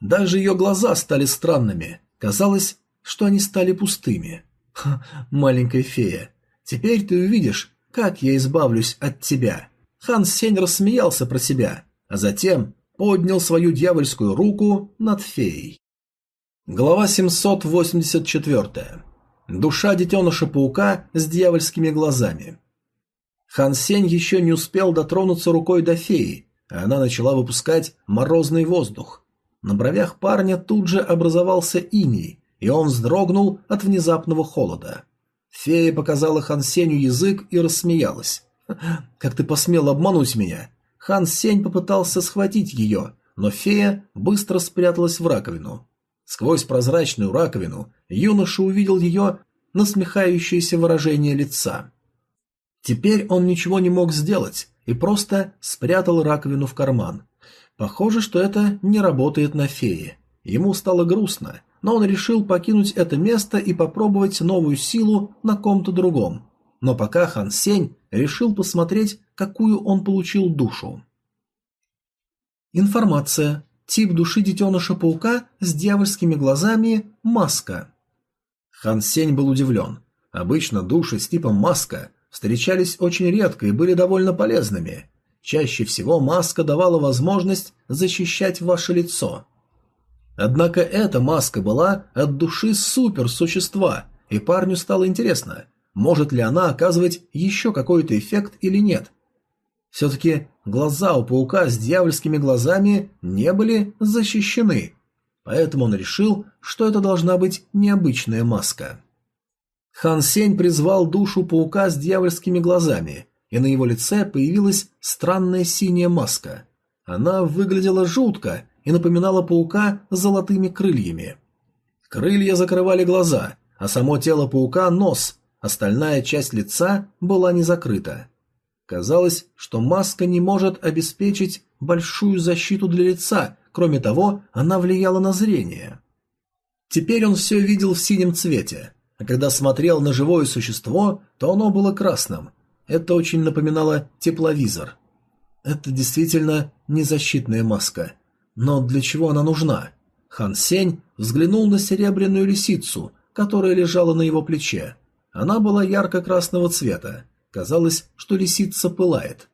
Даже ее глаза стали странными. Казалось, что они стали пустыми. Ха, маленькая фея, теперь ты увидишь, как я избавлюсь от тебя. Хан Сень рассмеялся про себя, а затем поднял свою дьявольскую руку над феей. Глава 784. Душа детеныша паука с дьявольскими глазами. Хан Сень еще не успел дотронуться рукой до феи, а она начала выпускать морозный воздух. На бровях парня тут же образовался иней, и он вздрогнул от внезапного холода. Фея показала Хан Сенью язык и рассмеялась. «Как ты посмел обмануть меня?» Хан Сень попытался схватить ее, но фея быстро спряталась в раковину. Сквозь прозрачную раковину юноша увидел ее насмехающееся выражение лица. Теперь он ничего не мог сделать и просто спрятал раковину в карман. Похоже, что это не работает на фее. Ему стало грустно, но он решил покинуть это место и попробовать новую силу на ком-то другом. Но пока Хан Сень решил посмотреть, какую он получил душу. Информация. Тип души детеныша-паука с дьявольскими глазами – маска. Хан Сень был удивлен. Обычно души с типом маска встречались очень редко и были довольно полезными. Чаще всего маска давала возможность защищать ваше лицо. Однако эта маска была от души суперсущества, и парню стало интересно, может ли она оказывать еще какой-то эффект или нет. Все-таки глаза у паука с дьявольскими глазами не были защищены, поэтому он решил, что это должна быть необычная маска. Хан Сень призвал душу паука с дьявольскими глазами, и на его лице появилась странная синяя маска. Она выглядела жутко и напоминала паука с золотыми крыльями. Крылья закрывали глаза, а само тело паука – нос, остальная часть лица была не закрыта. Казалось, что маска не может обеспечить большую защиту для лица, кроме того, она влияла на зрение. Теперь он все видел в синем цвете – а когда смотрел на живое существо, то оно было красным. Это очень напоминало тепловизор. Это действительно незащитная маска. Но для чего она нужна? Хан Сень взглянул на серебряную лисицу, которая лежала на его плече. Она была ярко-красного цвета. Казалось, что лисица пылает.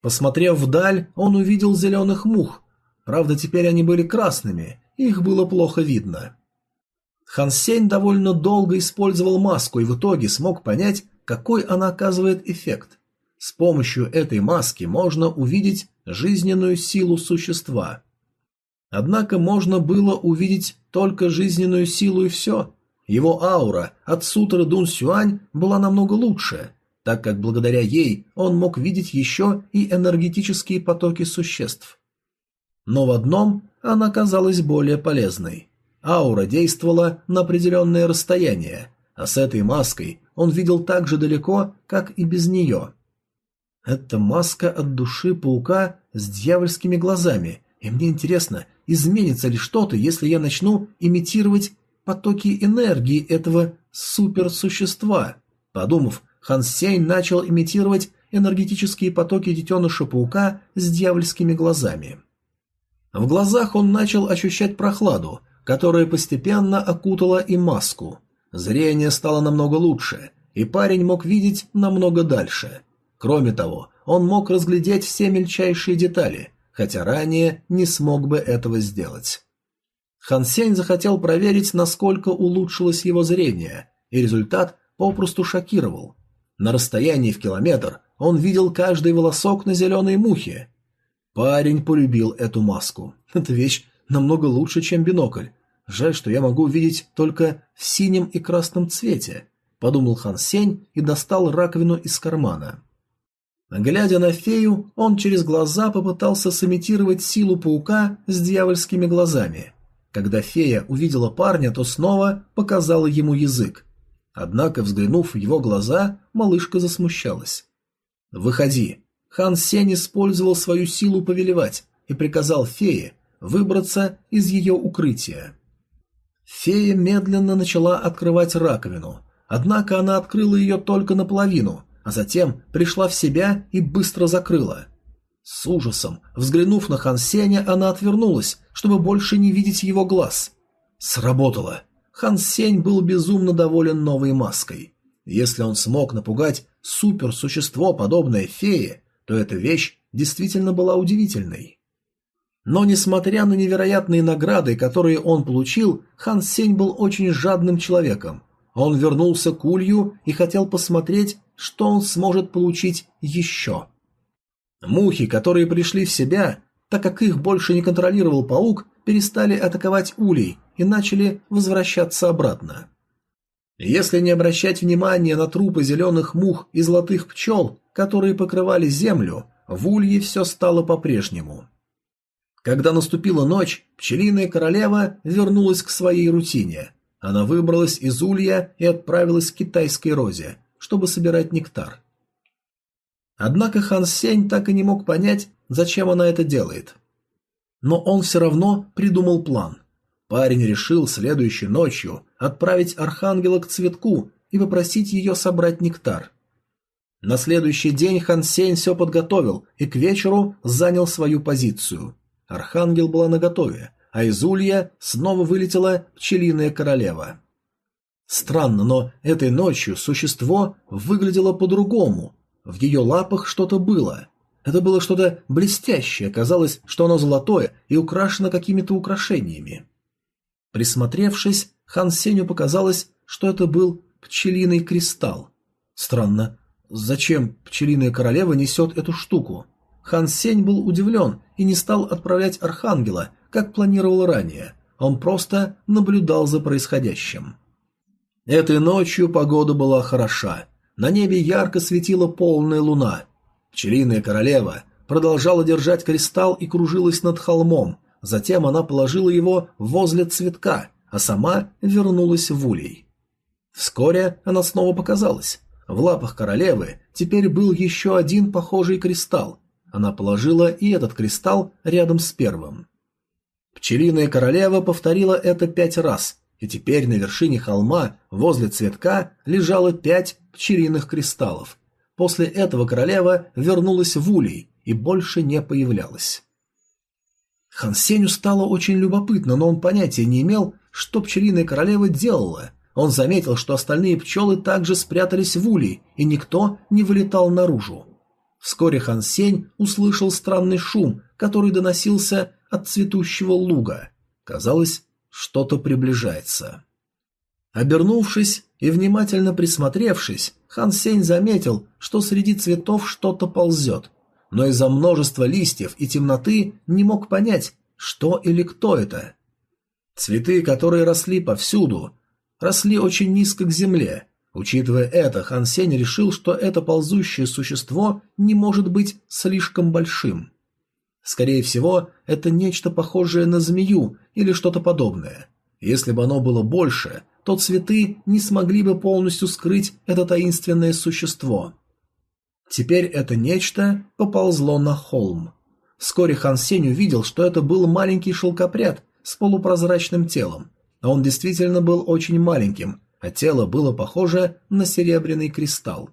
Посмотрев вдаль, он увидел зеленых мух. Правда, теперь они были красными, их было плохо видно. Хан Сень довольно долго использовал маску и в итоге смог понять, какой она оказывает эффект. С помощью этой маски можно увидеть жизненную силу существа. Однако можно было увидеть только жизненную силу и все. Его аура от сутры Дун Сюань была намного лучше, так как благодаря ей он мог видеть еще и энергетические потоки существ. Но в одном она казалась более полезной. Аура действовала на определенное расстояние, а с этой маской он видел так же далеко, как и без нее. Это маска от души паука с дьявольскими глазами, и мне интересно, изменится ли что-то, если я начну имитировать потоки энергии этого суперсущества. Подумав, Хан начал имитировать энергетические потоки детеныша паука с дьявольскими глазами. В глазах он начал ощущать прохладу, которая постепенно окутала и маску. Зрение стало намного лучше, и парень мог видеть намного дальше. Кроме того, он мог разглядеть все мельчайшие детали, хотя ранее не смог бы этого сделать. Хан Сень захотел проверить, насколько улучшилось его зрение, и результат попросту шокировал. На расстоянии в километр он видел каждый волосок на зеленой мухе. Парень полюбил эту маску. Эта вещь намного лучше, чем бинокль. Жаль, что я могу видеть только в синем и красном цвете, подумал Хан Сень и достал раковину из кармана. Глядя на фею, он через глаза попытался сымитировать силу паука с дьявольскими глазами. Когда фея увидела парня, то снова показала ему язык. Однако, взглянув в его глаза, малышка засмущалась. «Выходи!» Хан Сень использовал свою силу повелевать и приказал фее выбраться из ее укрытия. Фея медленно начала открывать раковину, однако она открыла ее только наполовину, а затем пришла в себя и быстро закрыла. С ужасом, взглянув на Хан Сеня, она отвернулась, чтобы больше не видеть его глаз. Сработало. Хан Сень был безумно доволен новой маской. Если он смог напугать суперсущество, подобное фее, то эта вещь действительно была удивительной. Но несмотря на невероятные награды, которые он получил, Хан Сень был очень жадным человеком. Он вернулся к Улью и хотел посмотреть, что он сможет получить еще. Мухи, которые пришли в себя, так как их больше не контролировал паук, перестали атаковать улей и начали возвращаться обратно. Если не обращать внимания на трупы зеленых мух и золотых пчел, которые покрывали землю, в улье все стало по-прежнему. Когда наступила ночь, пчелиная королева вернулась к своей рутине. Она выбралась из улья и отправилась к китайской розе, чтобы собирать нектар. Однако Хан Сень так и не мог понять, зачем она это делает. Но он все равно придумал план. Парень решил следующей ночью отправить архангела к цветку и попросить ее собрать нектар. На следующий день Хан Сень все подготовил и к вечеру занял свою позицию. Архангел была наготове, а из улья снова вылетела пчелиная королева. Странно, но этой ночью существо выглядело по-другому. В ее лапах что-то было. Это было что-то блестящее, казалось, что оно золотое и украшено какими-то украшениями. Присмотревшись, Хан Сеню показалось, что это был пчелиный кристалл. Странно, зачем пчелиная королева несет эту штуку? Хан Сень был удивлен и не стал отправлять Архангела, как планировал ранее. Он просто наблюдал за происходящим. Этой ночью погода была хороша. На небе ярко светила полная луна. Пчелиная королева продолжала держать кристалл и кружилась над холмом. Затем она положила его возле цветка, а сама вернулась в улей. Вскоре она снова показалась. В лапах королевы теперь был еще один похожий кристалл. Она положила и этот кристалл рядом с первым. Пчелиная королева повторила это пять раз, и теперь на вершине холма возле цветка лежало пять пчелиных кристаллов. После этого королева вернулась в улей и больше не появлялась. Хансеню стало очень любопытно, но он понятия не имел, что пчелиная королева делала. Он заметил, что остальные пчелы также спрятались в улей, и никто не вылетал наружу. Вскоре Хан Сень услышал странный шум, который доносился от цветущего луга. Казалось, что-то приближается. Обернувшись и внимательно присмотревшись, Хан Сень заметил, что среди цветов что-то ползет, но из-за множества листьев и темноты не мог понять, что или кто это. Цветы, которые росли повсюду, росли очень низко к земле. Учитывая это, Хан Сень решил, что это ползущее существо не может быть слишком большим. Скорее всего, это нечто похожее на змею или что-то подобное. Если бы оно было больше, то цветы не смогли бы полностью скрыть это таинственное существо. Теперь это нечто поползло на холм. Вскоре Хан Сень увидел, что это был маленький шелкопряд с полупрозрачным телом. Он действительно был очень маленьким, а тело было похоже на серебряный кристалл.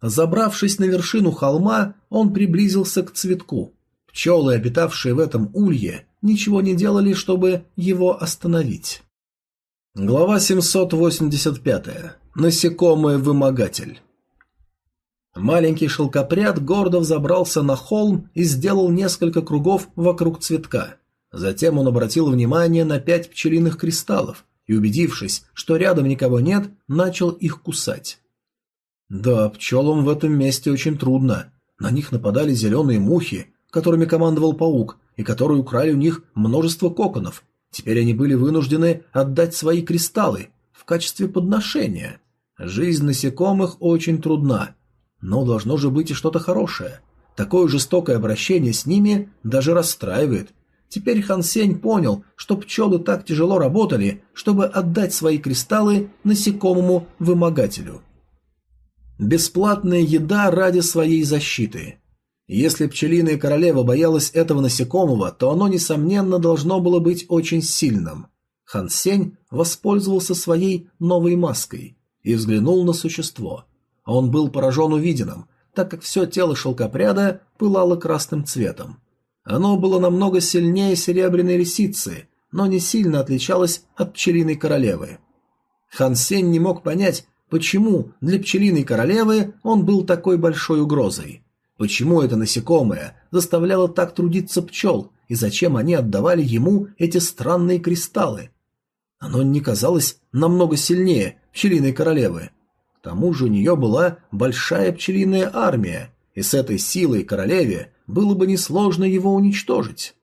Забравшись на вершину холма, он приблизился к цветку. Пчелы, обитавшие в этом улье, ничего не делали, чтобы его остановить. Глава 785. Насекомое-вымогатель. Маленький шелкопряд гордо взобрался на холм и сделал несколько кругов вокруг цветка. Затем он обратил внимание на пять пчелиных кристаллов и, убедившись, что рядом никого нет, начал их кусать. Да, пчелам в этом месте очень трудно. На них нападали зеленые мухи, которыми командовал паук, и которые украли у них множество коконов. Теперь они были вынуждены отдать свои кристаллы в качестве подношения. Жизнь насекомых очень трудна, но должно же быть и что-то хорошее. Такое жестокое обращение с ними даже расстраивает. Теперь Хан Сень понял, что пчелы так тяжело работали, чтобы отдать свои кристаллы насекомому вымогателю. Бесплатная еда ради своей защиты. Если пчелиная королева боялась этого насекомого, то оно, несомненно, должно было быть очень сильным. Хан Сень воспользовался своей новой маской и взглянул на существо. Он был поражен увиденным, так как все тело шелкопряда пылало красным цветом. Оно было намного сильнее серебряной лисицы, но не сильно отличалось от пчелиной королевы. Хан Сень не мог понять, почему для пчелиной королевы он был такой большой угрозой. Почему это насекомое заставляло так трудиться пчел, и зачем они отдавали ему эти странные кристаллы? Оно не казалось намного сильнее пчелиной королевы. К тому же у нее была большая пчелиная армия, и с этой силой королеве было бы несложно его уничтожить.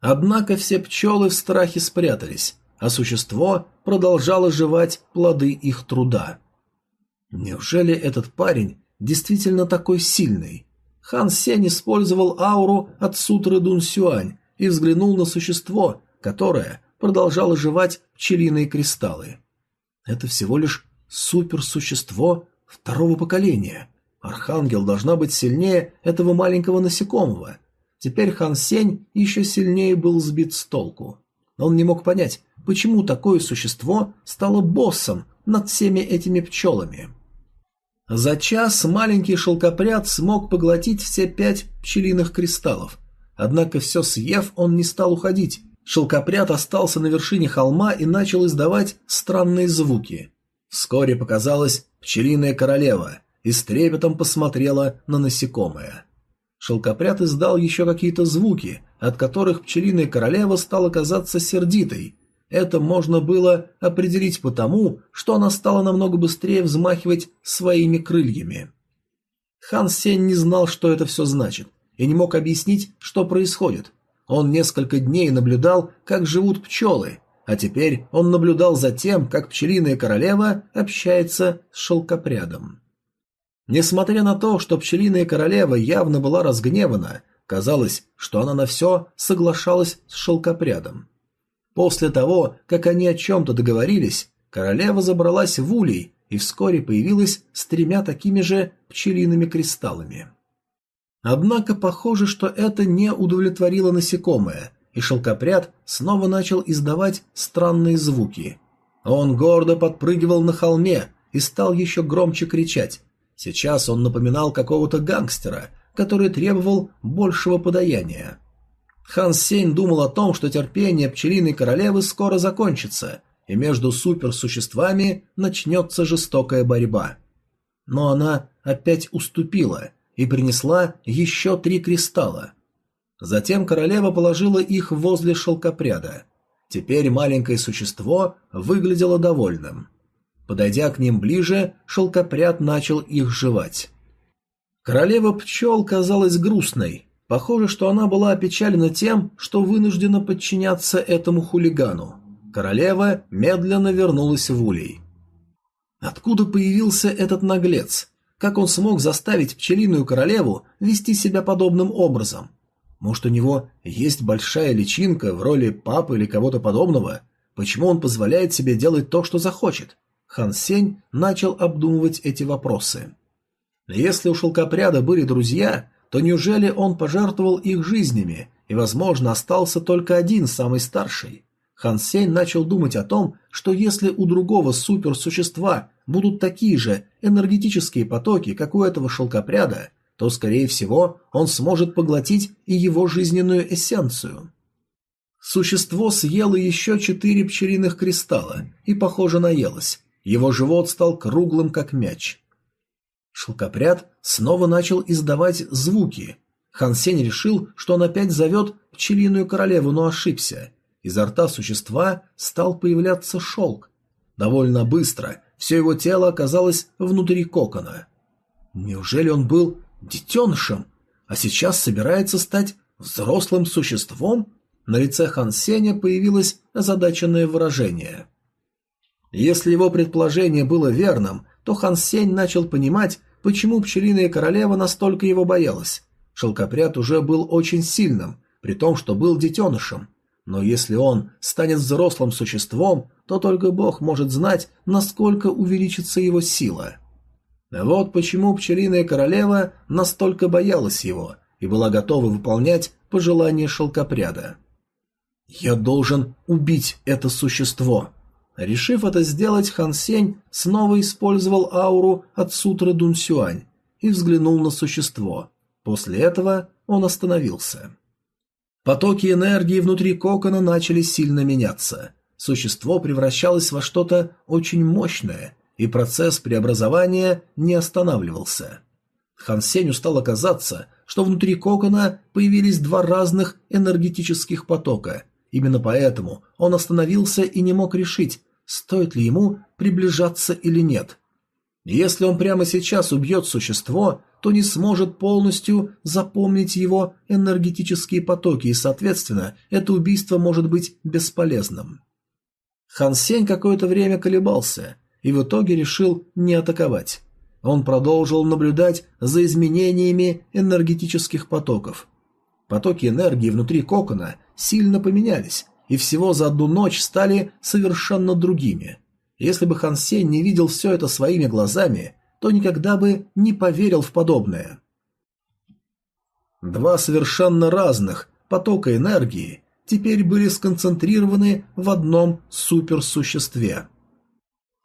Однако все пчелы в страхе спрятались, а существо продолжало жевать плоды их труда. Неужели этот парень действительно такой сильный? Хан Сень использовал ауру от сутры Дун Сюань и взглянул на существо, которое продолжало жевать пчелиные кристаллы. Это всего лишь суперсущество второго поколения. Архангел должна быть сильнее этого маленького насекомого. Теперь Хан Сень еще сильнее был сбит с толку. Он не мог понять, почему такое существо стало боссом над всеми этими пчелами. За час маленький шелкопряд смог поглотить все пять пчелиных кристаллов. Однако все съев, он не стал уходить. Шелкопряд остался на вершине холма и начал издавать странные звуки. Вскоре показалась пчелиная королева и с трепетом посмотрела на насекомое. Шелкопряд издал еще какие-то звуки, от которых пчелиная королева стала казаться сердитой. Это можно было определить потому, что она стала намного быстрее взмахивать своими крыльями. Хан Сень не знал, что это все значит, и не мог объяснить, что происходит. Он несколько дней наблюдал, как живут пчелы, а теперь он наблюдал за тем, как пчелиная королева общается с шелкопрядом. Несмотря на то, что пчелиная королева явно была разгневана, казалось, что она на все соглашалась с шелкопрядом. После того, как они о чем-то договорились, королева забралась в улей и вскоре появилась с тремя такими же пчелиными кристаллами. Однако похоже, что это не удовлетворило насекомое, и шелкопряд снова начал издавать странные звуки. Он гордо подпрыгивал на холме и стал еще громче кричать. Сейчас он напоминал какого-то гангстера, который требовал большего подаяния. Хан Сень думал о том, что терпение пчелиной королевы скоро закончится, и между суперсуществами начнется жестокая борьба. Но она опять уступила и принесла еще три кристалла. Затем королева положила их возле шелкопряда. Теперь маленькое существо выглядело довольным. Подойдя к ним ближе, шелкопряд начал их жевать. Королева пчел казалась грустной. Похоже, что она была опечалена тем, что вынуждена подчиняться этому хулигану. Королева медленно вернулась в улей. Откуда появился этот наглец? Как он смог заставить пчелиную королеву вести себя подобным образом? Может, у него есть большая личинка в роли папы или кого-то подобного? Почему он позволяет себе делать то, что захочет? Хан Сень начал обдумывать эти вопросы. Если у шелкопряда были друзья, то неужели он пожертвовал их жизнями, и, возможно, остался только один, самый старший? Хан Сень начал думать о том, что если у другого суперсущества будут такие же энергетические потоки, как у этого шелкопряда, то, скорее всего, он сможет поглотить и его жизненную эссенцию. Существо съело еще четыре пчелиных кристалла и, похоже, наелось. Его живот стал круглым, как мяч. Шелкопряд снова начал издавать звуки. Хан Сень решил, что он опять зовет пчелиную королеву, но ошибся. Изо рта существа стал появляться шелк. Довольно быстро все его тело оказалось внутри кокона. Неужели он был детенышем, а сейчас собирается стать взрослым существом? На лице Хан Сеня появилось озадаченное выражение. Если его предположение было верным, то Хан Сень начал понимать, почему пчелиная королева настолько его боялась. Шелкопряд уже был очень сильным, при том, что был детенышем. Но если он станет взрослым существом, то только Бог может знать, насколько увеличится его сила. Вот почему пчелиная королева настолько боялась его и была готова выполнять пожелания шелкопряда. «Я должен убить это существо!» Решив это сделать, Хан Сень снова использовал ауру от сутры Дун Сюань и взглянул на существо. После этого он остановился. Потоки энергии внутри кокона начали сильно меняться. Существо превращалось во что-то очень мощное, и процесс преобразования не останавливался. Хан Сенью стало казаться, что внутри кокона появились два разных энергетических потока. Именно поэтому он остановился и не мог решить, стоит ли ему приближаться или нет. Если он прямо сейчас убьет существо, то не сможет полностью запомнить его энергетические потоки, и, соответственно, это убийство может быть бесполезным. Хан Сень какое-то время колебался – и в итоге решил не атаковать. Он продолжил наблюдать за изменениями энергетических потоков. Потоки энергии внутри кокона сильно поменялись, и всего за одну ночь стали совершенно другими. Если бы Хан Сень не видел все это своими глазами, то никогда бы не поверил в подобное. Два совершенно разных потока энергии теперь были сконцентрированы в одном суперсуществе –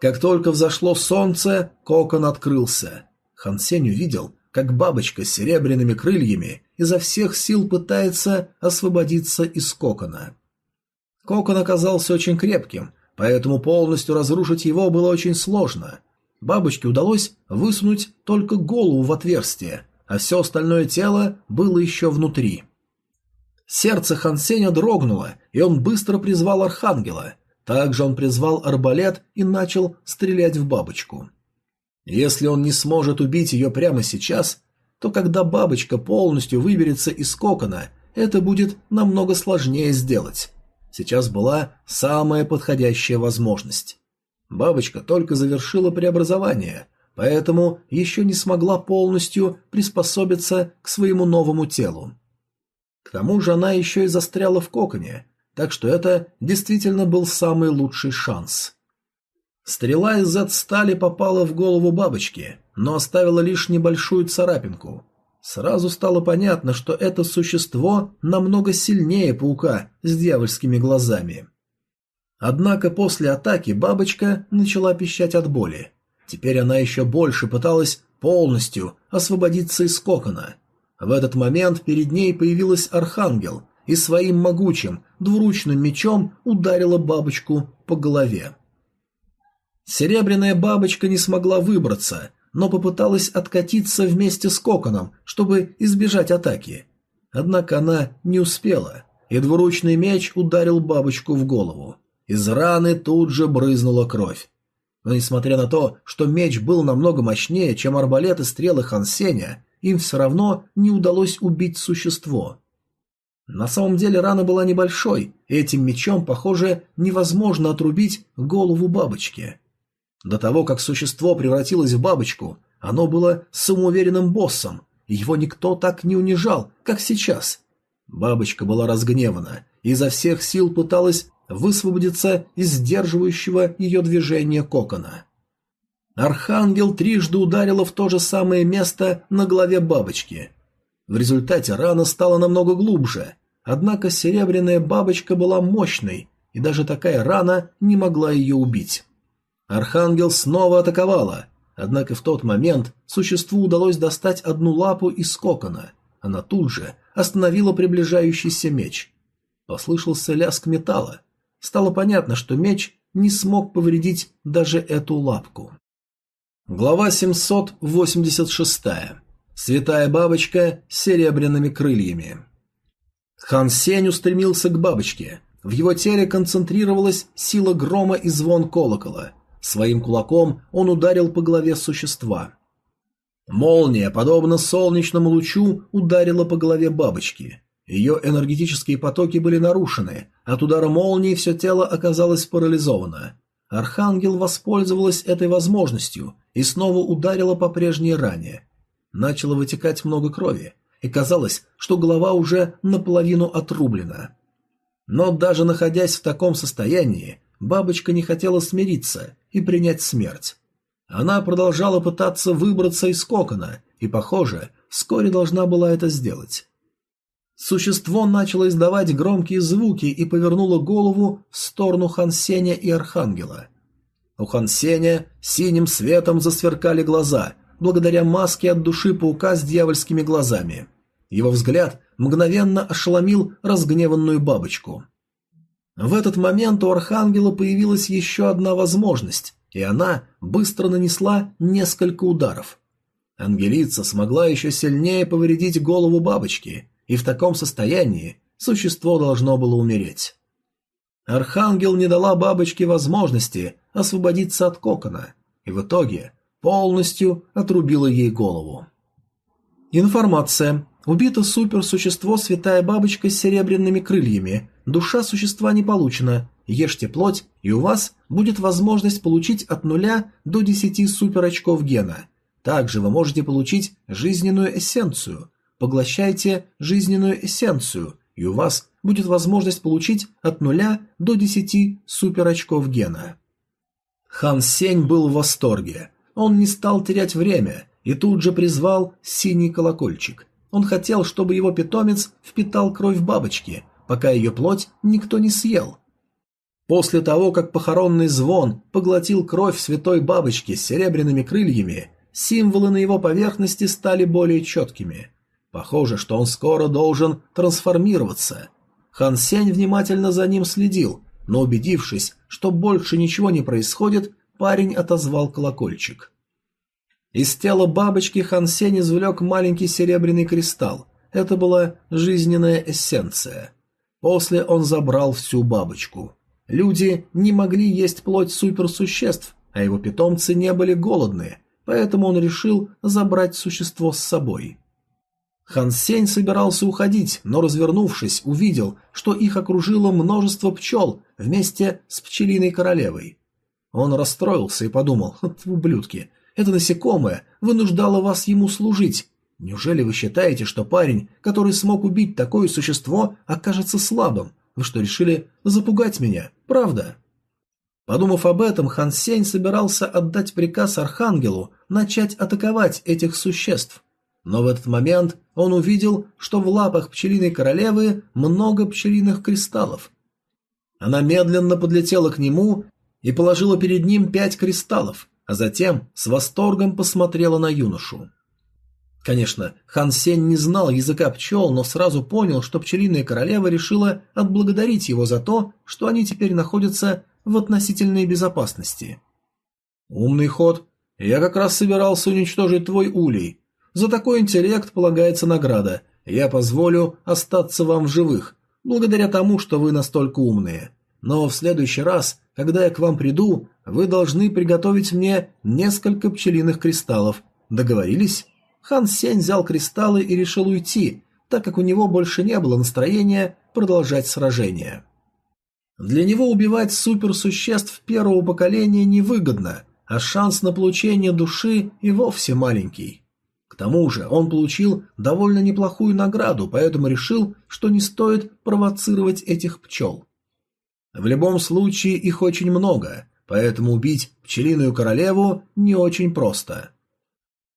как только взошло солнце, кокон открылся. Хан Сень увидел, как бабочка с серебряными крыльями изо всех сил пытается освободиться из кокона. Кокон оказался очень крепким, поэтому полностью разрушить его было очень сложно. Бабочке удалось высунуть только голову в отверстие, а все остальное тело было еще внутри. Сердце Хан Сеня дрогнуло, и он быстро призвал Архангела – также он призвал арбалет и начал стрелять в бабочку. Если он не сможет убить ее прямо сейчас, то когда бабочка полностью выберется из кокона, это будет намного сложнее сделать. Сейчас была самая подходящая возможность. Бабочка только завершила преобразование, поэтому еще не смогла полностью приспособиться к своему новому телу. К тому же она еще и застряла в коконе, так что это действительно был самый лучший шанс. Стрела из Z-стали попала в голову бабочки, но оставила лишь небольшую царапинку. Сразу стало понятно, что это существо намного сильнее паука с дьявольскими глазами. Однако после атаки бабочка начала пищать от боли. Теперь она еще больше пыталась полностью освободиться из кокона. В этот момент перед ней появилась архангел и своим могучим двуручным мечом ударила бабочку по голове. Серебряная бабочка не смогла выбраться, но попыталась откатиться вместе с коконом, чтобы избежать атаки. Однако она не успела, и двуручный меч ударил бабочку в голову. Из раны тут же брызнула кровь. Но несмотря на то, что меч был намного мощнее, чем арбалет и стрелы Хансеня, им все равно не удалось убить существо. На самом деле рана была небольшой, этим мечом, похоже, невозможно отрубить голову бабочки. До того, как существо превратилось в бабочку, оно было самоуверенным боссом, его никто так не унижал, как сейчас. Бабочка была разгневана и изо всех сил пыталась высвободиться из сдерживающего ее движения кокона. Архангел трижды ударила в то же самое место на голове бабочки – в результате рана стала намного глубже, однако серебряная бабочка была мощной, и даже такая рана не могла ее убить. Архангел снова атаковала, однако в тот момент существу удалось достать одну лапу из кокона. Она тут же остановила приближающийся меч. Послышался лязг металла. Стало понятно, что меч не смог повредить даже эту лапку. Глава 786. Святая бабочка с серебряными крыльями. Хан Сень устремился к бабочке. В его теле концентрировалась сила грома и звон колокола. Своим кулаком он ударил по голове существа. Молния, подобно солнечному лучу, ударила по голове бабочки. Ее энергетические потоки были нарушены, от удара молнии все тело оказалось парализовано. Архангел воспользовалась этой возможностью и снова ударила по прежней ране. Начало вытекать много крови, и казалось, что голова уже наполовину отрублена. Но даже находясь в таком состоянии, бабочка не хотела смириться и принять смерть. Она продолжала пытаться выбраться из кокона, и, похоже, вскоре должна была это сделать. Существо начало издавать громкие звуки и повернуло голову в сторону Хансеня и Архангела. У Хансеня синим светом засверкали глаза, благодаря маске от души паука с дьявольскими глазами. Его взгляд мгновенно ошеломил разгневанную бабочку. В этот момент у Архангела появилась еще одна возможность, и она быстро нанесла несколько ударов. Ангелица смогла еще сильнее повредить голову бабочки, и в таком состоянии существо должно было умереть. Архангел не дала бабочке возможности освободиться от кокона, и в итоге полностью отрубила ей голову. Информация. Убито суперсущество Святая Бабочка с серебряными крыльями. Душа существа не получена. Ешьте плоть, и у вас будет возможность получить от нуля до 10 суперочков гена. Также вы можете получить жизненную эссенцию. Поглощайте жизненную эссенцию, и у вас будет возможность получить от нуля до 10 суперочков гена. Хан Сень был в восторге. Он не стал терять время и тут же призвал синий колокольчик. Он хотел, чтобы его питомец впитал кровь бабочки, пока ее плоть никто не съел. После того, как похоронный звон поглотил кровь святой бабочки с серебряными крыльями, символы на его поверхности стали более четкими. Похоже, что он скоро должен трансформироваться. Хан Сень внимательно за ним следил, но убедившись, что больше ничего не происходит, парень отозвал колокольчик. Из тела бабочки Хан Сень извлек маленький серебряный кристалл. Это была жизненная эссенция. После он забрал всю бабочку. Люди не могли есть плоть суперсуществ, а его питомцы не были голодны, поэтому он решил забрать существо с собой. Хан Сень собирался уходить, но, развернувшись, увидел, что их окружило множество пчел вместе с пчелиной королевой. Он расстроился и подумал, ублюдки, это насекомое вынуждало вас ему служить. Неужели вы считаете, что парень, который смог убить такое существо, окажется слабым? Вы что, решили запугать меня? Правда? Подумав об этом, Хан Сень собирался отдать приказ Архангелу начать атаковать этих существ. Но в этот момент он увидел, что в лапах пчелиной королевы много пчелиных кристаллов. Она медленно подлетела к нему и положила перед ним пять кристаллов, а затем с восторгом посмотрела на юношу. Конечно, Хан Сень не знал языка пчел, но сразу понял, что пчелиная королева решила отблагодарить его за то, что они теперь находятся в относительной безопасности. «Умный ход. Я как раз собирался уничтожить твой улей, за такой интеллект полагается награда. Я позволю остаться вам в живых, благодаря тому, что вы настолько умные. Но в следующий раз, когда я к вам приду, вы должны приготовить мне несколько пчелиных кристаллов. Договорились? Хан Сень взял кристаллы и решил уйти, так как у него больше не было настроения продолжать сражение. Для него убивать суперсуществ первого поколения невыгодно, а шанс на получение души и вовсе маленький. К тому же он получил довольно неплохую награду, поэтому решил, что не стоит провоцировать этих пчел. В любом случае их очень много, поэтому убить пчелиную королеву не очень просто.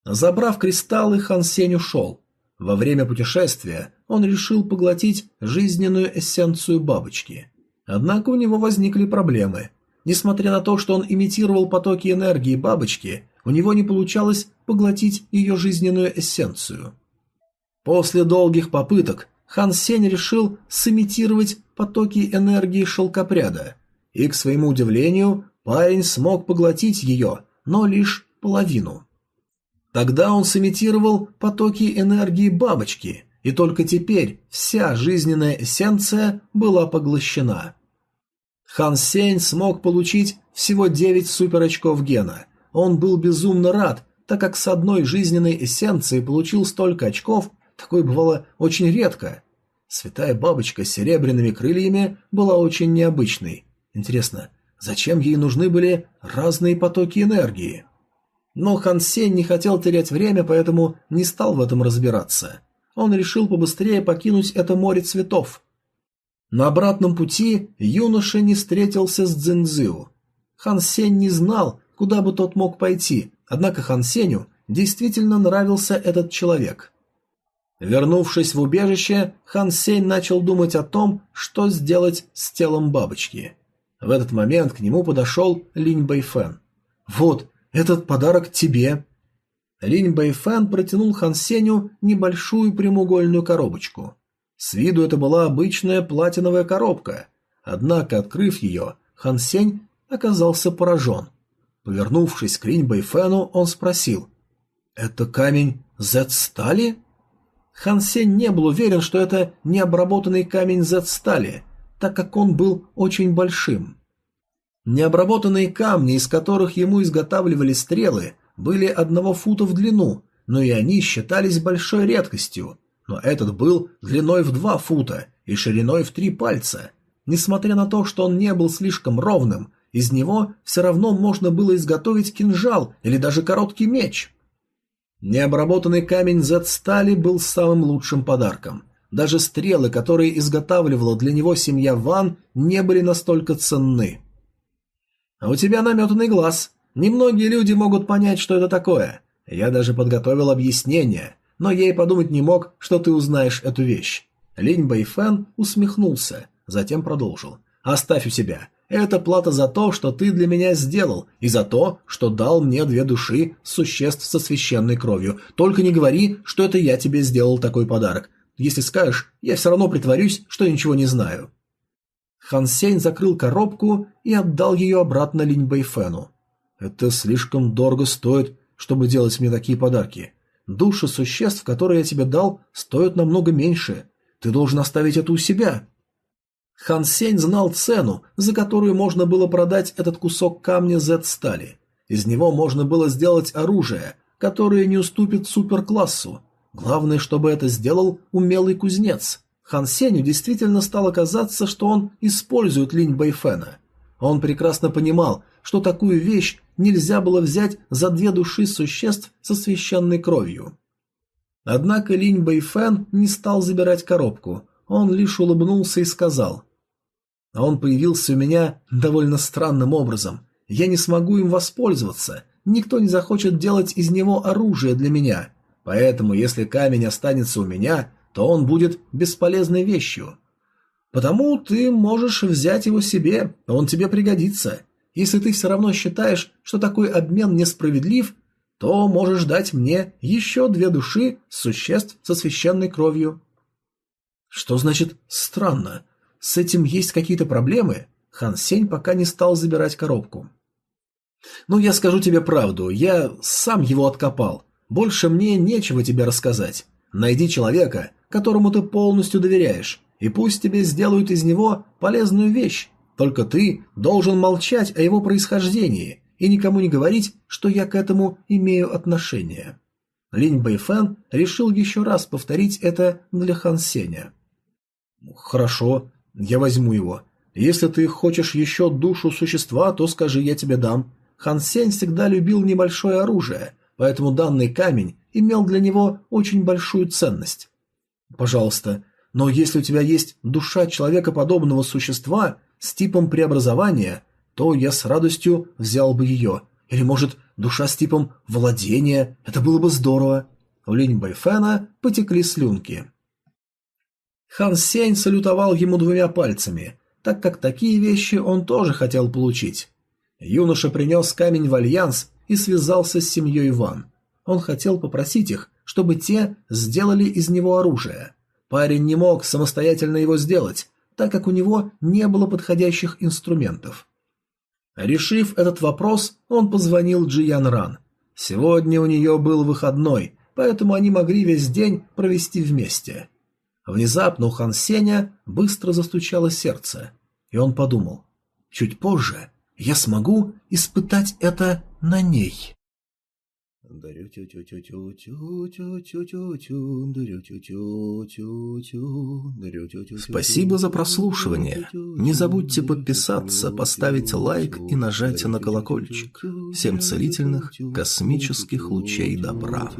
Забрав кристаллы, Хан Сень ушел. Во время путешествия он решил поглотить жизненную эссенцию бабочки. Однако у него возникли проблемы. Несмотря на то, что он имитировал потоки энергии бабочки, у него не получалось поглотить ее жизненную эссенцию. После долгих попыток Хан Сень решил сымитировать потоки энергии шелкопряда, и, к своему удивлению, парень смог поглотить ее, но лишь половину. Тогда он сымитировал потоки энергии бабочки, и только теперь вся жизненная эссенция была поглощена. Хан Сень смог получить всего 9 суперочков гена. Он был безумно рад, так как с одной жизненной эссенции получил столько очков, Такое бывало очень редко. Святая бабочка с серебряными крыльями была очень необычной. Интересно, зачем ей нужны были разные потоки энергии? Но Хан Сень не хотел терять время, поэтому не стал в этом разбираться. Он решил побыстрее покинуть это море цветов. На обратном пути юноша не встретился с Цзиньцзю. Хан Сень не знал, куда бы тот мог пойти, однако Хан Сенью действительно нравился этот человек. Вернувшись в убежище, Хан Сень начал думать о том, что сделать с телом бабочки. В этот момент к нему подошел Линь Бэйфэн. «Вот, этот подарок тебе». Линь Бэйфэн протянул Хан Сеню небольшую прямоугольную коробочку. С виду это была обычная платиновая коробка, однако, открыв ее, Хан Сень оказался поражен. Повернувшись к Линь Бэйфэну, он спросил, «Это камень Z-стали?» Хан Сень не был уверен, что это необработанный камень Z-стали, так как он был очень большим. Необработанные камни, из которых ему изготавливали стрелы, были одного фута в длину, но и они считались большой редкостью. Но этот был длиной в два фута и шириной в три пальца. Несмотря на то, что он не был слишком ровным, из него все равно можно было изготовить кинжал или даже короткий меч. Необработанный камень Z-стали был самым лучшим подарком. Даже стрелы, которые изготавливала для него семья Ван, не были настолько ценны. «А у тебя наметанный глаз. Немногие люди могут понять, что это такое. Я даже подготовил объяснение, но я и подумать не мог, что ты узнаешь эту вещь». Линь Бэйфэн усмехнулся, затем продолжил. «Оставь у себя. Это плата за то, что ты для меня сделал, и за то, что дал мне две души существ со священной кровью. Только не говори, что это я тебе сделал такой подарок. Если скажешь, я все равно притворюсь, что ничего не знаю». Хан Сень закрыл коробку и отдал ее обратно Линь Бэйфэну. «Это слишком дорого стоит, чтобы делать мне такие подарки. Души существ, которые я тебе дал, стоят намного меньше. Ты должен оставить это у себя». Хан Сень знал цену, за которую можно было продать этот кусок камня Z-стали. Из него можно было сделать оружие, которое не уступит суперклассу. Главное, чтобы это сделал умелый кузнец. Хан Сеню действительно стало казаться, что он использует Линь Бэйфэна. Он прекрасно понимал, что такую вещь нельзя было взять за две души существ со священной кровью. Однако Линь Бэйфэн не стал забирать коробку, он лишь улыбнулся и сказал а он появился у меня довольно странным образом. Я не смогу им воспользоваться. Никто не захочет делать из него оружие для меня. Поэтому, если камень останется у меня, то он будет бесполезной вещью. Потому ты можешь взять его себе, он тебе пригодится. Если ты все равно считаешь, что такой обмен несправедлив, то можешь дать мне еще две души существ со священной кровью. Что значит «странно»? С этим есть какие-то проблемы? Хан Сень пока не стал забирать коробку. Ну, я скажу тебе правду, я сам его откопал. Больше мне нечего тебе рассказать. Найди человека, которому ты полностью доверяешь, и пусть тебе сделают из него полезную вещь. Только ты должен молчать о его происхождении и никому не говорить, что я к этому имею отношение. Линь Бэйфэн решил еще раз повторить это для Хан Сеня. «Хорошо, я возьму его. Если ты хочешь еще душу существа, то скажи, я тебе дам. Хан Сень всегда любил небольшое оружие, поэтому данный камень имел для него очень большую ценность. Пожалуйста, но если у тебя есть душа человекоподобного существа с типом преобразования, то я с радостью взял бы ее. Или, может, душа с типом владения, это было бы здорово. У Линь Байфена потекли слюнки. Хан Сень салютовал ему двумя пальцами, так как такие вещи он тоже хотел получить. Юноша принес камень в альянс и связался с семьей Ван. Он хотел попросить их, чтобы те сделали из него оружие. Парень не мог самостоятельно его сделать, так как у него не было подходящих инструментов. Решив этот вопрос, он позвонил Джиян Ран. Сегодня у нее был выходной, поэтому они могли весь день провести вместе. Внезапно у Хан Сеня быстро застучало сердце, и он подумал, чуть позже я смогу испытать это на ней. Спасибо за прослушивание. Не забудьте подписаться, поставить лайк и нажать на колокольчик. Всем целительных космических лучей добра.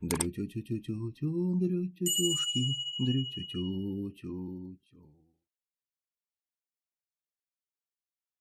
Дрю-тю-тю-тю-тю-тю, дрю-тю-тюшки, дрю-тю-тю-тю-тю.